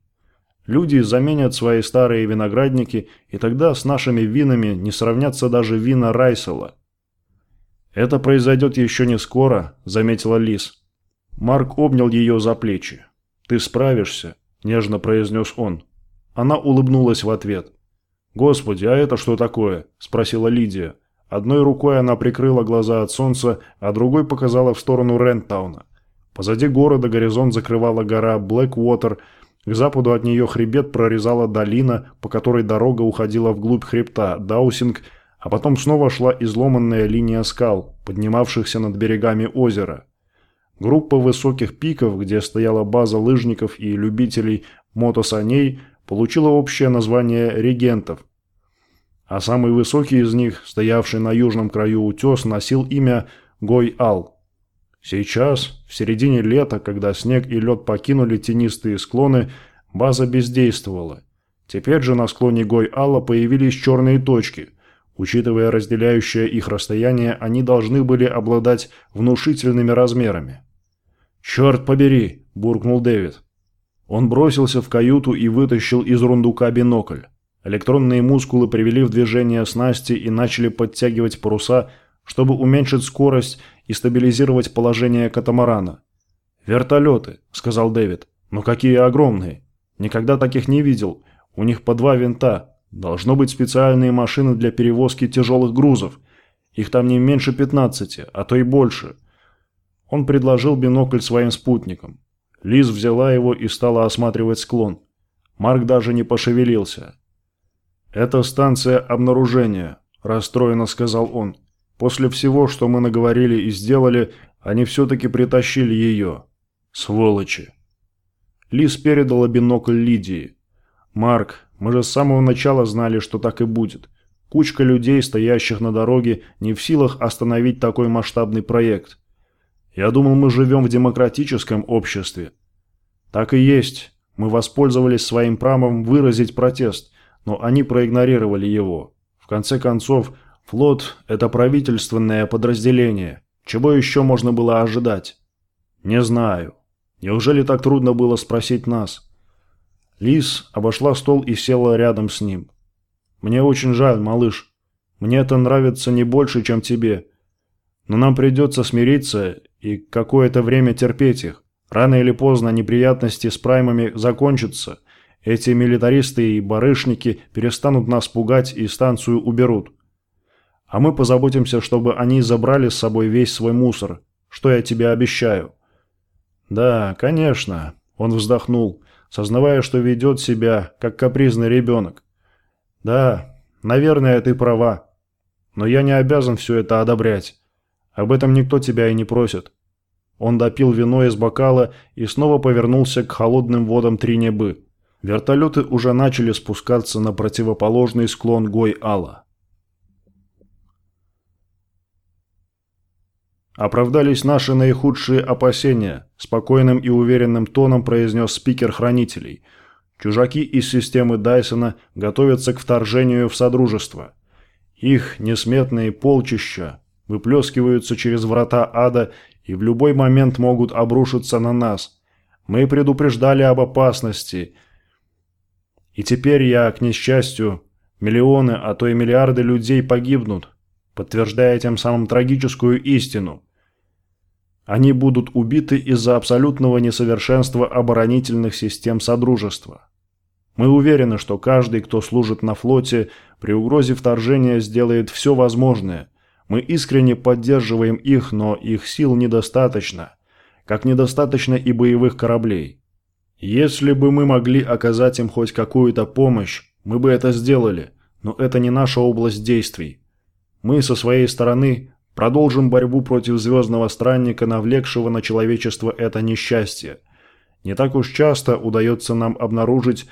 Люди заменят свои старые виноградники, и тогда с нашими винами не сравнятся даже вина Райсела. «Это произойдет еще не скоро», – заметила Лис. Марк обнял ее за плечи. «Ты справишься», – нежно произнес он. Она улыбнулась в ответ. «Господи, а это что такое?» – спросила Лидия. Одной рукой она прикрыла глаза от солнца, а другой показала в сторону Рентауна. Позади города горизонт закрывала гора Блэквотер, к западу от нее хребет прорезала долина, по которой дорога уходила вглубь хребта, Даусинг, а потом снова шла изломанная линия скал, поднимавшихся над берегами озера. Группа высоких пиков, где стояла база лыжников и любителей мотосаней – получила общее название регентов, а самый высокий из них, стоявший на южном краю утес, носил имя Гой-Ал. Сейчас, в середине лета, когда снег и лед покинули тенистые склоны, база бездействовала. Теперь же на склоне Гой-Алла появились черные точки. Учитывая разделяющее их расстояние, они должны были обладать внушительными размерами. «Черт побери!» – буркнул Дэвид. Он бросился в каюту и вытащил из рундука бинокль. Электронные мускулы привели в движение снасти и начали подтягивать паруса, чтобы уменьшить скорость и стабилизировать положение катамарана. «Вертолеты», — сказал Дэвид. «Но какие огромные! Никогда таких не видел. У них по два винта. Должно быть специальные машины для перевозки тяжелых грузов. Их там не меньше 15, а то и больше». Он предложил бинокль своим спутникам. Лиз взяла его и стала осматривать склон. Марк даже не пошевелился. «Это станция обнаружения», – расстроенно сказал он. «После всего, что мы наговорили и сделали, они все-таки притащили ее. Сволочи!» Лиз передала бинокль Лидии. «Марк, мы же с самого начала знали, что так и будет. Кучка людей, стоящих на дороге, не в силах остановить такой масштабный проект. Я думал, мы живем в демократическом обществе. Так и есть. Мы воспользовались своим правом выразить протест, но они проигнорировали его. В конце концов, флот – это правительственное подразделение. Чего еще можно было ожидать? Не знаю. Неужели так трудно было спросить нас? Лис обошла стол и села рядом с ним. Мне очень жаль, малыш. Мне это нравится не больше, чем тебе. Но нам придется смириться и какое-то время терпеть их. Рано или поздно неприятности с праймами закончатся. Эти милитаристы и барышники перестанут нас пугать и станцию уберут. А мы позаботимся, чтобы они забрали с собой весь свой мусор, что я тебе обещаю. Да, конечно, он вздохнул, сознавая, что ведет себя, как капризный ребенок. Да, наверное, ты права. Но я не обязан все это одобрять. Об этом никто тебя и не просит. Он допил вино из бокала и снова повернулся к холодным водам Тринебы. Вертолеты уже начали спускаться на противоположный склон Гой-Ала. «Оправдались наши наихудшие опасения», – спокойным и уверенным тоном произнес спикер хранителей. «Чужаки из системы Дайсона готовятся к вторжению в Содружество. Их несметные полчища выплескиваются через врата ада и в любой момент могут обрушиться на нас. Мы предупреждали об опасности. И теперь я, к несчастью, миллионы, а то и миллиарды людей погибнут, подтверждая тем самым трагическую истину. Они будут убиты из-за абсолютного несовершенства оборонительных систем Содружества. Мы уверены, что каждый, кто служит на флоте, при угрозе вторжения сделает все возможное, мы искренне поддерживаем их, но их сил недостаточно, как недостаточно и боевых кораблей. Если бы мы могли оказать им хоть какую-то помощь, мы бы это сделали, но это не наша область действий. Мы со своей стороны Продолжим борьбу против звездного странника, навлекшего на человечество это несчастье. Не так уж часто удается нам обнаружить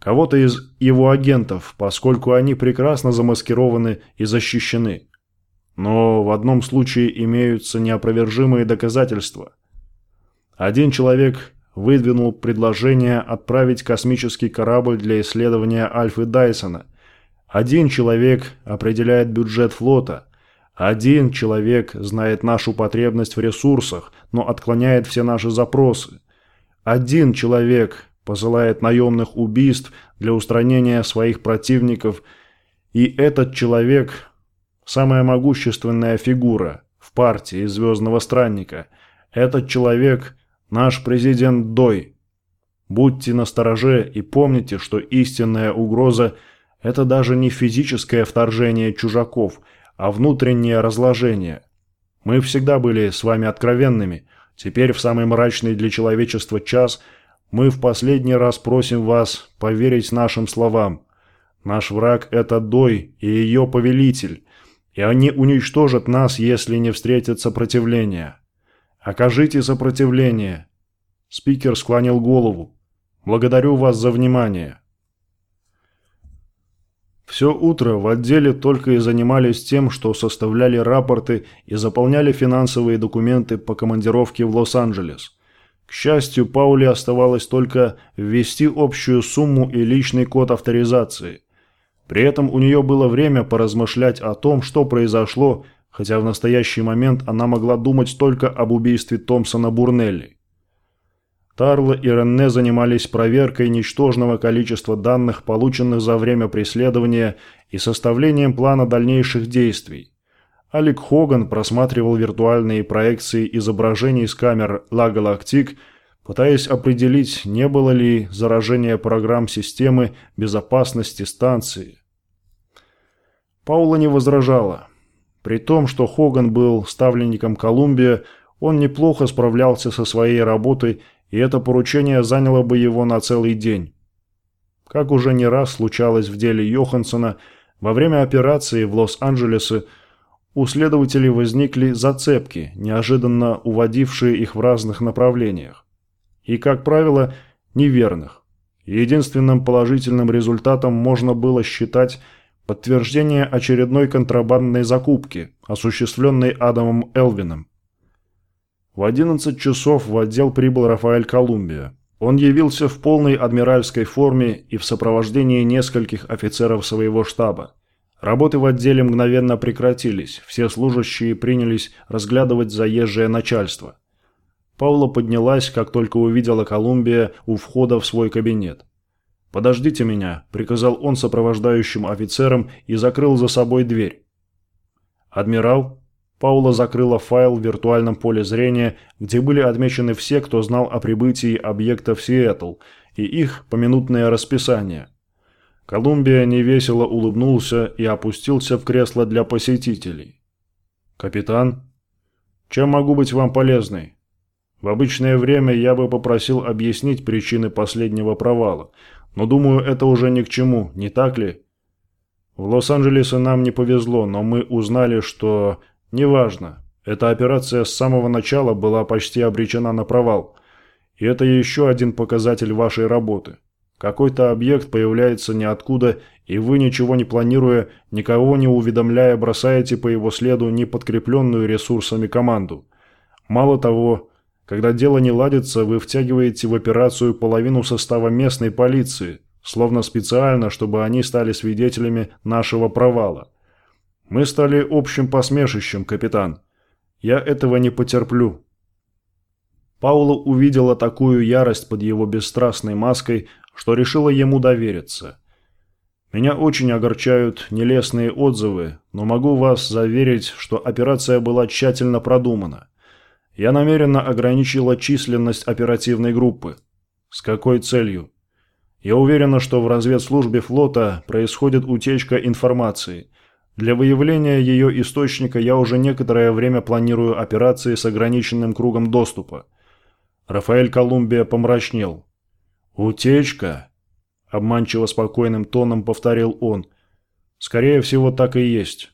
кого-то из его агентов, поскольку они прекрасно замаскированы и защищены. Но в одном случае имеются неопровержимые доказательства. Один человек выдвинул предложение отправить космический корабль для исследования Альфы Дайсона. Один человек определяет бюджет флота. Один человек знает нашу потребность в ресурсах, но отклоняет все наши запросы. Один человек посылает наемных убийств для устранения своих противников, и этот человек – самая могущественная фигура в партии Звездного Странника. Этот человек – наш президент Дой. Будьте настороже и помните, что истинная угроза – это даже не физическое вторжение чужаков, а внутреннее разложение. Мы всегда были с вами откровенными. Теперь в самый мрачный для человечества час – мы в последний раз просим вас поверить нашим словам. Наш враг – это Дой и ее повелитель, и они уничтожат нас, если не встретят сопротивления. Окажите сопротивление». Спикер склонил голову. «Благодарю вас за внимание». Все утро в отделе только и занимались тем, что составляли рапорты и заполняли финансовые документы по командировке в Лос-Анджелес – к счастью, Пауле оставалось только ввести общую сумму и личный код авторизации. При этом у нее было время поразмышлять о том, что произошло, хотя в настоящий момент она могла думать только об убийстве Томпсона Бурнелли. Тарла и Ренне занимались проверкой ничтожного количества данных, полученных за время преследования, и составлением плана дальнейших действий. Алик Хоган просматривал виртуальные проекции изображений с камер «Ла Галактик», пытаясь определить, не было ли заражения программ системы безопасности станции. Паула не возражала. При том, что Хоган был ставленником Колумбия, он неплохо справлялся со своей работой, и это поручение заняло бы его на целый день. Как уже не раз случалось в деле Йоханссона, во время операции в Лос-Анджелесе у следователей возникли зацепки, неожиданно уводившие их в разных направлениях. И, как правило, неверных. Единственным положительным результатом можно было считать подтверждение очередной контрабандной закупки, осуществленной Адамом Элвином. В 11 часов в отдел прибыл Рафаэль Колумбия. Он явился в полной адмиральской форме и в сопровождении нескольких офицеров своего штаба. Работы в отделе мгновенно прекратились, все служащие принялись разглядывать заезжее начальство. Паула поднялась, как только увидела Колумбия у входа в свой кабинет. «Подождите меня», – приказал он сопровождающим офицерам и закрыл за собой дверь. «Адмирал?» Паула закрыла файл в виртуальном поле зрения, где были отмечены все, кто знал о прибытии объекта в Сиэтл, и их поминутное расписание – Колумбия невесело улыбнулся и опустился в кресло для посетителей. «Капитан, чем могу быть вам полезной? В обычное время я бы попросил объяснить причины последнего провала, но думаю, это уже ни к чему, не так ли? В Лос-Анджелесе нам не повезло, но мы узнали, что... Неважно, эта операция с самого начала была почти обречена на провал. И это еще один показатель вашей работы». Какой-то объект появляется ниоткуда, и вы, ничего не планируя, никого не уведомляя, бросаете по его следу неподкрепленную ресурсами команду. Мало того, когда дело не ладится, вы втягиваете в операцию половину состава местной полиции, словно специально, чтобы они стали свидетелями нашего провала. Мы стали общим посмешищем, капитан. Я этого не потерплю. Паула увидела такую ярость под его бесстрастной маской, что решила ему довериться. Меня очень огорчают нелестные отзывы, но могу вас заверить, что операция была тщательно продумана. Я намеренно ограничила численность оперативной группы. С какой целью? Я уверена, что в разведслужбе флота происходит утечка информации. Для выявления ее источника я уже некоторое время планирую операции с ограниченным кругом доступа. Рафаэль Колумбия помрачнел. «Утечка?» – обманчиво спокойным тоном повторил он. «Скорее всего, так и есть.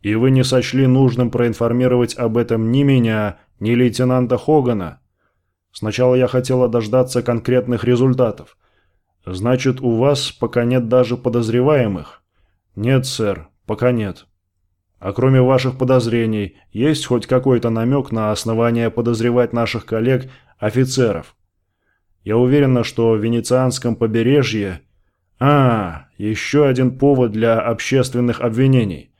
И вы не сочли нужным проинформировать об этом ни меня, ни лейтенанта Хогана. Сначала я хотела дождаться конкретных результатов. Значит, у вас пока нет даже подозреваемых? Нет, сэр, пока нет. А кроме ваших подозрений, есть хоть какой-то намек на основание подозревать наших коллег, офицеров? Я уверена, что в Венецианском побережье... А, еще один повод для общественных обвинений.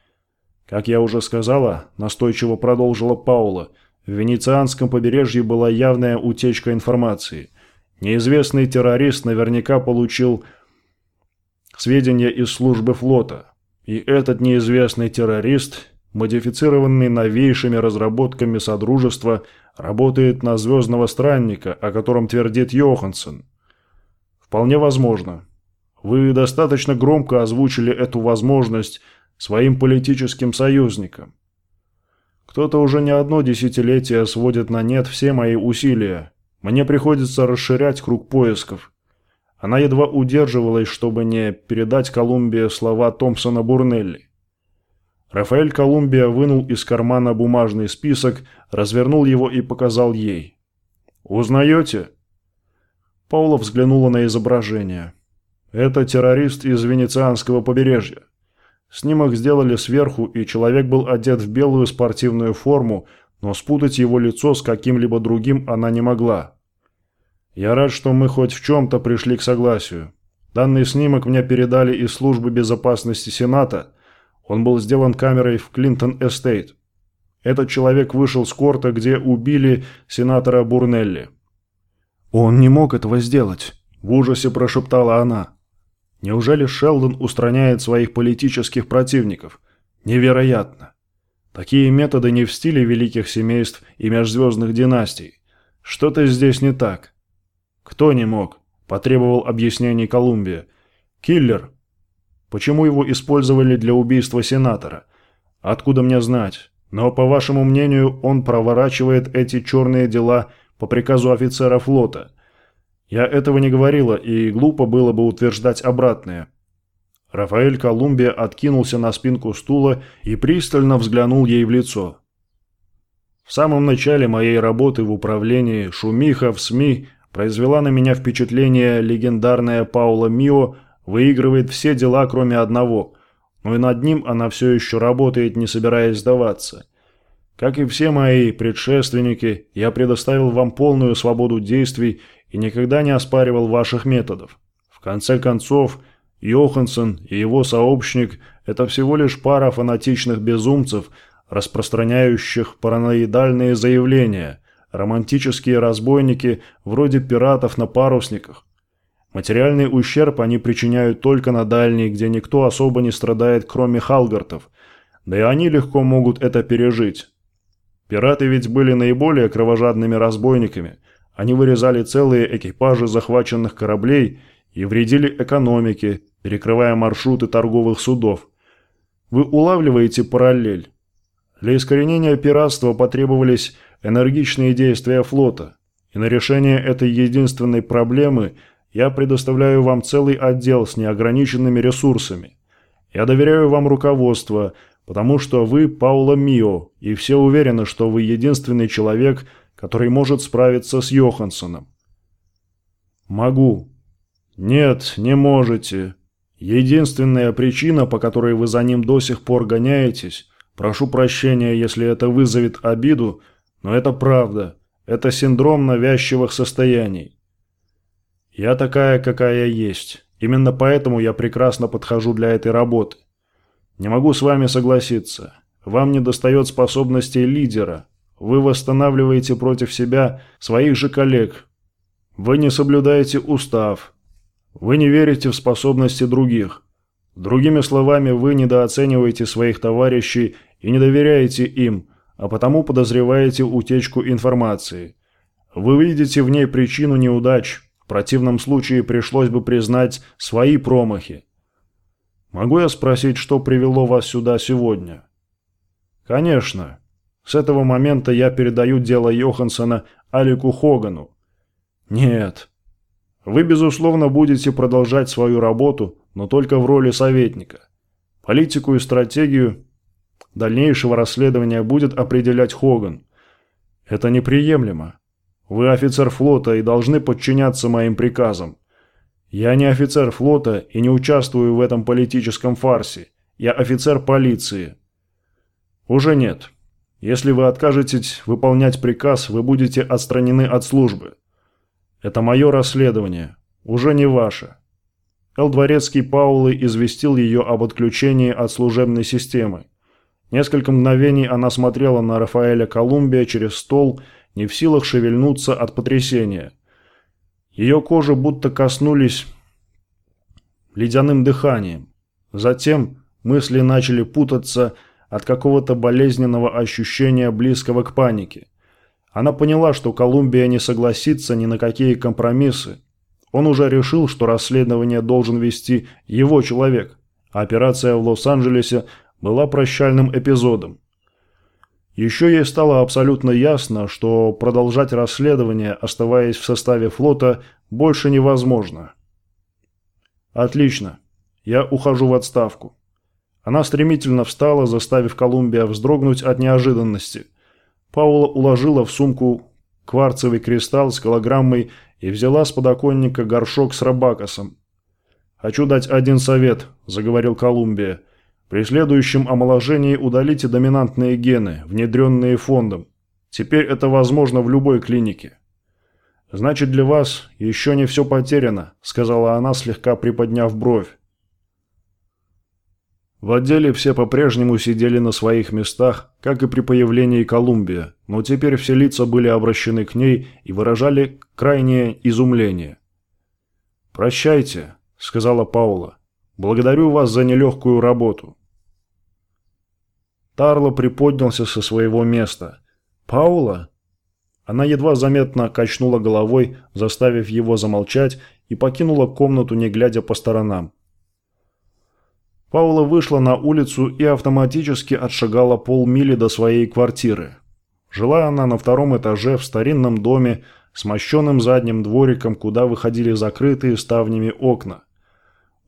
Как я уже сказала, настойчиво продолжила Паула, в Венецианском побережье была явная утечка информации. Неизвестный террорист наверняка получил сведения из службы флота. И этот неизвестный террорист, модифицированный новейшими разработками Содружества, работает на звездного странника, о котором твердит Йоханссон. Вполне возможно. Вы достаточно громко озвучили эту возможность своим политическим союзникам. Кто-то уже не одно десятилетие сводит на нет все мои усилия. Мне приходится расширять круг поисков. Она едва удерживалась, чтобы не передать Колумбии слова Томпсона Бурнелли. Рафаэль Колумбия вынул из кармана бумажный список, развернул его и показал ей. «Узнаете?» Паула взглянула на изображение. «Это террорист из венецианского побережья. Снимок сделали сверху, и человек был одет в белую спортивную форму, но спутать его лицо с каким-либо другим она не могла. Я рад, что мы хоть в чем-то пришли к согласию. Данный снимок мне передали из службы безопасности Сената – он был сделан камерой в Клинтон-Эстейт. Этот человек вышел с корта, где убили сенатора Бурнелли. «Он не мог этого сделать», – в ужасе прошептала она. «Неужели Шелдон устраняет своих политических противников? Невероятно. Такие методы не в стиле великих семейств и межзвездных династий. Что-то здесь не так». «Кто не мог?» – потребовал объяснений Колумбия. «Киллер», Почему его использовали для убийства сенатора? Откуда мне знать? Но, по вашему мнению, он проворачивает эти черные дела по приказу офицера флота. Я этого не говорила, и глупо было бы утверждать обратное. Рафаэль Колумбия откинулся на спинку стула и пристально взглянул ей в лицо. В самом начале моей работы в управлении шумиха в СМИ произвела на меня впечатление легендарная Паула Мио – Выигрывает все дела, кроме одного. Но и над ним она все еще работает, не собираясь сдаваться. Как и все мои предшественники, я предоставил вам полную свободу действий и никогда не оспаривал ваших методов. В конце концов, Йоханссон и его сообщник – это всего лишь пара фанатичных безумцев, распространяющих параноидальные заявления, романтические разбойники вроде пиратов на парусниках, Материальный ущерб они причиняют только на дальней, где никто особо не страдает, кроме халгартов. Да и они легко могут это пережить. Пираты ведь были наиболее кровожадными разбойниками. Они вырезали целые экипажи захваченных кораблей и вредили экономике, перекрывая маршруты торговых судов. Вы улавливаете параллель? Для искоренения пиратства потребовались энергичные действия флота. И на решение этой единственной проблемы – я предоставляю вам целый отдел с неограниченными ресурсами. Я доверяю вам руководство, потому что вы Паула Мио, и все уверены, что вы единственный человек, который может справиться с Йоханссоном. Могу. Нет, не можете. Единственная причина, по которой вы за ним до сих пор гоняетесь, прошу прощения, если это вызовет обиду, но это правда. Это синдром навязчивых состояний. Я такая, какая есть. Именно поэтому я прекрасно подхожу для этой работы. Не могу с вами согласиться. Вам не достает способностей лидера. Вы восстанавливаете против себя своих же коллег. Вы не соблюдаете устав. Вы не верите в способности других. Другими словами, вы недооцениваете своих товарищей и не доверяете им, а потому подозреваете утечку информации. Вы видите в ней причину неудач – противном случае пришлось бы признать свои промахи. Могу я спросить, что привело вас сюда сегодня? Конечно. С этого момента я передаю дело Йоханссона Алику Хогану. Нет. Вы, безусловно, будете продолжать свою работу, но только в роли советника. Политику и стратегию дальнейшего расследования будет определять Хоган. Это неприемлемо. Вы офицер флота и должны подчиняться моим приказам. Я не офицер флота и не участвую в этом политическом фарсе. Я офицер полиции. Уже нет. Если вы откажетесь выполнять приказ, вы будете отстранены от службы. Это мое расследование, уже не ваше. Эл Дворецкий Паулы известил ее об отключении от служебной системы. Несколько мгновений она смотрела на Рафаэля Колумбия через стол, не в силах шевельнуться от потрясения. Ее кожу будто коснулись ледяным дыханием. Затем мысли начали путаться от какого-то болезненного ощущения близкого к панике. Она поняла, что Колумбия не согласится ни на какие компромиссы. Он уже решил, что расследование должен вести его человек, операция в Лос-Анджелесе была прощальным эпизодом. Еще ей стало абсолютно ясно, что продолжать расследование, оставаясь в составе флота, больше невозможно. «Отлично. Я ухожу в отставку». Она стремительно встала, заставив Колумбия вздрогнуть от неожиданности. Паула уложила в сумку кварцевый кристалл с голограммой и взяла с подоконника горшок с рабакосом. «Хочу дать один совет», – заговорил Колумбия. «При следующем омоложении удалите доминантные гены, внедренные фондом. Теперь это возможно в любой клинике». «Значит, для вас еще не все потеряно», – сказала она, слегка приподняв бровь. В отделе все по-прежнему сидели на своих местах, как и при появлении Колумбия, но теперь все лица были обращены к ней и выражали крайнее изумление. «Прощайте», — сказала Паула. «Благодарю вас за нелегкую работу». Тарло приподнялся со своего места. «Паула?» Она едва заметно качнула головой, заставив его замолчать, и покинула комнату, не глядя по сторонам. Паула вышла на улицу и автоматически отшагала полмили до своей квартиры. Жила она на втором этаже в старинном доме с мощенным задним двориком, куда выходили закрытые ставнями окна.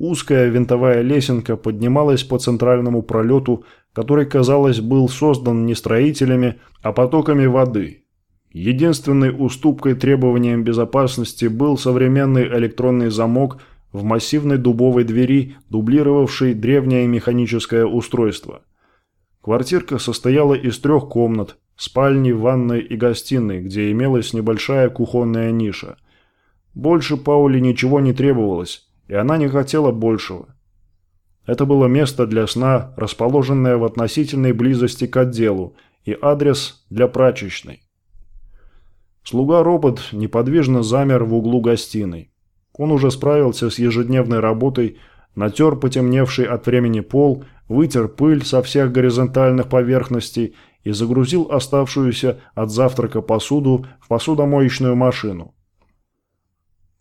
Узкая винтовая лесенка поднималась по центральному пролету, который, казалось, был создан не строителями, а потоками воды. Единственной уступкой требованиям безопасности был современный электронный замок – в массивной дубовой двери, дублировавшей древнее механическое устройство. Квартирка состояла из трех комнат, спальни, ванной и гостиной, где имелась небольшая кухонная ниша. Больше Пауле ничего не требовалось, и она не хотела большего. Это было место для сна, расположенное в относительной близости к отделу, и адрес для прачечной. Слуга-робот неподвижно замер в углу гостиной. Он уже справился с ежедневной работой, натер потемневший от времени пол, вытер пыль со всех горизонтальных поверхностей и загрузил оставшуюся от завтрака посуду в посудомоечную машину.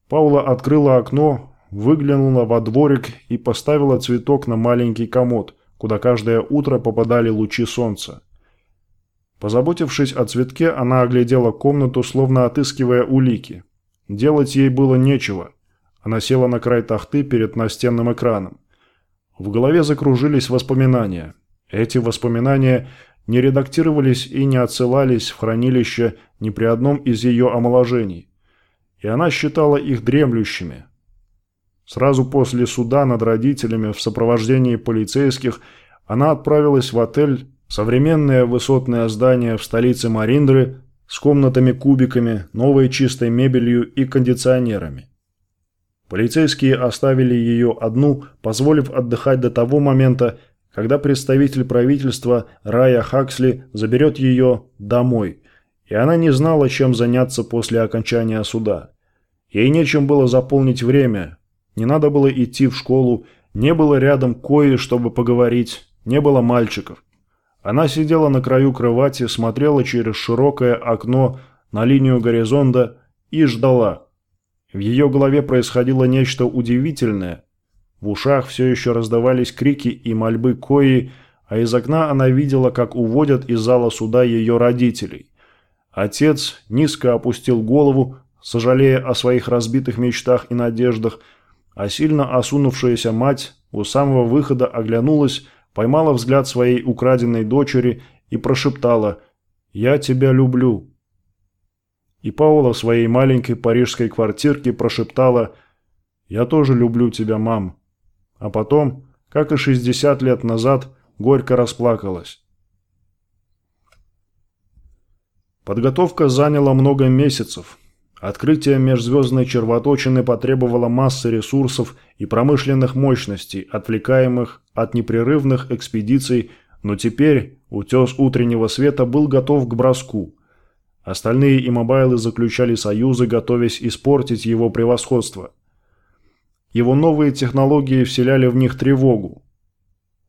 Паула открыла окно, выглянула во дворик и поставила цветок на маленький комод, куда каждое утро попадали лучи солнца. Позаботившись о цветке, она оглядела комнату, словно отыскивая улики. Делать ей было нечего – она села на край тахты перед настенным экраном. В голове закружились воспоминания. Эти воспоминания не редактировались и не отсылались в хранилище ни при одном из ее омоложений. И она считала их дремлющими. Сразу после суда над родителями в сопровождении полицейских она отправилась в отель «Современное высотное здание в столице Мариндры» с комнатами-кубиками, новой чистой мебелью и кондиционерами. Полицейские оставили ее одну, позволив отдыхать до того момента, когда представитель правительства Рая Хаксли заберет ее домой, и она не знала, чем заняться после окончания суда. Ей нечем было заполнить время, не надо было идти в школу, не было рядом кои, чтобы поговорить, не было мальчиков. Она сидела на краю кровати, смотрела через широкое окно на линию горизонта и ждала – в ее голове происходило нечто удивительное. В ушах все еще раздавались крики и мольбы Кои, а из окна она видела, как уводят из зала суда ее родителей. Отец низко опустил голову, сожалея о своих разбитых мечтах и надеждах, а сильно осунувшаяся мать у самого выхода оглянулась, поймала взгляд своей украденной дочери и прошептала «Я тебя люблю». И Паула в своей маленькой парижской квартирке прошептала «Я тоже люблю тебя, мам». А потом, как и 60 лет назад, горько расплакалась. Подготовка заняла много месяцев. Открытие межзвездной червоточины потребовало массы ресурсов и промышленных мощностей, отвлекаемых от непрерывных экспедиций, но теперь утес утреннего света был готов к броску. Остальные иммобайлы заключали союзы, готовясь испортить его превосходство. Его новые технологии вселяли в них тревогу.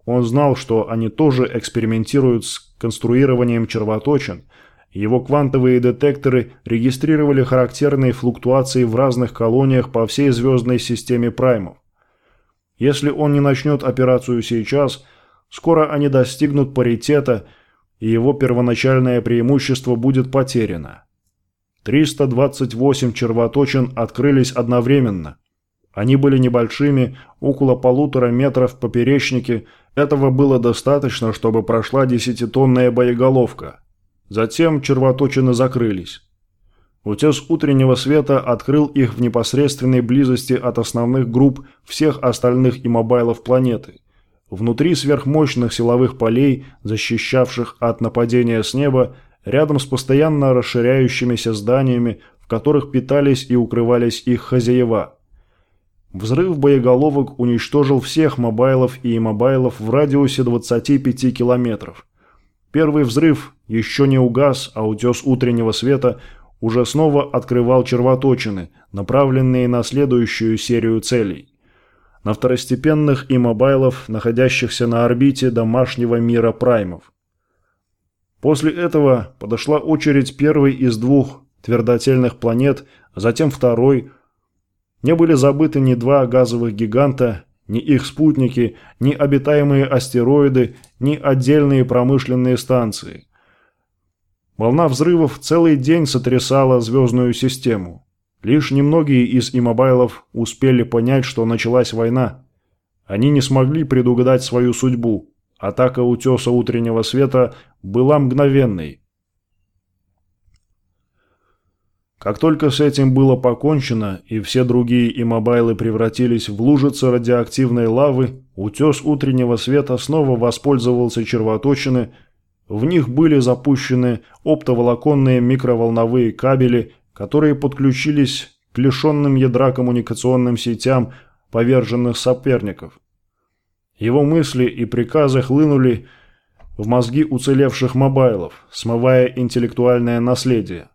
Он знал, что они тоже экспериментируют с конструированием червоточин – его квантовые детекторы регистрировали характерные флуктуации в разных колониях по всей звездной системе праймов. Если он не начнет операцию сейчас, скоро они достигнут паритета, и его первоначальное преимущество будет потеряно. 328 червоточин открылись одновременно. Они были небольшими, около полутора метров в поперечнике, этого было достаточно, чтобы прошла десятитонная боеголовка – Затем червоточины закрылись. Утес утреннего света открыл их в непосредственной близости от основных групп всех остальных иммобайлов планеты. Внутри сверхмощных силовых полей, защищавших от нападения с неба, рядом с постоянно расширяющимися зданиями, в которых питались и укрывались их хозяева. Взрыв боеголовок уничтожил всех мобайлов и иммобайлов в радиусе 25 километров – Первый взрыв еще не угас, а утес утреннего света уже снова открывал червоточины, направленные на следующую серию целей. На второстепенных и мобайлов, находящихся на орбите домашнего мира праймов. После этого подошла очередь первой из двух твердотельных планет, затем второй. Не были забыты ни два газовых гиганта, ни их спутники, ни обитаемые астероиды, ни отдельные промышленные станции. Волна взрывов целый день сотрясала звездную систему. Лишь немногие из иммобайлов успели понять, что началась война. Они не смогли предугадать свою судьбу. Атака утеса утреннего света была мгновенной. Как только с этим было покончено, и все другие иммобайлы превратились в лужицы радиоактивной лавы, утес утреннего света снова воспользовался червоточины, в них были запущены оптоволоконные микроволновые кабели, которые подключились к лишенным ядра коммуникационным сетям поверженных соперников. Его мысли и приказы хлынули в мозги уцелевших мобайлов, смывая интеллектуальное наследие.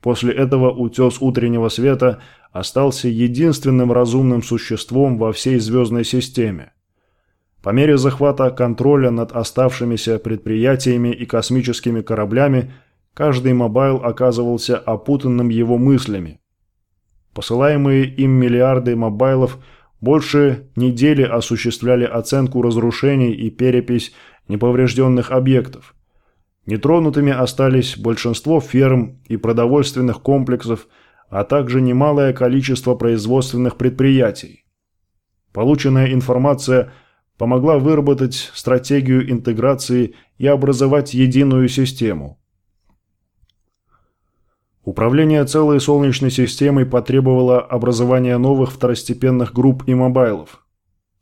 После этого утес утреннего света остался единственным разумным существом во всей звездной системе. По мере захвата контроля над оставшимися предприятиями и космическими кораблями, каждый мобайл оказывался опутанным его мыслями. Посылаемые им миллиарды мобайлов больше недели осуществляли оценку разрушений и перепись неповрежденных объектов – Нетронутыми остались большинство ферм и продовольственных комплексов, а также немалое количество производственных предприятий. Полученная информация помогла выработать стратегию интеграции и образовать единую систему. Управление целой Солнечной системой потребовало образования новых второстепенных групп и мобайлов.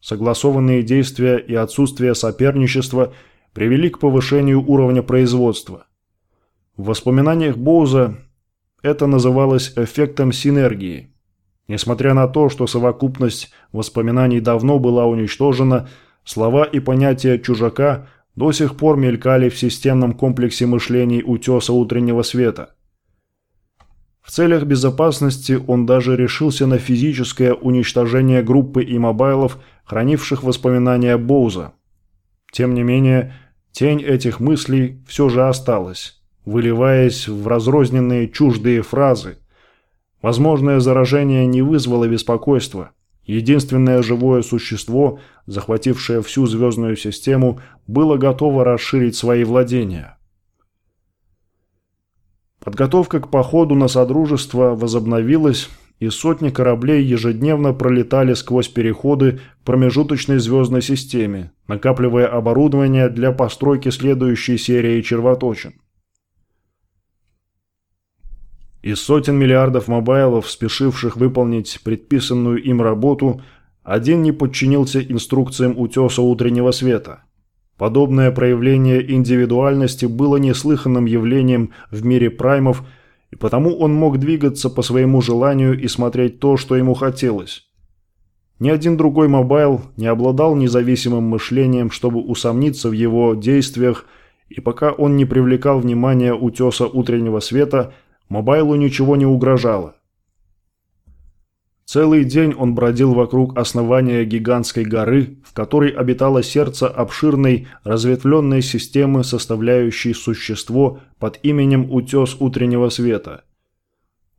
Согласованные действия и отсутствие соперничества – привели к повышению уровня производства. В воспоминаниях Боуза это называлось эффектом синергии. Несмотря на то, что совокупность воспоминаний давно была уничтожена, слова и понятия чужака до сих пор мелькали в системном комплексе мышлений утеса утреннего света. В целях безопасности он даже решился на физическое уничтожение группы иммобайлов, хранивших воспоминания Боуза. Тем не менее, тень этих мыслей все же осталась, выливаясь в разрозненные чуждые фразы. Возможное заражение не вызвало беспокойства. Единственное живое существо, захватившее всю звездную систему, было готово расширить свои владения. Подготовка к походу на Содружество возобновилась, и сотни кораблей ежедневно пролетали сквозь переходы к промежуточной звездной системе, накапливая оборудование для постройки следующей серии червоточин. Из сотен миллиардов мобайлов, спешивших выполнить предписанную им работу, один не подчинился инструкциям утеса утреннего света. Подобное проявление индивидуальности было неслыханным явлением в мире праймов – и потому он мог двигаться по своему желанию и смотреть то, что ему хотелось. Ни один другой мобайл не обладал независимым мышлением, чтобы усомниться в его действиях, и пока он не привлекал внимания утеса утреннего света, мобайлу ничего не угрожало. Целый день он бродил вокруг основания гигантской горы, в которой обитало сердце обширной разветвленной системы, составляющей существо под именем «Утес утреннего света».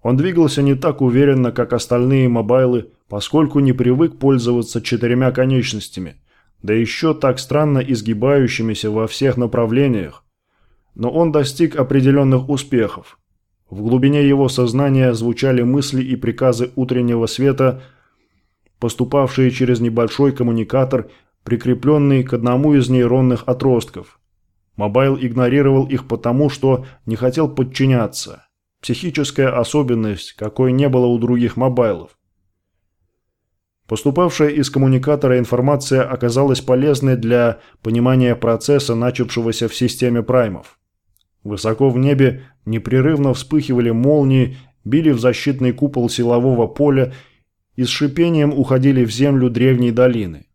Он двигался не так уверенно, как остальные мобайлы, поскольку не привык пользоваться четырьмя конечностями, да еще так странно изгибающимися во всех направлениях. Но он достиг определенных успехов. В глубине его сознания звучали мысли и приказы утреннего света, поступавшие через небольшой коммуникатор, прикрепленный к одному из нейронных отростков. Мобайл игнорировал их потому, что не хотел подчиняться. Психическая особенность, какой не было у других мобайлов. Поступавшая из коммуникатора информация оказалась полезной для понимания процесса, начавшегося в системе праймов. Высоко в небе непрерывно вспыхивали молнии, били в защитный купол силового поля и с шипением уходили в землю древней долины.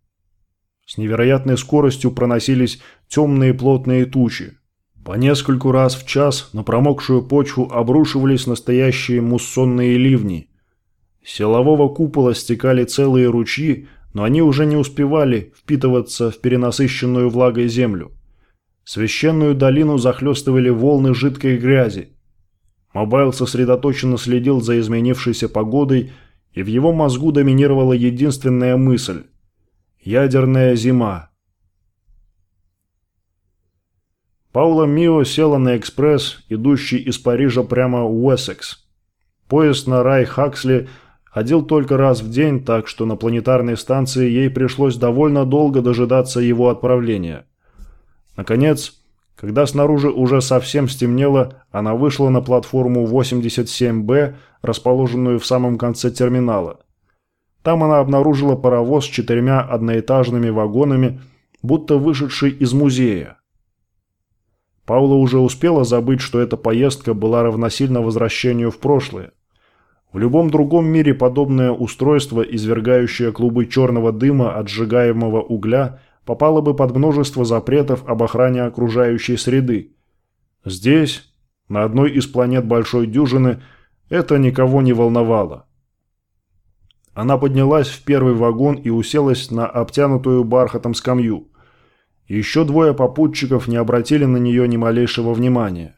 С невероятной скоростью проносились темные плотные тучи. По нескольку раз в час на промокшую почву обрушивались настоящие муссонные ливни. С силового купола стекали целые ручьи, но они уже не успевали впитываться в перенасыщенную влагой землю. Священную долину захлестывали волны жидкой грязи. Мобайл сосредоточенно следил за изменившейся погодой, и в его мозгу доминировала единственная мысль – ядерная зима. Паула Мио села на экспресс, идущий из Парижа прямо в Уэссекс. Поезд на Рай Хаксли ходил только раз в день, так что на планетарной станции ей пришлось довольно долго дожидаться его отправления – Наконец, когда снаружи уже совсем стемнело, она вышла на платформу 87Б, расположенную в самом конце терминала. Там она обнаружила паровоз с четырьмя одноэтажными вагонами, будто вышедший из музея. Паула уже успела забыть, что эта поездка была равносильна возвращению в прошлое. В любом другом мире подобное устройство, извергающее клубы черного дыма от сжигаемого угля, попала бы под множество запретов об охране окружающей среды. Здесь, на одной из планет Большой Дюжины, это никого не волновало. Она поднялась в первый вагон и уселась на обтянутую бархатом скамью. Еще двое попутчиков не обратили на нее ни малейшего внимания.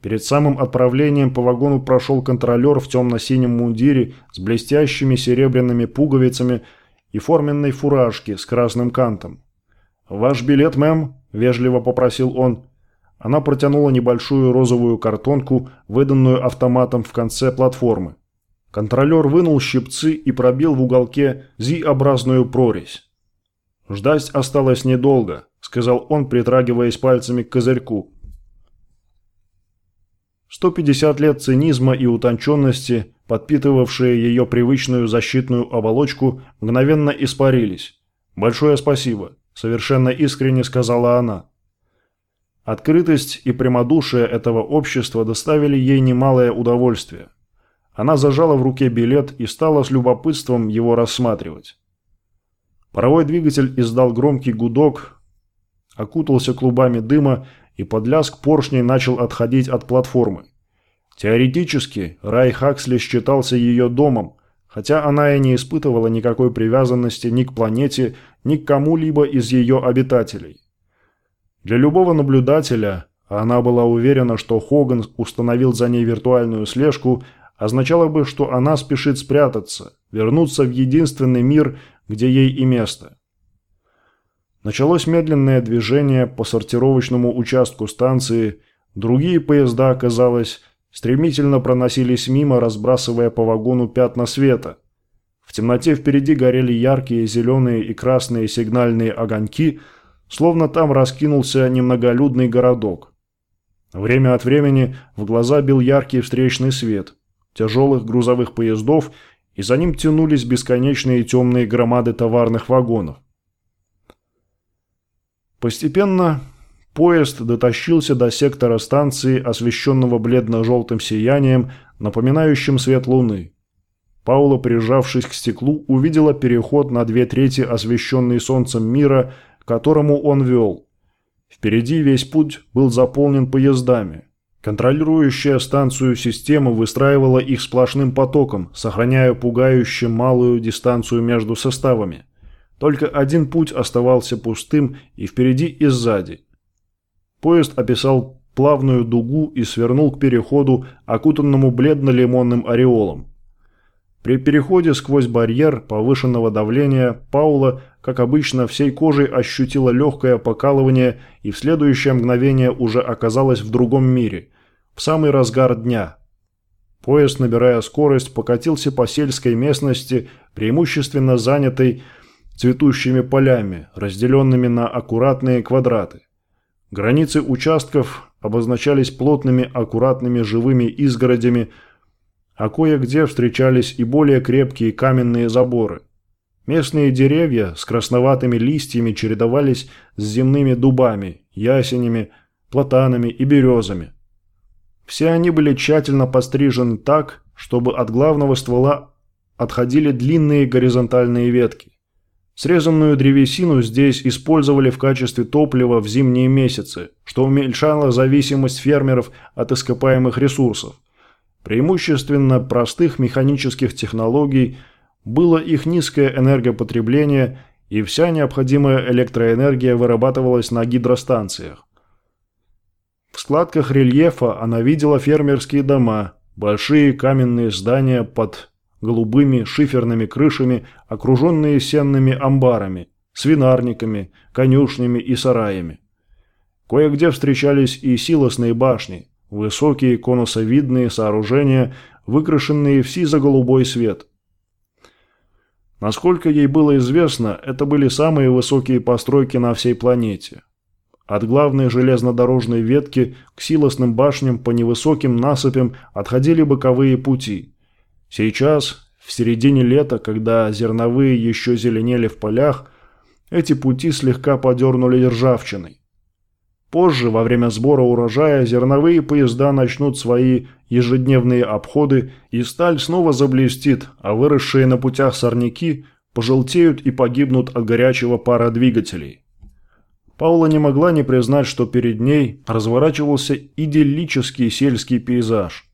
Перед самым отправлением по вагону прошел контролер в темно-синем мундире с блестящими серебряными пуговицами и форменной фуражки с красным кантом. «Ваш билет, мэм?» – вежливо попросил он. Она протянула небольшую розовую картонку, выданную автоматом в конце платформы. Контролер вынул щипцы и пробил в уголке Z-образную прорезь. «Ждать осталось недолго», – сказал он, притрагиваясь пальцами к козырьку. 150 лет цинизма и утонченности, подпитывавшие ее привычную защитную оболочку, мгновенно испарились. «Большое спасибо совершенно искренне сказала она. Открытость и прямодушие этого общества доставили ей немалое удовольствие. Она зажала в руке билет и стала с любопытством его рассматривать. Паровой двигатель издал громкий гудок, окутался клубами дыма и под лязг поршней начал отходить от платформы. Теоретически Рай Хаксли считался ее домом, хотя она и не испытывала никакой привязанности ни к планете, ни к кому-либо из ее обитателей. Для любого наблюдателя, она была уверена, что Хоган установил за ней виртуальную слежку, означало бы, что она спешит спрятаться, вернуться в единственный мир, где ей и место. Началось медленное движение по сортировочному участку станции, другие поезда, казалось, стремительно проносились мимо, разбрасывая по вагону пятна света. В темноте впереди горели яркие зеленые и красные сигнальные огоньки, словно там раскинулся немноголюдный городок. Время от времени в глаза бил яркий встречный свет тяжелых грузовых поездов, и за ним тянулись бесконечные темные громады товарных вагонов. Постепенно поезд дотащился до сектора станции, освещенного бледно-желтым сиянием, напоминающим свет луны. Паула, прижавшись к стеклу, увидела переход на две трети освещенный солнцем мира, которому он вел. Впереди весь путь был заполнен поездами. Контролирующая станцию система выстраивала их сплошным потоком, сохраняя пугающе малую дистанцию между составами. Только один путь оставался пустым и впереди, и сзади. Поезд описал плавную дугу и свернул к переходу, окутанному бледно-лимонным ореолом. При переходе сквозь барьер повышенного давления Паула, как обычно, всей кожей ощутила легкое покалывание и в следующее мгновение уже оказалась в другом мире, в самый разгар дня. Поезд, набирая скорость, покатился по сельской местности, преимущественно занятой цветущими полями, разделенными на аккуратные квадраты. Границы участков обозначались плотными аккуратными живыми изгородями, а кое-где встречались и более крепкие каменные заборы. Местные деревья с красноватыми листьями чередовались с земными дубами, ясенями, платанами и березами. Все они были тщательно пострижены так, чтобы от главного ствола отходили длинные горизонтальные ветки. Срезанную древесину здесь использовали в качестве топлива в зимние месяцы, что уменьшало зависимость фермеров от ископаемых ресурсов. Преимущественно простых механических технологий было их низкое энергопотребление и вся необходимая электроэнергия вырабатывалась на гидростанциях. В складках рельефа она видела фермерские дома, большие каменные здания под голубыми шиферными крышами, окруженные сенными амбарами, свинарниками, конюшнями и сараями. Кое-где встречались и силосные башни, Высокие конусовидные сооружения, выкрашенные в сизо-голубой свет. Насколько ей было известно, это были самые высокие постройки на всей планете. От главной железнодорожной ветки к силосным башням по невысоким насыпям отходили боковые пути. Сейчас, в середине лета, когда зерновые еще зеленели в полях, эти пути слегка подернули ржавчиной. Позже, во время сбора урожая, зерновые поезда начнут свои ежедневные обходы, и сталь снова заблестит, а выросшие на путях сорняки пожелтеют и погибнут от горячего пара двигателей. Паула не могла не признать, что перед ней разворачивался идиллический сельский пейзаж.